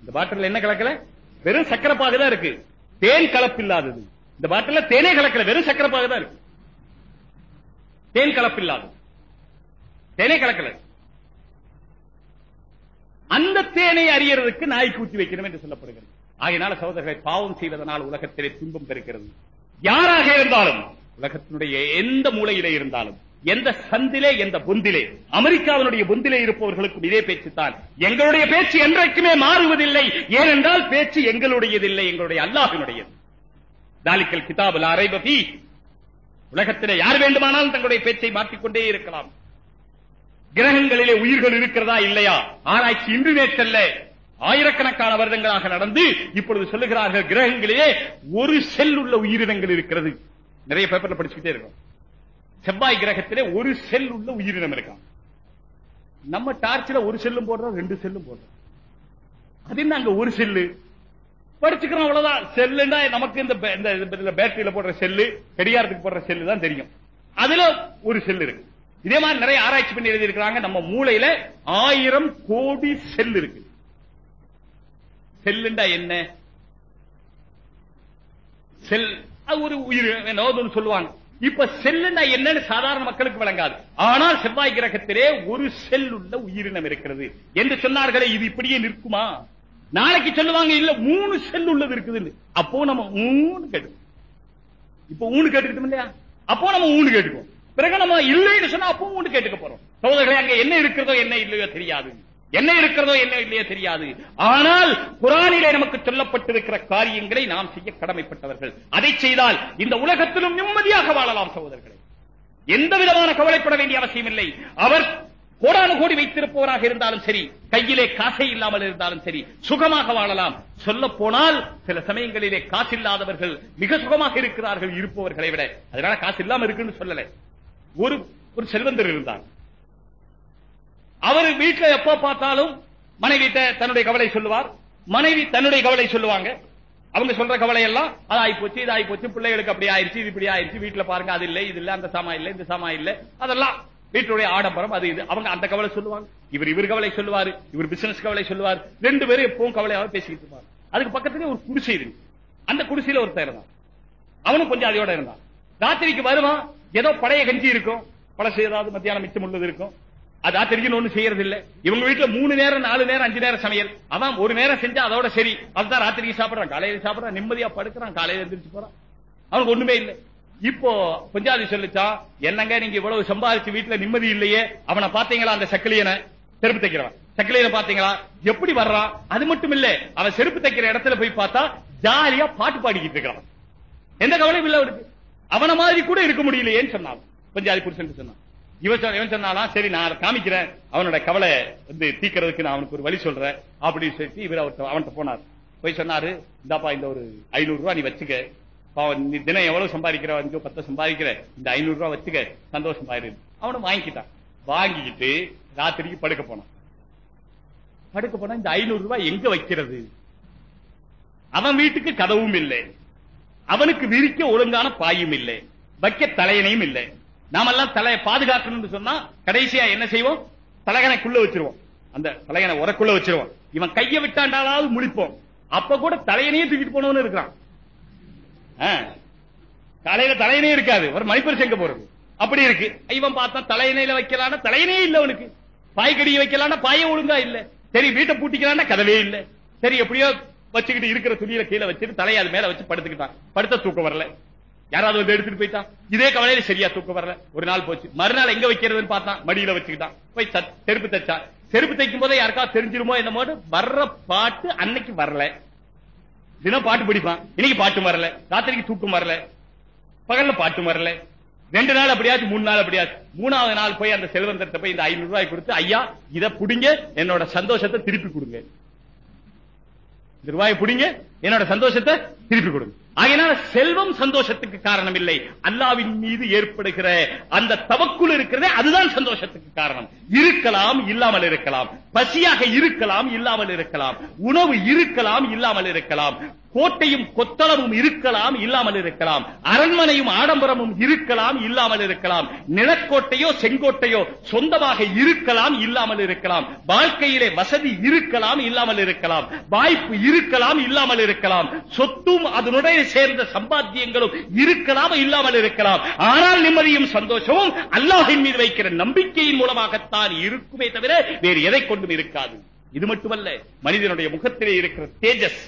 இந்த பாட்டில் என்ன கலக்கல? வெறும் சக்கரை பாகு தான் இருக்கு. தேன் கலப்பு இல்லாதது இந்த பாட்டில் தேனே கலக்கல வெறும் சக்கரை பாகு தான் இருக்கு. தேன் கலப்பு இல்லாதது தேனே கலக்கல. அந்த தேனை அறியறதுக்கு நாய்க்கு ஊற்றி வைக்கணும் என்று சொல்லப்படுகிறது. ஆகினால சகோதரர்களை பாவம் செய்வதனால் உலகத்திலே துன்பம் பெறுகிறது யாராக இருந்தாலும் உலகத்தினுடைய எந்த மூலையிலே இருந்தாலும் எந்த சந்திலே எந்த பொந்திலே அமெரிக்காவினுடைய பொந்திலே இருப்பவர்களுக்கும் இதே பேச்சு தான் எங்களுடைய பேச்சு என்றைக்குமே மாறுவதில்லை. ஏனென்றால் பேச்சு எங்களுடையதில்லை எங்களுடைய அல்லாஹினுடையது. தாலிக்கல் கிதாபுல் அரைபபி உலகத்திலே யார் வேண்டுமானாலும் தங்களுடைய பேச்சை மாற்றிக்கொண்டே இருக்கலாம். கிரகங்களிலே உயிர்கள் இருக்கிறதா இல்லையா? ஆராய்ச்சி இன்று நேற்றல்ல. ஆயிரக்கணக்கான வருடங்களாக நடந்து இப்பொழுது சொல்லுகிறார்கள் கிரகங்களிலே ஒரு செல் உள்ள உயிரினங்கள் இருக்கிறது. நிறைய பேப்பர்ல படிச்சுக்கிட்டே இருக்கோம். செவ்வாய் கிரகத்திலே ஒரு செல் உள்ள உயிரினம் இருக்கான் நம்ம டார்ச்சில் ஒரு செல்லும் போடுறோம் ரெண்டு செல்லும் போடுறோம். அது என்ன அங்க ஒரு செல்லு? படிச்சுக்கிறோம் அவ்வளவுதான். செல்லுன்னா நமக்கு இந்த இந்த- இந்த பேட்டரியில போடுற செல்லு கடிகாரத்துக்கு போடுற செல்லு தான் தெரியும். அதுல ஒரு செல் இருக்கு. இதே மாதிரி நிறைய ஆராய்ச்சி பண்ணி எழுதியிருக்கிறாங்க. நம்ம மூளையில ஆயிரம் கோடி செல் இருக்கு. செல்லுண்டா என்ன? செல் அது ஒரு உயிர் என்னோன்னு சொல்லுவாங்க. இப்ப செல்லுனா என்னன்னு சாதாரண மக்களுக்கு விளங்காது. ஆனால் செவ்வாய் கிரகத்திலே ஒரு செல் உள்ள உயிரினம் இருக்கிறது. என்று சொன்னார்களே இது இப்படியே நிற்குமா? நாளைக்கு சொல்லுவாங்க இல்ல மூணு செல் உள்ளது இருக்குதுன்னு. அப்போ நம்ம மூணு கேட்டு இப்ப ஊனு கேட்டுக்கிட்டோம் இல்லையா? அப்போ நம்ம ஊனு கேட்டுக்குவோம் பிறகு நம்ம இல்லைன்னு சொன்னா அப்போ ஊனு கேட்டுக்க போறோம். சோதர்களே அங்க என்ன இருக்கிறதோ என்ன இல்லையோ தெரியாது. என்ன இருக்கிறதோ என்ன இல்லையோ தெரியாது. ஆனால் குரானிலே நமக்கு சொல்லப்பட்டிருக்கிற காரியங்களை நாம் செய்ய கடமைப்பட்டவர்கள். அதை செய்தால் இந்த உலகத்திலும் நிம்மதியாக வாழலாம் சகோதரர்களே. எந்த விதமான கவலைப்பட வேண்டிய அவசியம் இல்லை அவர் கோடானு கோடி வைத்திருப்பவராக இருந்தாலும் சரி கையிலே காசை இல்லாமல் இருந்தாலும் சரி சுகமாக வாழலாம். சொல்ல போனால் சில சமயங்களிலே காசு இல்லாதவர்கள் மிக சுகமாக இருக்கிறார்கள் இருப்பவர்களை விட. அதனால காசு இல்லாமல் இருக்குன்னு சொல்லல. ஒரு ஒரு செல்வந்தர் இருந்தார். அவர் வீட்டுல எப்ப பார்த்தாலும் மனைவி தன்னுடைய கவலை சொல்லுவார். மனைவி தன்னுடைய கவலை சொல்லுவாங்க. அவங்க சொல்ற கவலை எல்லாம் அது ஆகி போச்சு இது போச்சு பிள்ளைகளுக்கு அப்படி ஆயிருச்சு இது இப்படி ஆயிருச்சு வீட்டுல பாருங்க அது இல்ல இது இல்ல அந்த சாமா இல்ல இந்த சாமா இல்ல. அதெல்லாம் வீட்டுடைய ஆடம்பரம் அது இது. அவங்க அந்த கவலை சொல்லுவாங்க. இவர் இவர் கவலை சொல்லுவாரு இவர் பிசினஸ் கவலை சொல்லுவார். ரெண்டு பேரும் எப்பவும் கவலையாக பேசிக்கிட்டு இருப்பாங்க. அதுக்கு பக்கத்துலயே ஒரு குடிசை இருக்கு. அந்த குடிசையில ஒருத்தர் இருந்தான். அவனும் கொஞ்சம் அதையோட இருந்தான். ராத்திரிக்கு வருவான் ஏதோ பழைய கஞ்சி இருக்கும். பழசு ஏதாவது மத்தியானம் மிச்சம் உள்ளது இருக்கும். அது தெரியும் ஒண்ணு செய்யறது இல்ல இவங்க வீட்டுல மூணு நேரம் நாலு நேரம் அஞ்சு நேரம் சமையல். அவன் ஒரு நேரம் செஞ்சா அதோட சரி. அதுதான் ராத்திரிக்கு சாப்பிடறான் காலையில சாப்பிடறான் நிம்மதியா படுக்கிறான் காலையில எந்திரிச்சு போறான். அவனுக்கு ஒண்ணுமே இல்லை. இப்போ பஞ்சாதி சொல்லிச்சா என்னங்க நீங்க இவ்வளவு சம்பாதிச்சு வீட்டுல நிம்மதி இல்லையே? அவனை பாத்தீங்களா அந்த சக்கிலியனை? செருப்பு தைக்கிறவன். சக்கிலியனை பாத்தீங்களா எப்படி வர்றான்? அது மட்டும் இல்ல அவன் செருப்பு தைக்கிற இடத்துல போய் பார்த்தா ஜாலியா பாட்டு பாடிக்கிட்டு இருக்கிறான். எந்த கவலையும் இல்ல அவனுக்கு அவன மாதிரி கூட இருக்க முடியலையேன்னு சொன்னான். பஞ்சாதி புருஷன் சொன்னான். இவன் இவன் சொன்னாலாம் சரி நான் காமிக்கிறேன். அவனோட கவலை வந்து தீக்கிறதுக்கு நான் அவனுக்கு ஒரு வழி சொல்றேன். அப்படின்னு சொல்லிட்டு இவர் அவர்கிட்ட அவன்கிட்ட போனார். போய் சொன்னாரு இந்தாப்பா இந்த ஒரு ஐநூறு ரூபாய் நீ வச்சுக்க. நீ தினம் எவ்வளவு சம்பாதிக்கிற? அஞ்சோ பத்து சம்பாதிக்கிற. இந்த ஐநூறு ரூபாய் வச்சுக்க. சந்தோஷம் ஆயிரு அவனும் வாங்கிக்கிட்டான். வாங்கிக்கிட்டு ராத்திரிக்கு படுக்க போனான். படுக்க போனா இந்த ஐநூறு ரூபாய் எங்க வைக்கிறது? அவன் வீட்டுக்கு கதவும் இல்லை. அவனுக்கு விரிக்க ஒழுங்கான பாயும் இல்லை. வைக்க தலையணையும் இல்லை. நாமெல்லாம் தலையை பாதுகாக்கணும்னு சொன்னா கடைசியா என்ன செய்வோம்? தலைகணைக்குள்ள வச்சிருவோம். அந்த தலையணை உரக்குள்ள வச்சிருவோம். இவன் கைய விட்டாண்டாலாவது முழிப்போம். அப்ப கூட தலையனையே தூக்கிட்டு போனவனு இருக்கிறான். தலையில தலையனே இருக்காது. ஒரு மணிப்பூர் செங்க போறது? அப்படி இருக்கு. இவன் பார்த்தா தலையணையில வைக்கலான தலையனே இல்ல அவனுக்கு. பாய்கடியை வைக்கலான பாய ஒழுங்கா இல்ல. சரி வீட்டை பூட்டிக்கலான கதவே இல்ல. சரி எப்படியோ வச்சுக்கிட்டு இருக்கிற துணியில கீழே வச்சுட்டு தலையை அது மேல வச்சு படுத்துக்கிட்டான். படுத்த தூக்கம் வரல. யாராவது வந்து எடுத்துட்டு போயிட்டான் இதே கவலையில சரியா தூக்கம் வரல. ஒரு நாள் போச்சு. மறுநாள் எங்க வைக்கிறதுன்னு பார்த்தான். மடியில வச்சுக்கிட்டான். போய் செருப்பு தைச்சான் செருப்பு தைக்கும் போதே யாருக்காவது தெரிஞ்சிருமோ என்னமோ வர்ற பாட்டு அன்னைக்கு வரல. தினம் பாட்டு பிடிப்பான். இன்னைக்கு பாட்டு வரல. ராத்திரிக்கு தூக்கம் வரல. பகல்ல பாட்டு வரல. ரெண்டு நாள் அப்படியாச்சு மூணு நாள் அப்படியாச்சு. மூணாவது நாள் போய் அந்த செல்வந்தர்கிட்ட போய் இந்த ஐநூறு ரூபாய் கொடுத்து ஐயா இத புடிங்க. என்னோட சந்தோஷத்தை திருப்பி கொடுங்க. இந்த ரூபாயை புடிங்க. என்னோட சந்தோஷத்தை திருப்பி கொடுங்க. ஆகையினால செல்வம் சந்தோஷத்துக்கு காரணம் இல்லை அல்லாவின் மீது ஏற்படுகிற அந்த தவக்குள் இருக்கிறதே அதுதான் சந்தோஷத்துக்கு காரணம். இருக்கலாம் இல்லாமல் இருக்கலாம். பசியாக இருக்கலாம் இல்லாமல் இருக்கலாம். உணவு இருக்கலாம் இல்லாமல் இருக்கலாம். கோட்டையும் கொத்தளமும் இருக்கலாம் இல்லாமல் இருக்கலாம். அரண்மனையும் ஆடம்பரமும் இருக்கலாம் இல்லாமல் இருக்கலாம். நிலக்கோட்டையோ செங்கோட்டையோ சொந்தமாக இருக்கலாம் இல்லாமல் இருக்கலாம். வாழ்க்கையிலே வசதி இருக்கலாம் இல்லாமல் இருக்கலாம். வாய்ப்பு இருக்கலாம் இல்லாமல் இருக்கலாம். சொத்தும் அதனுடைய சேர்ந்த சம்பாத்தியங்களும் இருக்கலாம் இல்லாமல் இருக்கலாம். ஆனால் நிம்மதியும் சந்தோஷமும் அல்லாஹின் மீது வைக்கிற நம்பிக்கையின் மூலமாகத்தான் இருக்குமே தவிர வேறு எதை கொண்டும் இருக்காது. இது மட்டுமல்ல மனிதனுடைய முகத்திலே இருக்கிற தேஜஸ்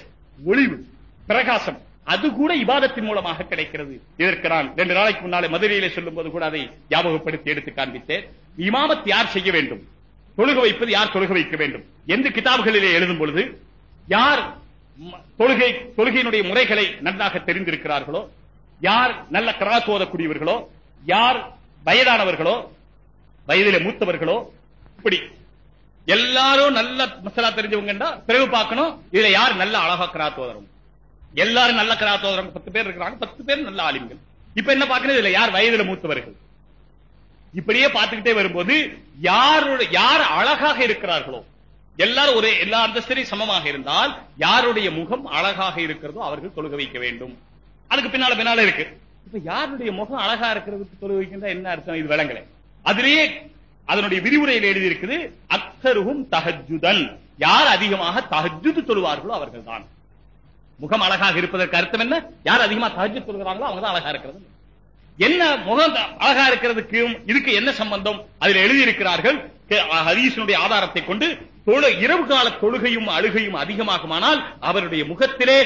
ஒளிவு. பிரகாசம். அது கூட இபாதத்தின் மூலமாக கிடைக்கிறது. இதற்கு நான் ரெண்டு நாளைக்கு முன்னாலே மதுரையிலே சொல்லும் போது கூட அதை ஞாபகப்படுத்தி எடுத்து காண்பித்தேன். இமாமத் யார் செய்ய வேண்டும்? தொழுக வைப்பது யார் தொழுக வைக்க வேண்டும்? எந்த கிதாபுகளிலே எழுதும் பொழுது யார் தொழுகை தொழுகையினுடைய முறைகளை நன்றாக தெரிந்திருக்கிறார்களோ யார் நல்ல கராத் ஓதக்கூடியவர்களோ யார் வயதானவர்களோ வயதிலே மூத்தவர்களோ இப்படி எல்லாரும் நல்ல மசாலா தெரிஞ்சவங்கண்டா பிறகு பார்க்கணும் இதுல யார் நல்ல அழகா கிராத்தோதரம் எல்லாரும் நல்ல கிராத்தோதரம் பத்து பேர் இருக்கிறாங்க பத்து பேர் நல்ல ஆளுங்கள் இப்ப என்ன பாக்குறது இல்ல யார் வயதுல மூத்தவர்கள்? இப்படியே பார்த்துக்கிட்டே வரும்போது யாருடைய யார் அழகாக இருக்கிறார்களோ எல்லாரும் ஒரே எல்லா அந்தஸ்தரையும் சமமாக இருந்தால் யாருடைய முகம் அழகாக இருக்கிறதோ அவர்கள் தொழுக வைக்க வேண்டும். அதுக்கு பின்னால பின்னால இருக்கு. இப்ப யாருடைய முகம் அழகா இருக்கிறதுக்கு தொழுக வைக்கின்ற என்ன அர்த்தம்? இது விளங்கலை. அதிலேயே அதனுடைய விரிவுரையில் எழுதி இருக்குது அக்தருகும் தஹஜுதன் யார் அதிகமாக தஹஜுது தொழுவார்களோ அவர்கள் தான் முகம் அழகாக இருப்பதற்கு அர்த்தம் என்ன? யார் அதிகமா தஹஜு சொல்கிறாங்களோ அவங்க தான் அழகா இருக்கிறது. என்ன முகம் அழகா இருக்கிறதுக்கும் இதுக்கு என்ன சம்பந்தம்? அதில் எழுதியிருக்கிறார்கள் ஹதீஸினுடைய ஆதாரத்தை கொண்டு தொழு இரவு கால தொழுகையும் அழுகையும் அதிகமாகுமானால் அவருடைய முகத்திலே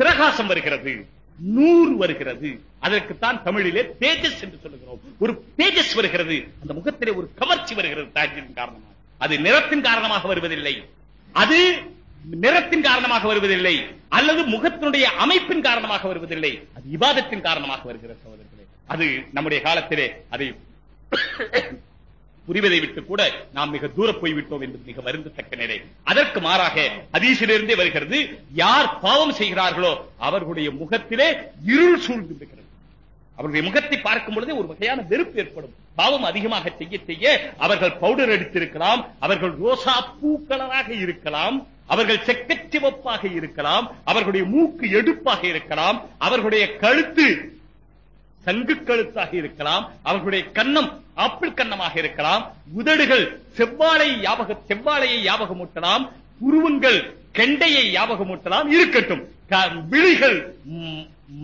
பிரகாசம் வருகிறது நூறு வருகிறது. அதற்குத்தான் தமிழிலே தேஜஸ் என்று சொல்லுகிறோம். ஒரு தேஜஸ் வருகிறது. அந்த முகத்திலே ஒரு கவர்ச்சி வருகிறது தாஜின் காரணமாக. அது நிறத்தின் காரணமாக வருவதில்லை. அது நிறத்தின் காரணமாக வருவதில்லை அல்லது முகத்தினுடைய அமைப்பின் காரணமாக வருவதில்லை அது விவாதத்தின் காரணமாக வருகிறது சகோதரர்களே. அது நம்முடைய காலத்திலே அதை புரிவதை விட்டு கூட நாம் மிக தூர போய்விட்டோம் என்று மிக வருந்தத்தக்க நிலை. அதற்கு மாறாக அதீசிலிருந்தே வருகிறது யார் பாவம் செய்கிறார்களோ அவர்களுடைய முகத்திலே இருள் சூழ்ந்திருக்கிறது. அவருடைய முகத்தை பார்க்கும் பொழுதே ஒரு வகையான வெறுப்பு ஏற்படும். பாவம் அதிகமாக செய்ய செய்ய அவர்கள் பவுடர் அடித்திருக்கலாம் அவர்கள் ரோசா பூக்கலராக இருக்கலாம் அவர்கள் செக்கச்சிவப்பாக இருக்கலாம் அவர்களுடைய மூக்கு எடுப்பாக இருக்கலாம் அவர்களுடைய கழுத்து சங்கு கழுத்தாக இருக்கலாம் அவர்களுடைய கண்ணம் ஆப்பிள் கண்ணமாக இருக்கலாம் உதடுகள் செவ்வாழை யாபக செவ்வாழையை ஞாபகமூட்டலாம் புருவங்கள் கெண்டையை ஊட்டலாம் இருக்கட்டும். விழிகள்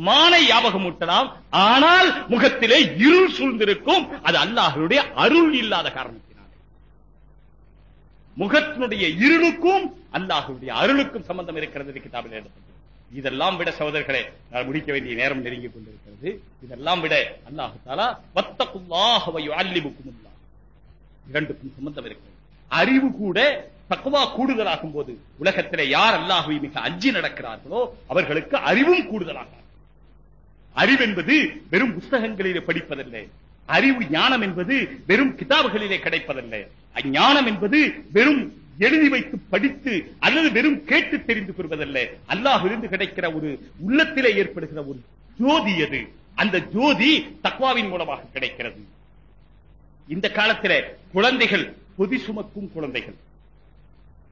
மானை ஞாபகமூட்டலாம் ஆனால் முகத்திலே இருள் சூழ்ந்திருக்கும் அது அல்லாஹருடைய அருள் இல்லாத காரணத்தினாலே. முகத்தினுடைய இருளுக்கும் அல்லாஹுடைய அருளுக்கும் சம்பந்தம் இருக்கிறது கிதாபில் எழுதப்பட்டது இதெல்லாம் விட சகோதரர்களே நான் முடிக்க வேண்டிய நேரம் நெருங்கிக் கொண்டிருக்கிறது. இதெல்லாம் விட அல்லாஹு தாலா வத்தகுல்லாஹவை அல்லிபுக்கும் இரண்டுக்கும் சம்பந்தம் இருக்கிறது. அறிவு கூட தக்குவா கூடுதலாகும் போது உலகத்திலே யார் அல்லாஹுவை மிக அஞ்சி நடக்கிறார்களோ அவர்களுக்கு அறிவும் கூடுதலாக அறிவு என்பது வெறும் புஸ்தகங்களிலே படிப்பதில்லை. அறிவு ஞானம் என்பது வெறும் கிதாபுகளிலே கிடைப்பதில்லை. ஞானம் என்பது வெறும் எழுதி வைத்து படித்து அல்லது வெறும் கேட்டு தெரிந்து கொள்வதல்ல. இருந்து கிடைக்கிற ஒரு உள்ளத்திலே ஏற்படுகிற ஒரு ஜோதி அது அந்த ஜோதி தக்வாவின் மூலமாக கிடைக்கிறது. இந்த காலத்தில குழந்தைகள் பொதி சுமக்கும் குழந்தைகள்.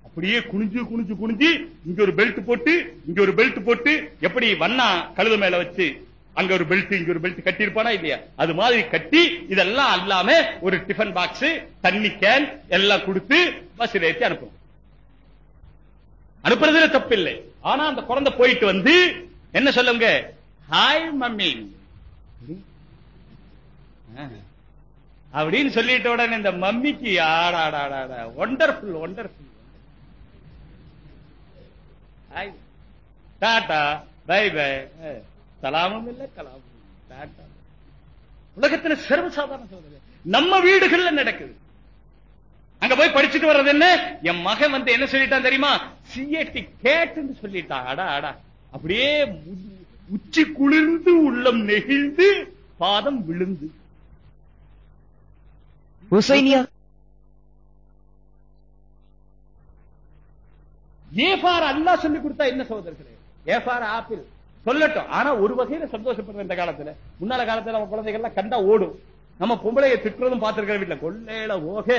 அப்படியே குனிஞ்சு குனிஞ்சு குனிஞ்சு இங்க ஒரு பெல்ட் போட்டு இங்க ஒரு பெல்ட் போட்டு எப்படி வண்ணா கழுத மேல வச்சு அங்க ஒரு பெல்ட் இங்க ஒரு பெல்ட் கட்டி இருப்பானா இல்லையா? அது மாதிரி கட்டி இதெல்லாம் அல்லாம ஒரு டிஃபன் பாக்ஸ் தண்ணி கேன் எல்லாம் கொடுத்து பஸ்ல ஏற்றி அனுப்பும் அனுப்புறதுல தப்பில்லை. ஆனா அந்த குழந்தை போயிட்டு வந்து என்ன சொல்லுங்க? ஹாய் மம்மி அப்படின்னு சொல்லிட்ட உடனே இந்த மம்மிக்கு ஆடாடாடாட wonderful wonderful tata bye bye சலாமும் இல்ல கலாமும் உலகத்துல சர்வசாதாரண நம்ம வீடுகள்ல நடக்குது. அங்க போய் படிச்சுட்டு வர்றது என்ன? என் மகன் வந்து என்ன சொல்லிட்டான் தெரியுமா? சிஏடி கேட்டுன்னு சொல்லிட்டான். அடா அடா. அப்படியே உச்சி குளிர்ந்து உள்ளம் நெகிழ்ந்து பாதம் விழுந்து. ஹுசைனியா? ஏபார் அல்லா சொல்லி கொடுத்தா என்ன சகோதரர்களே? A for apple. சொல்லட்டும். ஆனா ஒரு வகையில சந்தோஷப்படுற இந்த காலத்துல. முன்னால காலத்துல நம்ம குழந்தைகள்லாம் கண்டா ஓடும். நம்ம பொம்பளைய திட்டுறதும் பார்த்திருக்கிற வீட்டுல கொள்ளையில ஓகே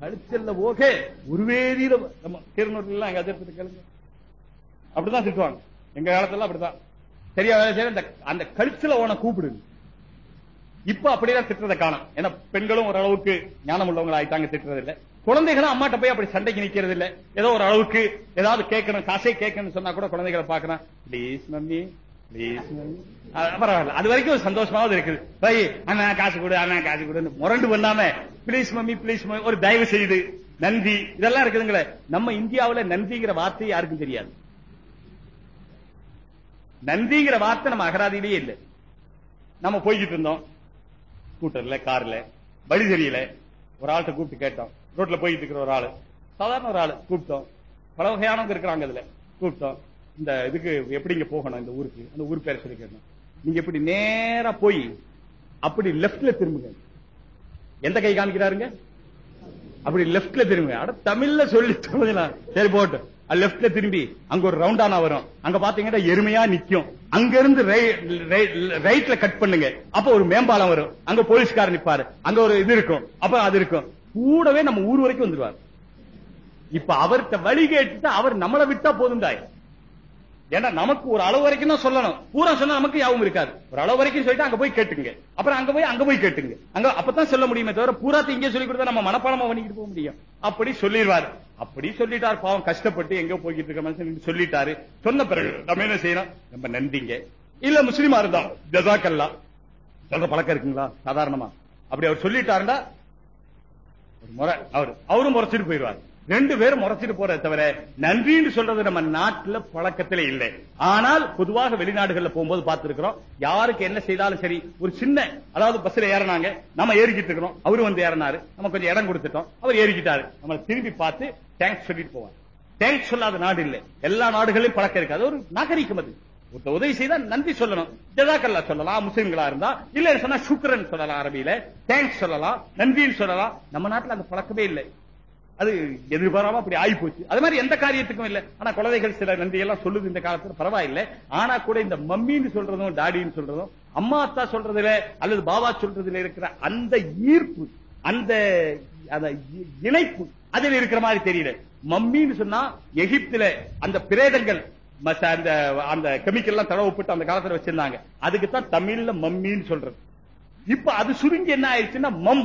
கழிச்சல்ல ஓகே உருவேதியில நம்ம திருநூறுல எங்க அதிர்த்து கேளுங்க. அப்படிதான் திட்டுவாங்க. எங்க காலத்துல அப்படிதான். சரியா வேலை செய்யற அந்த அந்த கழிச்சல ஓன கூப்பிடுங்க இப்ப அப்படிதான் திட்டுறதை காணும். ஏன்னா பெண்களும் ஓரளவுக்கு ஞானம் உள்ளவங்க ஆயிட்டாங்க திட்டுறது இல்லை குழந்தைகளும் அம்மாட்ட போய் அப்படி சண்டைக்கு நிக்கிறது இல்ல ஏதோ ஒரு அளவுக்கு ஏதாவது கேட்கணும் காசே கேட்கணும்னு சொன்னா கூட குழந்தைகளை பாக்குறான் ப்ளீஸ் மம்மி ப்ளீஸ் மம்மி பரவாயில்ல. அது வரைக்கும் ஒரு சந்தோஷமாவது இருக்குது. போய் அண்ணா காசு கொடு அண்ணா காசு கொடுன்னு முரண்டு பண்ணாம ப்ளீஸ் மம்மி ப்ளீஸ் மம்மி ஒரு தயவு செய்து நன்றி. இதெல்லாம் இருக்குதுங்களே. நம்ம இந்தியாவுல நன்றிங்கிற வார்த்தை யாருக்கும் தெரியாது. நன்றிங்கிற வார்த்தை நம்ம அகராதியிலேயே இல்லை. நம்ம போய்கிட்டு இருந்தோம். ஸ்கூட்டர்ல கார்ல வழி தெரியல. ஒரு ஆள்கிட்ட கூப்பிட்டு கேட்டோம். ரோட்ல போயிட்டு இருக்கிற ஒரு ஆளு. சாதாரண ஒரு ஆளு. கூப்பிட்டோம். பல வகையானவங்க இருக்கிறாங்க இதுல. கூப்பிட்டோம். இந்த இதுக்கு எப்படி இங்க போகணும் இந்த ஊருக்கு? அந்த ஊர் பேர் சொல்லி கேட்டோம். நீங்க எப்படி நேரா போய் அப்படி லெப்ட்ல திரும்புங்க. எந்த கை காமிக்கிறாருங்க? அப்படி லெப்ட்ல திரும்புங்க. அட தமிழ்ல சொல்லி சொல்லுங்களேன் சரி போட்டு. லெப்ட்ல திரும்பி அங்க ஒரு ரவுண்டானா வரும். அங்க பாத்தீங்கன்னா எருமையா நிக்கும். அங்க இருந்து ரைட்ல கட் பண்ணுங்க. அப்ப ஒரு மேம்பாலம் வரும். அங்க போலீஸ்காரர் நிப்பாரு. அங்க ஒரு இது இருக்கும். அப்ப அது இருக்கும். கூடவே நம்ம ஊர் வரைக்கும் வந்துருவார். இப்ப அவர்கிட்ட வழி கேட்டுட்டு அவர் நம்மளை விட்டா போதும் தாய் ஏன்னா நமக்கு ஒரு அளவு வரைக்கும் தான் சொல்லணும். பூரா சொன்னா நமக்கு யாவும் இருக்காது. ஒரு அளவு வரைக்கும் சொல்லிட்டு அங்க போய் கேட்டுங்க அப்புறம் அங்க போய் அங்க போய் கேட்டுங்க அங்க அப்பதான் சொல்ல முடியுமே தவிர பூராத்தை இங்கே சொல்லி கொடுத்தா நம்ம மனப்பாடமா பண்ணிக்கிட்டு போக முடியும். அப்படி சொல்லிடுவாரு. அப்படி சொல்லிட்டார். பாவம் கஷ்டப்பட்டு எங்க போய்கிட்டு இருக்க மனுஷன் சொல்லிட்டாரு. சொன்ன பிறகு நம்ம என்ன செய்யணும்? நம்ம நன்றிங்க. இல்ல முஸ்லீமா இருந்தா ஜசாக்கல்லா சொல்ற பழக்கம் இருக்குங்களா? சாதாரணமா. அப்படி அவர் சொல்லிட்டாருண்டா ஒரு முறை அவரு அவரும் முறைச்சிட்டு போயிடுவாரு. ரெண்டு பேரும் முறைச்சிட்டு போறத தவிர நன்றின்னு சொல்றது நம்ம நாட்டுல பழக்கத்திலே இல்லை. ஆனால் பொதுவாக வெளிநாடுகள்ல போகும்போது பார்த்திருக்கிறோம் யாருக்கு என்ன செய்தாலும் சரி ஒரு சின்ன அதாவது பஸ்ல ஏறினாங்க நம்ம ஏறிக்கிட்டு இருக்கிறோம். அவரு வந்து ஏறினாரு நம்ம கொஞ்சம் இடம் கொடுத்துட்டோம் அவர் ஏறிக்கிட்டாரு. நம்ம திரும்பி பார்த்து தேங்க்ஸ் சொல்லிட்டு போவார். தேங்க்ஸ் சொல்லாத நாடு இல்லை. எல்லா நாடுகளிலும் பழக்கம் இருக்காது ஒரு நாகரிகம் அது. உதவி செய்தா நன்றி சொல்லணும். ஜதாக்கல்லா சொல்லலாம் முஸ்லீம்களா இருந்தா. இல்ல சொன்னா சுக்கரன் சொல்லலாம் அரபியில. தேங்க்ஸ் சொல்லலாம் நன்றின்னு சொல்லலாம் நம்ம நாட்டுல அந்த பழக்கமே இல்லை. அது எதிர்பாராம அப்படி ஆகி போச்சு அது மாதிரி எந்த காரியத்துக்கும் இல்ல. ஆனா குழந்தைகள் சில நன்றி எல்லாம் சொல்லுது இந்த காலத்துல பரவாயில்லை. ஆனா கூட இந்த மம்மின்னு சொல்றதும் டாடின்னு சொல்றதும் அம்மா அத்தா சொல்றதுல அல்லது பாபா சொல்றதுல இருக்கிற அந்த ஈர்ப்பு அந்த அந்த இணைப்பு அதில் இருக்கிற மாதிரி தெரியல. மம்மின்னு சொன்னா எகிப்துல அந்த பிரேதங்கள் அந்த அந்த கெமிக்கல் எல்லாம் தடவப்பட்டு அந்த காலத்துல வச்சிருந்தாங்க. அதுக்கு தான் தமிழ்ல மம்மின்னு சொல்றது. இப்ப அது சுருங்கி என்ன ஆயிடுச்சுன்னா மம்.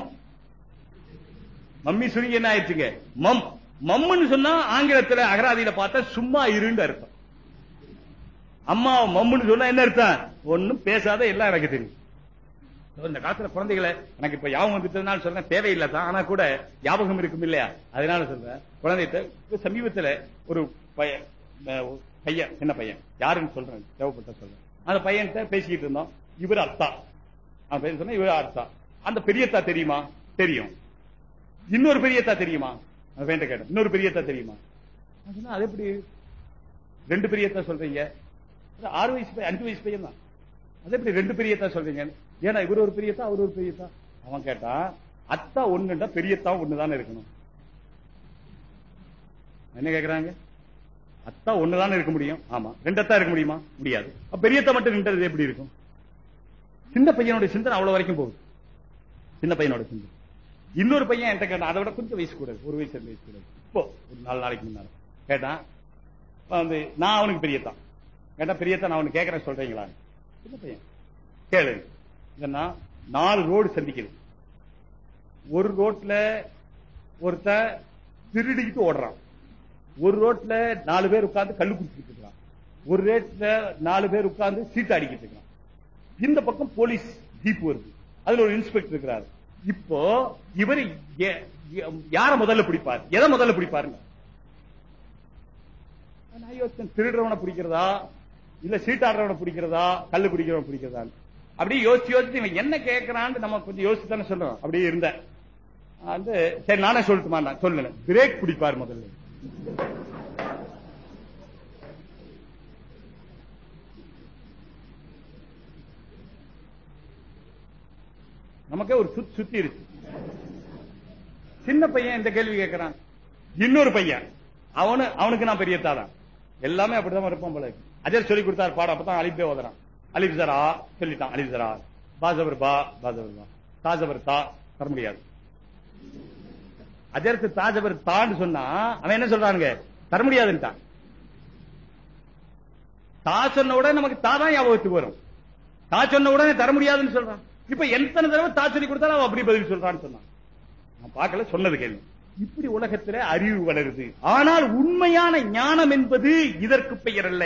மம்மி சுருங்கி என்ன ஆயிடுச்சுங்க? மம். மம்முன்னு சொன்னா ஆங்கிலத்துல அகராதியில பார்த்தா சும்மா இருன்னு அர்த்தம். அம்மா மம்முன்னு சொன்னா என்ன அர்த்தம்? ஒண்ணும் பேசாத எல்லாம் எனக்கு தெரியும். இந்த காலத்துல குழந்தைகளை எனக்கு இப்ப யாபகம் வந்துட்டதுனால சொல்றேன். தேவையில்லை தான். ஆனா கூட ஞாபகம் இருக்கும் இல்லையா? அதனால சொல்றேன். குழந்தைகிட்ட சமீபத்துல ஒரு பையன் பையன் சின்ன பையன். யாருன்னு சொல்றேன் தேவைப்பட்ட சொல்றேன். அந்த பையன்கிட்ட பேசிக்கிட்டு இருந்தோம். இவர் அத்தா அவன் பேர் சொன்னா இவர் அத்தா அந்த பெரியத்தா தெரியுமா? தெரியும். இன்னொரு பெரியத்தா தெரியுமா? அவன் பையன் கேட்டேன். இன்னொரு பெரியத்தா தெரியுமா? அது எப்படி? ரெண்டு பெரியத்தா சொல்றீங்க. ஆறு வயசு அஞ்சு வயசு பையன் தான். அது எப்படி ரெண்டு பெரியத்தா சொல்றீங்க ஏன்னா இவர் ஒரு பெரியத்தா அவர் ஒரு பெரியத்தா. அவன் கேட்டா அத்தா ஒண்ணுண்டா பெரியத்தா ஒண்ணுதானே இருக்கணும். என்ன கேக்குறாங்க? அத்தா ஒண்ணுதானே இருக்க முடியும்? ஆமா. ரெண்டத்தான் இருக்க முடியுமா? முடியாது. அப்ப மட்டும் நின்றது எப்படி இருக்கும்? சின்ன பையனுடைய சிந்தனை அவ்வளவு வரைக்கும் போகுது. சின்ன பையனோட சிந்தனை. இன்னொரு பையன் என்கிட்ட கேட்டான் அதை விட கொஞ்சம் வயசு கூட ஒரு வயசு ரெண்டு வயசு கூடாது இப்போ ஒரு நாலு நாளைக்கு முன்னால. கேட்டான் வந்து நான் அவனுக்கு பெரியத்தான் கேட்டா பெரியத்தான் நான் அவனுக்கு கேட்கறேன் சொல்றீங்களா? சின்ன பையன். கேளு. இதன்னா நாலு ரோடு சந்திக்குது. ஒரு ரோட்ல ஒருத்த திருடிக்கிட்டு ஓடுறான். ஒரு ரோட்ல நாலு பேர் உட்கார்ந்து கல்லு குடிச்சிட்டு இருக்கான் ஒரு ரேட்ல நாலு பேர் உட்கார்ந்து சீட்டு அடிக்கிட்டு இருக்கான் இந்த பக்கம் போலீஸ் ஜீப் வருது. அதுல ஒரு இன்ஸ்பெக்டர் இருக்கிறாரு. இப்போ இவர் யார முதல்ல பிடிப்பார்? எதை முதல்ல பிடிப்பாருங்க நான் யோசிச்சேன் திருடுறவனை பிடிக்கிறதா? இல்ல சீட்டாடுறவனை பிடிக்கிறதா? கல்லு குடிக்கிறவனை பிடிக்கிறதா? அப்படியே யோசிச்சு யோசிச்சு இவன் என்ன கேட்கறான்னு நம்ம கொஞ்சம் யோசிச்சு தானே சொல்றோம் அப்படியே இருந்தேன். வந்து சரி நானே சொல்லட்டுமா? நான் சொல்லல. பிரேக் பிடிப்பார் முதல்ல. நமக்கே ஒரு சுத்தி இருக்கு. சின்ன பையன் இந்த கேள்வி கேட்கிறான் இன்னொரு பையன். அவனு அவனுக்கு நான் பெரிய தாதான் எல்லாமே அப்படிதான் இருப்பான் போல இருக்கு. அஜர் சொல்லி கொடுத்தார் பாடம் அப்பதான் அழிப்பே ஓதுறான். அலிப் சரா சொல்லிட்டான். அலிப் சரா பாசவர் பா பாசவர் பா தாசவர் தா தர முடியாது. அஜருக்கு தாஜபர் தான்னு சொன்னா அவன் என்ன சொல்றானுங்க? தர முடியாதுன்ட்டான். தா சொன்ன உடனே நமக்கு தா தான் ஞாபகத்துக்கு வரும். தா சொன்ன உடனே தர முடியாதுன்னு சொல்றான். இப்ப எத்தனை தடவை தா சொல்லி கொடுத்தாலும் அவன் அப்படி பதில் சொல்றான்னு சொன்னான். நான் பார்க்கல சொன்னது கேள்வி. இப்படி உலகத்துல அறிவு வளருது. ஆனால் உண்மையான ஞானம் என்பது இதற்கு பெயர் அல்ல.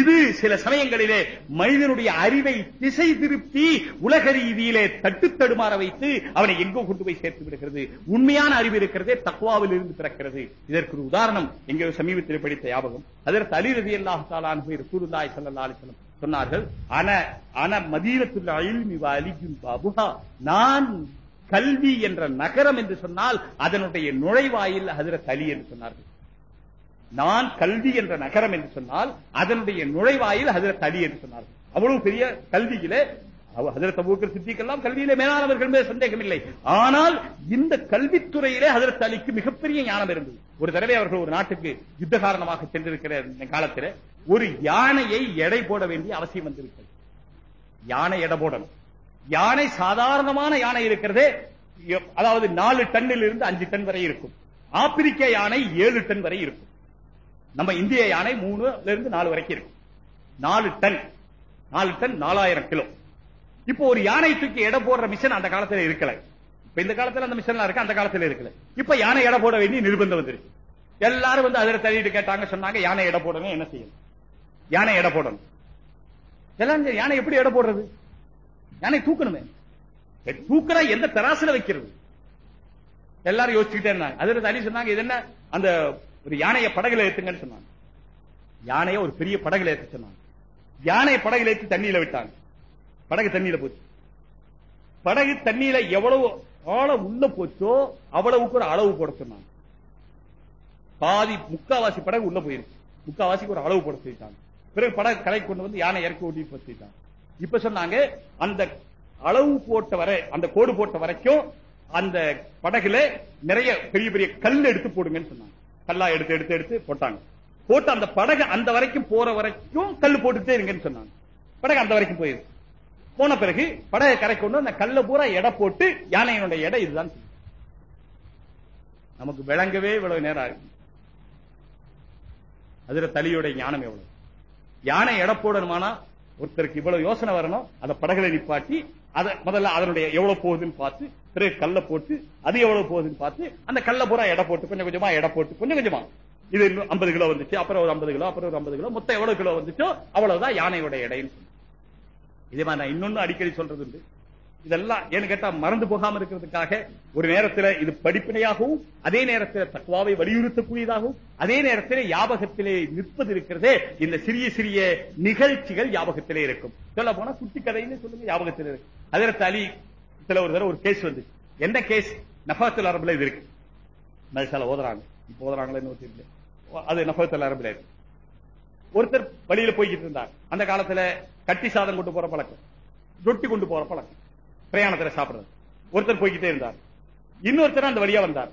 இது சில சமயங்களிலே மனிதனுடைய அறிவை திசை திருப்பி உலக ரீதியிலே தட்டு தடுமாற வைத்து அவனை எங்கோ கொண்டு போய் சேர்த்து விடுகிறது. உண்மையான அறிவு இருக்கிறதே தக்குவாவில் இருந்து பிறக்கிறது. இதற்கு ஒரு உதாரணம் எங்கே சமீபத்தில் படித்த ஞாபகம். அதற்கு அலிரதி அல்லாஹ் தாலான் சொன்னார்கள் அன அன மதீனத்துள்ள அழிமி வ பாபுகா பாபுஹா நான் கல்வி என்ற நகரம் என்று சொன்னால் அதனுடைய நுழைவாயில் அதிர தலி என்று சொன்னார்கள். நான் கல்வி என்ற நகரம் என்று சொன்னால் அதனுடைய நுழைவாயில் ஹசரத் அலி என்று சொன்னார் அவ்வளவு பெரிய கல்வியிலே ஹசரத் அபூக்கர் சித்திக்கெல்லாம் கல்வியிலே மேலானவர்கள் மீது சந்தேகம் இல்லை ஆனால் இந்த கல்வித்துறையிலே ஹசரத் அலிக்கு மிகப்பெரிய ஞானம் இருந்தது. ஒரு தடவை அவர்கள் ஒரு நாட்டுக்கு யுத்த காரணமாக சென்றிருக்கிற காலத்தில். ஒரு யானையை எடை போட வேண்டிய அவசியம் வந்திருக்கிறது. யானை எடை போடணும். யானை சாதாரணமான யானை இருக்கிறதே அதாவது நாலு டன்னில் இருந்து அஞ்சு டன் வரை இருக்கும். ஆப்பிரிக்க யானை ஏழு டன் வரை இருக்கும். நம்ம இந்திய யானை மூணுல இருந்து நாலு வரைக்கும் இருக்கும். நாலு டன். நாலு டன் நாலாயிரம் கிலோ. இப்போ ஒரு யானை தூக்கி எடை போடுற மிஷன் அந்த காலத்துல இருக்கல. இப்ப இந்த காலத்துல அந்த மிஷன் இருக்கு? அந்த காலத்துல இருக்கல. இப்ப யானை எடை போட வேண்டிய நிர்பந்தம் வந்துருச்சு. எல்லாரும் வந்து அதில் தள்ளிட்டு கேட்டாங்க சொன்னாங்க யானை எடை போடணும் என்ன செய்யணும்? யானை எடை போடணும். எல்லாம் யானை எப்படி எடை போடுறது? யானை தூக்கணுமே. எ- எந்த தராசுல வைக்கிறது? எல்லாரும் யோசிச்சுக்கிட்டே இருந்தாங்க. அதில் அலி சொன்னாங்க இது என்ன? அந்த ஒரு யானையை படகுல ஏத்துங்கன்னு சொன்னாங்க. யானையை ஒரு பெரிய படகுல ஏத்து சொன்னாங்க. யானையை படகுல ஏத்தி தண்ணியில விட்டாங்க. படகு தண்ணியில போச்சு. படகு தண்ணியில எவ்வளவு ஆழம் உள்ள போச்சோ அவ்வளவுக்கு ஒரு அளவு போட சொன்னாங்க. பாதி முக்காவாசி படகு உள்ள போயிருச்சு. முக்காவாசிக்கு ஒரு அளவு போட சொல்லிட்டாங்க. பிறகு படகு கலை கொண்டு வந்து யானை இறக்கி ஓட்டி போக இப்ப சொன்னாங்க அந்த அளவு போட்ட வரை அந்த கோடு போட்ட வரைக்கும் அந்த படகுல நிறைய பெரிய பெரிய கல் எடுத்து போடுங்கன்னு சொன்னாங்க. கல்லா எடுத்து எடுத்து எடுத்து போட்டாங்க. போட்டு அந்த படகு அந்த வரைக்கும் போற வரைக்கும் கல் போட்டுட்டே இருங்கன்னு சொன்னாங்க. படகு அந்த வரைக்கும் போயிருக்கு போன பிறகு படகை கரை கொண்டு அந்த கல்ல பூரா எடை போட்டு யானையினுடைய எடை இதுதான் நமக்கு விளங்கவே இவ்வளவு நேரம் ஆகும் அதுல தலையோட ஞானம் எவ்வளவு? யானை எடை போடணுமானா ஒருத்தருக்கு இவ்வளவு யோசனை வரணும் அதை படகுல நிப்பாட்டி அதை முதல்ல அதனுடைய எவ்வளவு போகுதுன்னு பார்த்து பிறகு கல்ல போட்டு அது எவ்வளவு போகுதுன்னு பார்த்து அந்த கல்ல பூரா எடை போட்டு கொஞ்சம் கொஞ்சமா எடை போட்டு கொஞ்சம் கொஞ்சமா. இது ஐம்பது கிலோ வந்துச்சு அப்புறம் ஒரு 50 கிலோ அப்புறம் ஒரு 50 கிலோ மொத்தம் எவ்வளவு கிலோ வந்துச்சோ அவ்வளவுதான் யானையோட எடைன்னு இதே மாதிரி நான் இன்னொன்னு அடிக்கடி சொல்றது உண்டு. இதெல்லாம் ஏன்னு கேட்டா மறந்து போகாம இருக்கிறதுக்காக ஒரு நேரத்துல இது படிப்பினையாகவும் அதே நேரத்தில் தக்குவாவை வலியுறுத்தக்கூடியதாகவும் அதே நேரத்தில் யாபகத்திலே நிற்பது இருக்கிறதே இந்த சிறிய சிறிய நிகழ்ச்சிகள் யாபகத்திலே இருக்கும். சொல்ல போனா குட்டி கதைன்னு சொல்லுங்க யாபகத்தில் இருக்கு அதற்கு அலி சில ஒரு தடவை ஒரு கேஸ் வந்து என்ன கேஸ் நஃபாத்துல் அரபுல இது இருக்கு. மதசால ஓதுறாங்க. இப்ப ஓதுறாங்களா தெரியல. அது நஃபாத்துல் அரபுல இருக்கு. ஒருத்தர் வழியில போய்கிட்டு இருந்தார். அந்த காலத்துல கட்டி சாதம் கொண்டு போற பழக்கம். ரொட்டி கொண்டு போற பழக்கம். பிரயாணத்துல சாப்பிடுறது. ஒருத்தர் போய்கிட்டே இருந்தார். இன்னொருத்தர் அந்த வழியா வந்தார்.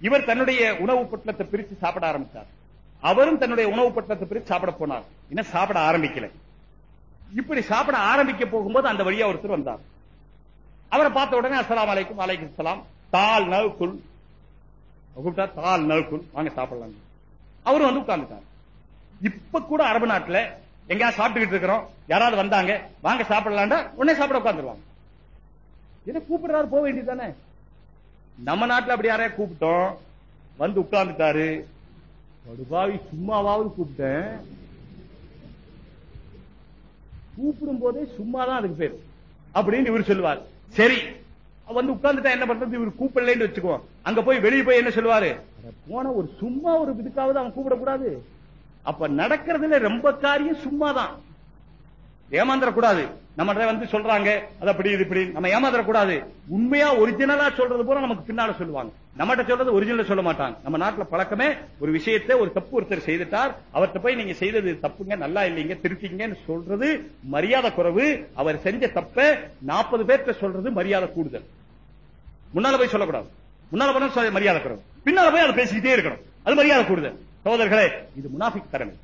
இவர் தன்னுடைய உணவு பொட்டலத்தை பிரிச்சு சாப்பிட ஆரம்பித்தார் அவரும் தன்னுடைய உணவு பொட்டலத்தை பிரிச்சு சாப்பிட போனார். இன்னும் சாப்பிட ஆரம்பிக்கல. இப்படி சாப்பிட ஆரம்பிக்க போகும்போது அந்த வழியா ஒருத்தர் வந்தார். அவரை பார்த்த உடனே அஸ்லாம் அலைக்கும் அலைக்கும் சலாம். தால் நவுக்குள் கூப்பிட்டா தால் நவுக்குள் வாங்க சாப்பிடலாம். அவரும் வந்து உட்கார்ந்துட்டார். இப்ப கூட அரபு நாட்டுல எங்கயா சாப்பிட்டுக்கிட்டு இருக்கிறோம் யாராவது வந்தாங்க வாங்க சாப்பிடலாம்டா உடனே சாப்பிட உட்கார்ந்துருவாங்க. என்ன கூப்பிடுறாரு போக வேண்டியதுதானே? நம்ம நாட்டுல அப்படி யாரையா கூப்பிட்டோம்? வந்து உட்கார்ந்துட்டாரு. படுபாவி சும்மாவாவது கூப்பிட்டேன். கூப்பிடும் போதே சும்மாதான் அதுக்கு பேரு. அப்படின்னு இவர் சொல்லுவார். சரி. வந்து உட்கார்ந்துட்டா என்ன பண்றது? இவர் கூப்பிடலன்னு வச்சுக்கோ அங்க போய் வெளியே போய் என்ன சொல்லுவாரு? போன ஒரு சும்மா ஒரு இதுக்காவது அவன் கூப்பிடக்கூடாது. அப்ப நடக்கிறதுல ரொம்ப காரியம் சும்மாதான். ஏமாந்துடக்கூடாது நம்ம வந்து சொல்றாங்க அது அப்படி இது இப்படி. நம்ம ஏமாந்துடக்கூடாது உண்மையா ஒரிஜினலா சொல்றது பூரா நமக்கு பின்னால சொல்லுவாங்க. நம்மகிட்ட சொல்றது ஒரிஜினல் சொல்ல மாட்டாங்க. நம்ம நாட்டுல பழக்கமே ஒரு விஷயத்தை ஒரு தப்பு ஒருத்தர் செய்துட்டார் அவர்கிட்ட போய் நீங்க செய்தது தப்புங்க நல்லா இல்லைங்க திருத்திங்கன்னு சொல்றது மரியாதை குறைவு. அவர் செஞ்ச தப்ப நாற்பது பேர்த்த சொல்றது மரியாதை கூடுதல். முன்னால போய் சொல்லக்கூடாது. முன்னால போனா மரியாதை குறைவு. பின்னால போய் அதை பேசிக்கிட்டே இருக்கணும். அது மரியாதை கூடுதல். சகோதரர்களே இது முனாஃபிக் தரமே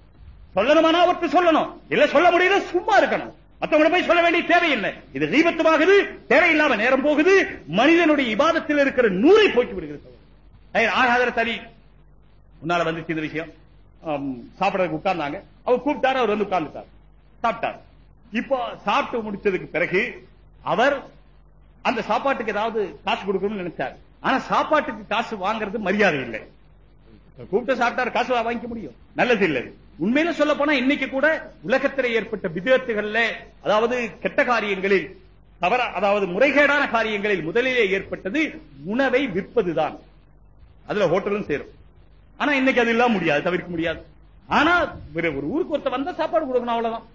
சொல்லணுமானா அவர்கிட்ட சொல்லணும். இல்ல சொல்ல முடியல சும்மா இருக்கணும். மற்றவங்களை போய் சொல்ல வேண்டிய தேவையில்லை. இது தீபத்துமாகுது தேவையில்லாம நேரம் போகுது மனிதனுடைய இபாதத்தில் இருக்கிற நூறை போக்கி விடுகிறது. ஆகாதர சரி முன்னால வந்துச்சு இந்த விஷயம். சாப்பிடறதுக்கு உட்கார்ந்தாங்க. அவர் கூப்பிட்டாரு அவர் வந்து உட்கார்ந்துட்டார். சாப்பிட்டார். இப்போ சாப்பிட்டு முடிச்சதுக்கு பிறகு அவர் அந்த சாப்பாட்டுக்கு ஏதாவது காசு கொடுக்கணும்னு நினைச்சார். ஆனா சாப்பாட்டுக்கு காசு வாங்குறது மரியாதை இல்லை. கூப்பிட்டு சாப்பிட்டாரு காசு வாங்கிக்க முடியும். நல்லது இல்லை உண்மையில சொல்ல போனா இன்னைக்கு கூட உலகத்திலே ஏற்பட்ட விதத்துகள்ல அதாவது கெட்ட காரியங்களில் தவற அதாவது முறைகேடான காரியங்களில் முதலிலே ஏற்பட்டது உணவை விற்பதுதான். அதுல ஹோட்டலும் சேரும். ஆனா இன்னைக்கு அது இல்லாம முடியாது தவிர்க்க முடியாது. ஆனா ஒரு ஒரு ஊருக்கு ஒருத்த வந்தா சாப்பாடு கொடுக்கணும் அவ்வளவுதான்.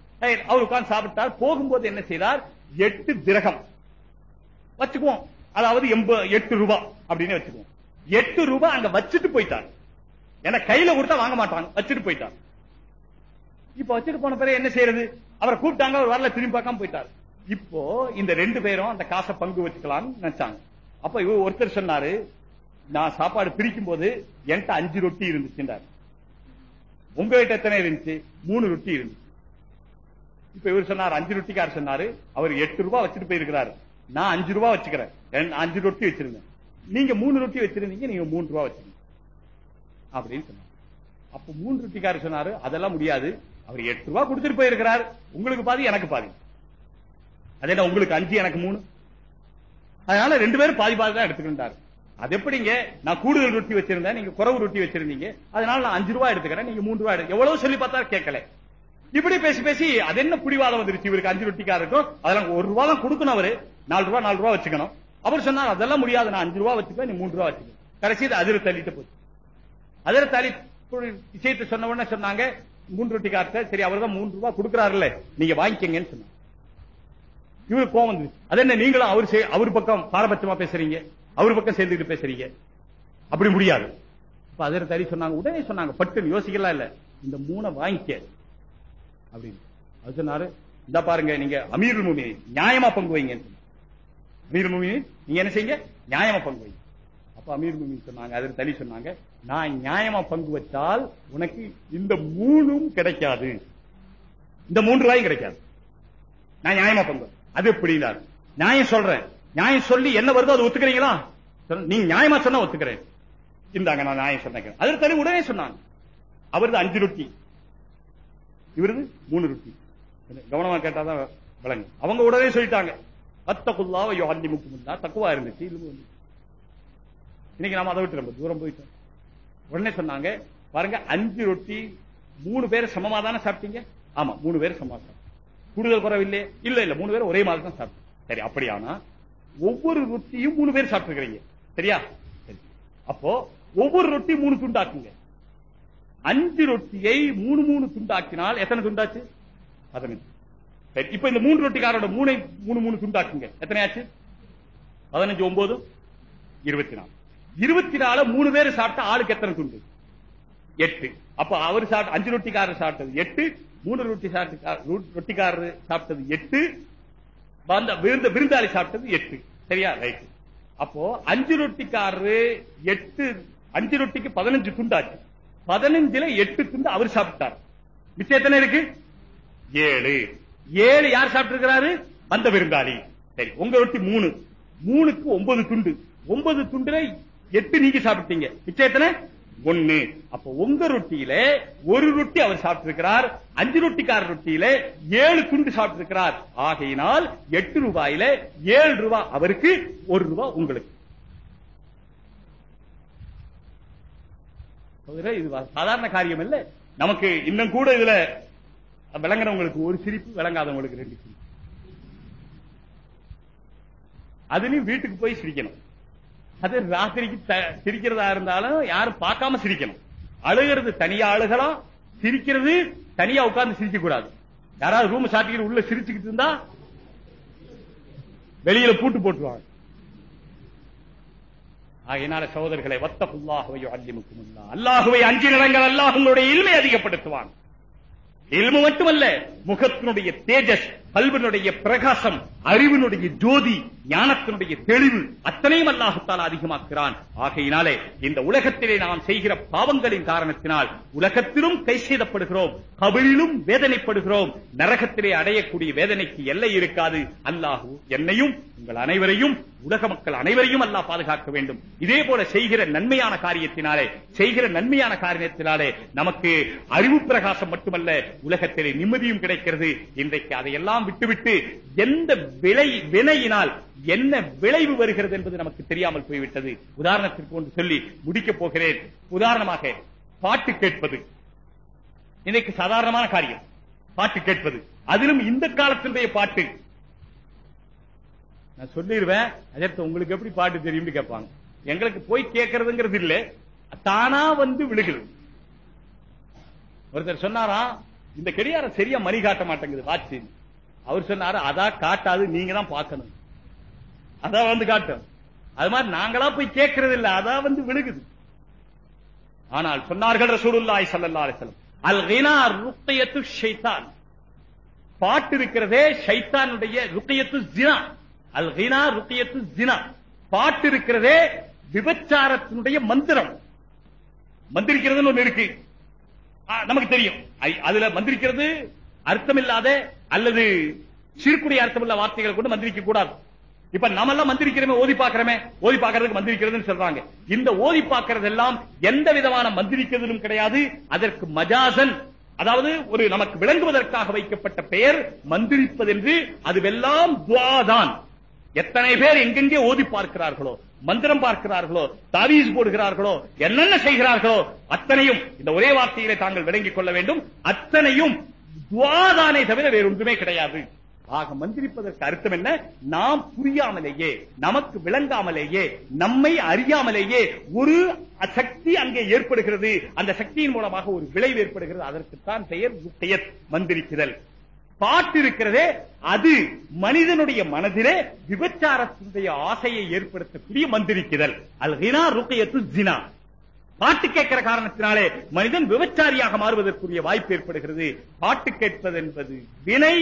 அவர் உட்கார்ந்து சாப்பிட்டார் போகும்போது என்ன செய்தார்? எட்டு திரகம் வச்சுக்குவோம். அதாவது எட்டு ரூபாய் அப்படின்னு வச்சுக்குவோம். எட்டு ரூபாய் அங்க வச்சுட்டு போயிட்டார். ஏன்னா கையில கொடுத்தா வாங்க மாட்டாங்க வச்சுட்டு போயிட்டார். இப்ப வச்சுட்டு போன பிறகு என்ன செய்யறது? அவரை கூப்பிட்டாங்க அவர் வரல திரும்பி பார்க்காம போயிட்டார். இப்போ இந்த ரெண்டு பேரும் அந்த காசை பங்கு வச்சுக்கலாம்னு நினைச்சாங்க. அப்ப இவர் ஒருத்தர் சொன்னாரு நான் சாப்பாடு பிரிக்கும் போது என்கிட்ட அஞ்சு ரொட்டி இருந்துச்சுன்றாரு. உங்ககிட்ட எத்தனை இருந்துச்சு? மூணு ரொட்டி இருந்துச்சு. இப்ப இவர் சொன்னார் அஞ்சு ரொட்டிக்காரர் சொன்னாரு அவர் எட்டு ரூபாய் வச்சுட்டு போயிருக்கிறாரு. நான் அஞ்சு ரூபாய் வச்சுக்கிறேன். அஞ்சு ரொட்டி வச்சிருந்தேன் நீங்க மூணு ரொட்டி வச்சிருந்தீங்க நீங்க மூணு ரூபாய் வச்சிருங்க. அப்படின்னு சொன்னாங்க அப்ப மூணு ரொட்டிக்காரர் சொன்னாரு அதெல்லாம் முடியாது. அவர் எட்டு ரூபாய் கொடுத்துட்டு போயிருக்கிறார். உங்களுக்கு பாதி எனக்கு பாதி. அதே உங்களுக்கு அஞ்சு எனக்கு மூணு. அதனால ரெண்டு பேரும் பாதி பாதி தான் எடுத்துக்கிட்டாரு அது எப்படிங்க? நான் கூடுதல் ரொட்டி வச்சிருந்தேன் நீங்க குறவு ரொட்டி வச்சிருந்தீங்க. அதனால நான் அஞ்சு ரூபாய் எடுத்துக்கிறேன் நீங்க மூணு ரூபாய் எவ்வளவு சொல்லி பார்த்தா கேட்கல. இப்படி பேசி பேசி அது என்ன புடிவாதம் வந்துருச்சு? இவருக்கு அஞ்சு ரொட்டிக்காருக்கும் அதெல்லாம் ஒரு ரூபா தான் கொடுக்கணும் அவரு. நாலு ரூபா நாலு ரூபா வச்சுக்கணும். அவர் சொன்னார் அதெல்லாம் முடியாது நான் அஞ்சு ரூபா வச்சுப்பேன் நீ மூணு ரூபா வச்சுக்க. கடைசி அதிர தள்ளிட்டு போச்சு. அதிர தள்ளி விஷயத்தை சொன்ன உடனே சொன்னாங்க மூன்று ரொட்டிக்கார்ட்ட சரி அவர் தான் மூன்று ரூபாய் கொடுக்குறாருல்ல. நீங்க வாங்கிக்கங்கன்னு சொன்னாங்க இவரு கோவம் வந்து அது என்ன நீங்களும் அவர் செய்- அவர் பக்கம் பாரபட்சமா பேசுறீங்க? அவர் பக்கம் சேர்ந்துக்கிட்டு பேசுறீங்க? அப்படி முடியாது. இப்ப அதர் தறி சொன்னாங்க? உடனே சொன்னாங்க. பட்டு யோசிக்கலாம் இல்ல. இந்த மூணை வாங்கிக்க. அப்படின்னு. அது சொன்னாரு இந்த பாருங்க நீங்க அமீர் மூமி நியாயமா பங்கு வைங்கன்னு அமீர் மூமி நீங்க என்ன செய்யுங்க? நியாயமா பங்கு வைங்க. அமீர் சொன்னாங்க அதில் தனி சொன்னாங்க நான் நியாயமா பங்கு வச்சால் உனக்கு இந்த மூணும் கிடைக்காது. இந்த மூன்று ரூபாயும் கிடைக்காது. நான் நியாயமா பங்கு அது எப்படினார் நியாயம் சொல்றேன். நியாயம் சொல்லி என்ன வருதோ அது ஒத்துக்கிறீங்களா? நீங்க நியாயமா சொன்னா ஒத்துக்கிறேன். இந்தாங்க நான் நியாயம் சொன்னேன் அதில் தனி உடனே சொன்னாங்க. அவரது அஞ்சு ரொட்டி. இவரது மூணு ரொட்டி. கவனமா கேட்டாதான் விளங்கும். அவங்க உடனே சொல்லிட்டாங்க. அத்தகுல்லாவ யோகந்தி முக்குமுல்லா தக்குவா இருந்துச்சு இன்னைக்கு நாம அதை விட்டு ரொம்ப தூரம் போயிட்டோம். உடனே சொன்னாங்க பாருங்க அஞ்சு ரொட்டி மூணு பேர் சமமா தானே சாப்பிட்டீங்க? ஆமா மூணு பேர் சமமா சாப்பிட்டோம். கூடுதல் குறவில்லை? இல்ல இல்ல மூணு பேர் ஒரே மாதிரி தான் சாப்பிட்டோம். சரி அப்படியானா ஒவ்வொரு ரொட்டியும் மூணு பேர் சாப்பிட்டுருக்கீங்க சரியா? சரி. அப்போ ஒவ்வொரு ரொட்டி மூணு துண்டாக்குங்க. அஞ்சு ரொட்டியை மூணு மூணு துண்டாக்கினால் எத்தனை துண்டாச்சு? பதினஞ்சு. சரி இப்ப இந்த மூன்று ரொட்டிக்காரோட மூணை மூணு மூணு துண்டாக்குங்க. எத்தனை ஆச்சு? பதினஞ்சு ஒன்பது இருபத்தி நாலு. இருபத்தி நாலு மூணு பேர் சாப்பிட்டா ஆளுக்கு எத்தனை துண்டு? எட்டு. அப்ப அவர் சாப்பிட்ட அஞ்சு ரொட்டிக்காரர் சாப்பிட்டது எட்டு மூணு ரொட்டி சாப்பிட்டு ரொட்டிக்காரர் சாப்பிட்டது எட்டு வந்த விருந்த விருந்தாளி சாப்பிட்டது எட்டு. சரியா? ரைட் அப்போ அஞ்சு ரொட்டிக்காரரு எட்டு அஞ்சு ரொட்டிக்கு பதினஞ்சு துண்டாச்சு. பதினஞ்சுல எட்டு துண்டு அவர் சாப்பிட்டார். மிச்சம் எத்தனை இருக்கு? ஏழு. ஏழு யார் சாப்பிட்டிருக்கிறாரு? வந்த விருந்தாளி. சரி உங்க ரொட்டி மூணு. மூணுக்கு ஒன்பது துண்டு. ஒன்பது துண்டுல எட்டு நீங்க சாப்பிட்டீங்க. மிச்சம் எத்தனை? ஒண்ணு. அப்ப உங்க ரொட்டியில ஒரு ரொட்டி அவர் சாப்பிட்டிருக்கிறார் அஞ்சு ரொட்டிக்கார ரொட்டியில ஏழு துண்டு சாப்பிட்டிருக்கிறார். ஆகையினால் எட்டு ரூபாயில ஏழு ரூபாய் அவருக்கு ஒரு ரூபாய் உங்களுக்கு. இது சாதாரண காரியம் இல்ல. நமக்கு இன்னும் கூட இதுல விளங்குறவங்களுக்கு ஒரு சிரிப்பு விளங்காதவங்களுக்கு ரெண்டு சிரிப்பு. அதுலயும் வீட்டுக்கு போய் சிரிக்கணும். அது ராத்திரிக்கு த- சிரிக்கிறதா இருந்தாலும் யாரும் பார்க்காம சிரிக்கணும். அழுகிறது தனியா அழுகலாம் சிரிக்கிறது தனியா உட்கார்ந்து சிரிக்க கூடாது யாராவது ரூம் சாத்திக்கிட்டு உள்ள சிரிச்சுக்கிட்டு இருந்தா வெளியில பூட்டு போட்டுருவாங்க. ஆகையினால சகோதரர்களை புல்லாகவையோ அல்லிமுக்குமுல்லா அல்லாஹுவை அஞ்சு நிலங்கள் அல்லாஹ் உங்களுடைய இல்மை அதிகப்படுத்துவான். இல்மு மட்டுமல்ல முகத்தினுடைய தேஜஸ் கல்வினுடைய பிரகாசம் அறிவினுடைய ஜோதி ஞானத்தினுடைய தெளிவு அத்தனையும் அல்லாஹத்தால் அதிகமாக்குறான் ஆகையினாலே இந்த உலகத்திலே நாம் செய்கிற பாவங்களின் காரணத்தினால் உலகத்திலும் கை செய்தப்படுகிறோம் கபிலும் வேதனைப்படுகிறோம். நரகத்திலே அடையக்கூடிய வேதனைக்கு எல்லை இருக்காது. அல்லாஹு என்னையும் உங்கள் அனைவரையும் உலக மக்கள் அனைவரையும் அல்லாஹ் பாதுகாக்க வேண்டும். இதே போல செய்கிற நன்மையான காரியத்தினாலே செய்கிற நன்மையான காரியத்தினாலே நமக்கு அறிவு பிரகாசம் மட்டுமல்ல உலகத்திலே நிம்மதியும் கிடைக்கிறது. இன்றைக்கு அதையெல்லாம் விட்டுவிட்டு எந்த விளை வினையினால் என்ன விளைவு வருகிறது என்பது நமக்கு தெரியாமல் போய்விட்டது. உதாரணத்திற்கு ஒன்று சொல்லி முடிக்கப் போகிறேன். உதாரணமாக பாட்டு கேட்பது. இன்னைக்கு சாதாரணமான காரியம். பாட்டு கேட்பது. அதிலும் இந்த காலத்தினுடைய பாட்டு. நான் சொல்லிடுவேன். அதற்கு உங்களுக்கு எப்படி பாட்டு தெரியும்னு கேட்பாங்க. எங்களுக்கு போய் கேட்கறதுங்கிறது இல்ல. தானா வந்து விழுகிறது. ஒருத்தர் சொன்னாரா இந்த கடியாரம் சரியா மணி காட்ட மாட்டேங்குது வாட்சி அவர் சொன்னாரு அதான் காட்டாது நீங்க தான் பார்க்கணும். அதான் வந்து காட்டும். அது மாதிரி நாங்களா போய் கேட்கறது இல்ல அதான் வந்து விழுகுது. ஆனால் சொன்னார்கள் ரசூலுல்லாஹி ஸல்லல்லாஹு அலைஹி அல் கினா ருக்யத்து ஷைத்தான். பாட்டு இருக்கிறதே ஷைத்தானுடைய ருக்கையத்து ஜினா. அல் ரீனா ருக்கையத்து ஜினா. பாட்டு இருக்கிறதே விபச்சாரத்தினுடைய மந்திரம். மந்திரிக்கிறதுன்னு ஒண்ணு இருக்கு. நமக்கு தெரியும். ஐ- அதுல மந்திரிக்கிறது அர்த்தமில்லாத அல்லது சிறுக்குடைய அர்த்தமுள்ள வார்த்தைகளை கொண்டு மந்திரிக்க கூடாது. இப்ப நம்ம எல்லாம் மந்திரிக்கிறோமே ஓதி பாக்குறோமே ஓதி பாக்குறதுக்கு மந்திரிக்கிறதுன்னு சொல்றாங்க. இந்த ஓதி பாக்குறது எல்லாம் எந்த விதமான மந்திரிக்கிறதும் கிடையாது. அதற்கு மஜாசன் அதாவது ஒரு நமக்கு விளங்குவதற்காக வைக்கப்பட்ட பெயர் மந்திரிப்பதென்று அதுவெல்லாம் துவாதான். எத்தனை பேர் எங்கெங்கே ஓதி பார்க்கிறார்களோ மந்திரம் பார்க்கிறார்களோ தாவீஸ் போடுகிறார்களோ என்னென்ன செய்கிறார்களோ அத்தனையும் இந்த ஒரே வார்த்தையிலே தாங்கள் விளங்கிக் கொள்ள வேண்டும் அத்தனையும் துவாதானே தவிர வேறொன்றுமே கிடையாது. ஆக மந்திரிப்பதற்கு அர்த்தம் என்ன? நாம் புரியாமலேயே நமக்கு விளங்காமலேயே நம்மை அறியாமலேயே ஒரு சக்தி அங்கே ஏற்படுகிறது. அந்த சக்தியின் மூலமாக ஒரு விளைவு ஏற்படுகிறது. அதற்குத்தான் பெயர் பெயர் மந்திரிக்குதல் பாட்டு இருக்கிறதே அது மனிதனுடைய மனதிலே விபச்சாரத்தினுடைய ஆசையை ஏற்படுத்தக்கூடிய மந்திரிக்குதல் அல் ஹினா ருக்கையத்து ஜினா. பாட்டு கேட்கிற காரணத்தினாலே மனிதன் விபச்சாரியாக மாறுவதற்குரிய வாய்ப்பு ஏற்படுகிறது. பாட்டு கேட்பது என்பது வினை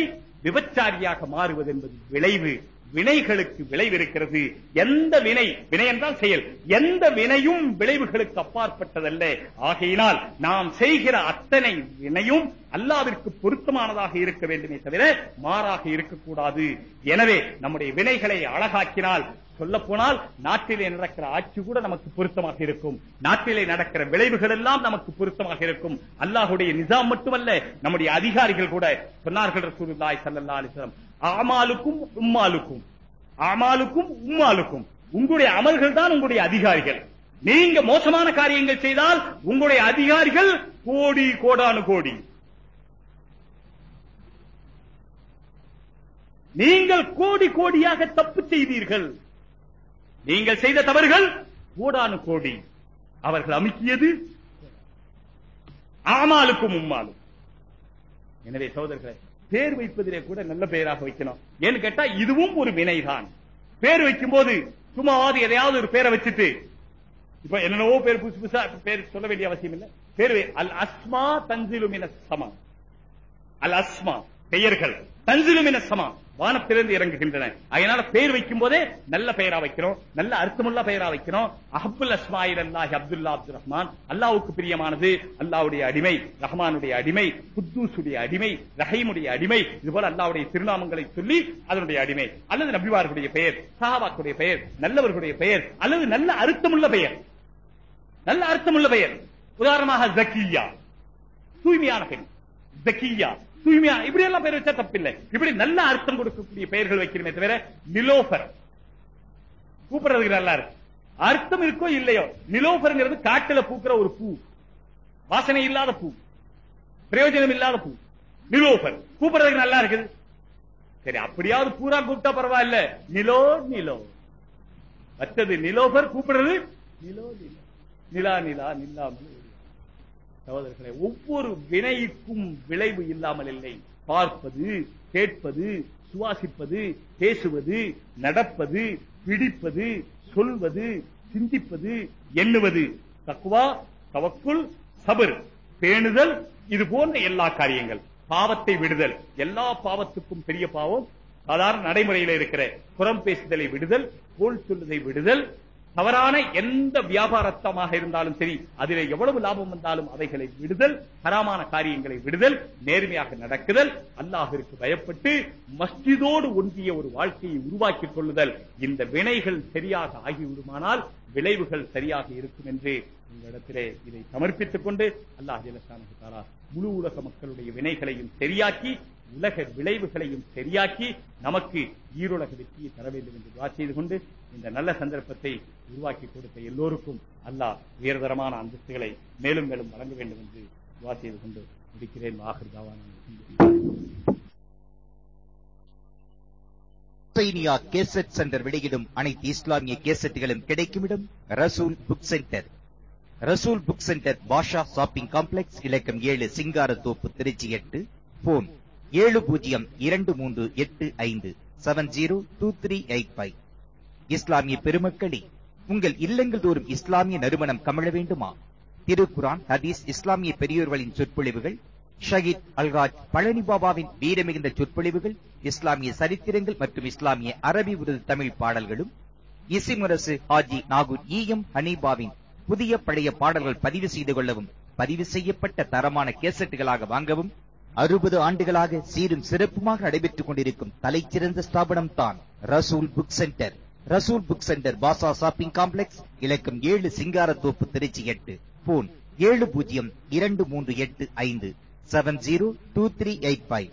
விபச்சாரியாக மாறுவது என்பது விளைவு. வினைகளுக்கு விளைவு இருக்கிறது எந்த வினை வினை என்றால் செயல். எந்த வினையும் விளைவுகளுக்கு அப்பாற்பட்டதல்ல. ஆகையினால் நாம் செய்கிற அத்தனை வினையும் அல்லாவிற்கு பொருத்தமானதாக இருக்க வேண்டுமே தவிர மாறாக இருக்கக்கூடாது. எனவே நம்முடைய வினைகளை அழகாக்கினால் சொல்ல போனால் நாட்டிலே நடக்கிற ஆட்சி கூட நமக்கு பொருத்தமாக இருக்கும். நாட்டிலே நடக்கிற விளைவுகள் எல்லாம் நமக்கு பொருத்தமாக இருக்கும். அல்லாஹுடைய நிசாம் மட்டுமல்ல நம்முடைய அதிகாரிகள் கூட சொன்னார்கள் ரசூலுல்லாஹி ஆமாலுக்கும் உம்மாலுக்கும். ஆமாலுக்கும் உம்மாலுக்கும். உங்களுடைய அமல்கள் தான் உங்களுடைய அதிகாரிகள். நீங்க மோசமான காரியங்கள் செய்தால் உங்களுடைய அதிகாரிகள் கோடி கோடானு கோடி. நீங்கள் கோடி கோடியாக தப்பு செய்தீர்கள். நீங்கள் செய்த தவறுகள் கோடானு கோடி. அவர்கள் அமுக்கியது ஆமாலுக்கும் உம்மாலும். எனவே சகோதரர்களே பேர் வைப்பதிலே கூட நல்ல பெயராக வைக்கணும். ஏன்னு கேட்டா இதுவும் ஒரு வினைதான். பேர் வைக்கும் போது சும்மாவது எதையாவது ஒரு பேரை வச்சுட்டு இப்ப என்னென்னவோ பேர் புதுசு புதுசா பேர் சொல்ல வேண்டிய அவசியம் இல்லை. பேர் அல் அஸ்மா தஞ்சிலுமின சமா. அல் அஸ்மா பெயர்கள். தஞ்சிலுமின சமா. வானத்திலிருந்து இறங்குகின்றன. அதனால பெயர் வைக்கும் போதே நல்ல பெயரா வைக்கிறோம். நல்ல அர்த்தமுள்ள பெயரா வைக்கிறோம். அஹபுல் அஸ்மாயில் அல்லாஹி அப்துல்லா அப்துல் ரஹ்மான். அல்லாவுக்கு பிரியமானது அல்லாவுடைய அடிமை ரஹ்மானுடைய அடிமை குத்தூசுடைய அடிமை ரஹீமுடைய அடிமை இது போல அல்லாவுடைய திருநாமங்களை சொல்லி அதனுடைய அடிமை. அல்லது நபிவார்களுடைய பெயர் சஹாபாக்குடைய பெயர் நல்லவர்களுடைய பெயர் அல்லது நல்ல அர்த்தமுள்ள பெயர். நல்ல அர்த்தமுள்ள பெயர். உதாரணமாக ஜக்கியா. தூய்மையான பெண். ஜக்கியா. தூய்மையா? இப்படி எல்லாம் பேர் வச்சா தப்பில்லை. இப்படி நல்ல அர்த்தம் கொடுக்கக்கூடிய பெயர்கள் வைக்கிறமே தவிர நிலோபர் கூப்பிடுறதுக்கு நல்லா இருக்கு. அர்த்தம் இருக்கோ இல்லையோ நிலோபருங்கிறது காட்டுல பூக்கிற ஒரு பூ. வாசனை இல்லாத பூ. பிரயோஜனம் இல்லாத பூ. நிலோபர் கூப்பிடுறதுக்கு நல்லா இருக்குது. சரி அப்படியாவது பூரா கூப்பிட்டா பரவாயில்ல. நிலோ நிலோ. மற்றது நிலோபர் கூப்பிடுறது நிலோ நிலா நிலா நிலா. சகோதரர்களே ஒவ்வொரு வினைக்கும் விளைவு இல்லாமல் இல்லை. பார்ப்பது கேட்பது சுவாசிப்பது பேசுவது நடப்பது பிடிப்பது சொல்வது சிந்திப்பது எண்ணுவது. தக்குவா தவக்குள் சபர். பேணுதல் இது போன்ற எல்லா காரியங்கள். பாவத்தை விடுதல். எல்லா பாவத்துக்கும் பெரிய பாவம். சாதாரண நடைமுறையில இருக்கிற புறம் பேசுதலை விடுதல் போல் சொல்லுதை விடுதல் தவறான எந்த வியாபாரத்தமாக இருந்தாலும் சரி அதிலே எவ்வளவு லாபம் வந்தாலும் அவைகளை விடுதல் ஹராமான காரியங்களை விடுதல் நேர்மையாக நடக்குதல் அல்லாஹிற்கு பயப்பட்டு மஸ்ஜிதோடு ஒன்றிய ஒரு வாழ்க்கையை உருவாக்கிக் கொள்ளுதல் இந்த வினைகள் சரியாக ஆகிவிடுமானால் விளைவுகள் சரியாக இருக்கும் என்று உங்களிடத்திலே இதை சமர்ப்பித்துக் கொண்டு அல்லாஹ் முழு உலக மக்களுடைய வினைகளையும் சரியாக்கி உலக விளைவுகளையும் சரியாக்கி நமக்கு ஈருலக வெற்றியை தர வேண்டும் என்று துவா செய்து கொண்டு இந்த நல்ல சந்தர்ப்பத்தை உருவாக்கி கொடுத்த எல்லோருக்கும் அல்லாஹ் உயர்தரமான அந்தஸ்துகளை மேலும் மேலும் வழங்க வேண்டும் என்று துவா செய்து கொண்டு முடிக்கிறேன். வாகர் தாவான. கேசட் சென்டர் வெளியிடும் அனைத்து இஸ்லாமிய கேசட்டுகளும் கிடைக்கும் இடம் Rasool book centre. Rasool book centre Basha shopping complex இலக்கம் ஏழு சிங்காரத்தோப்பு திருச்சி எட்டு போன் ஏழு பூஜ்ஜியம் இரண்டு மூன்று எட்டு ஐந்து seven zero two three eight five இஸ்லாமிய பெருமக்களே உங்கள் இல்லங்கள் தோறும் இஸ்லாமிய நறுமணம் கமழ வேண்டுமா? திருக்குரான் ஹதீஸ் இஸ்லாமிய பெரியோர்களின் சொற்பொழிவுகள் ஷஹீத் அல்ராஜ் பழனி பாபாவின் வீரமிகுந்த சொற்பொழிவுகள் இஸ்லாமிய சரித்திரங்கள் மற்றும் இஸ்லாமிய அரபி உருது தமிழ் பாடல்களும் இசிமுரசு ஹாஜி நாகூர் ஈயம் ஹனீபாவின் புதிய பழைய பாடல்கள் பதிவு செய்து கொள்ளவும் பதிவு செய்யப்பட்ட தரமான கேசட்டுகளாக வாங்கவும் அறுபது ஆண்டுகளாக சீரும் சிறப்புமாக நடைபெற்றுக் கொண்டிருக்கும் தலைச்சிறந்த ஸ்தாபனம் தான் Rasool book centre. Rasool book centre Basha shopping complex இலக்கம் ஏழு சிங்காரத்தோப்பு திருச்சி எட்டு போன் ஏழு பூஜ்ஜியம் இரண்டு மூன்று எட்டு ஐந்து seven zero two three eight five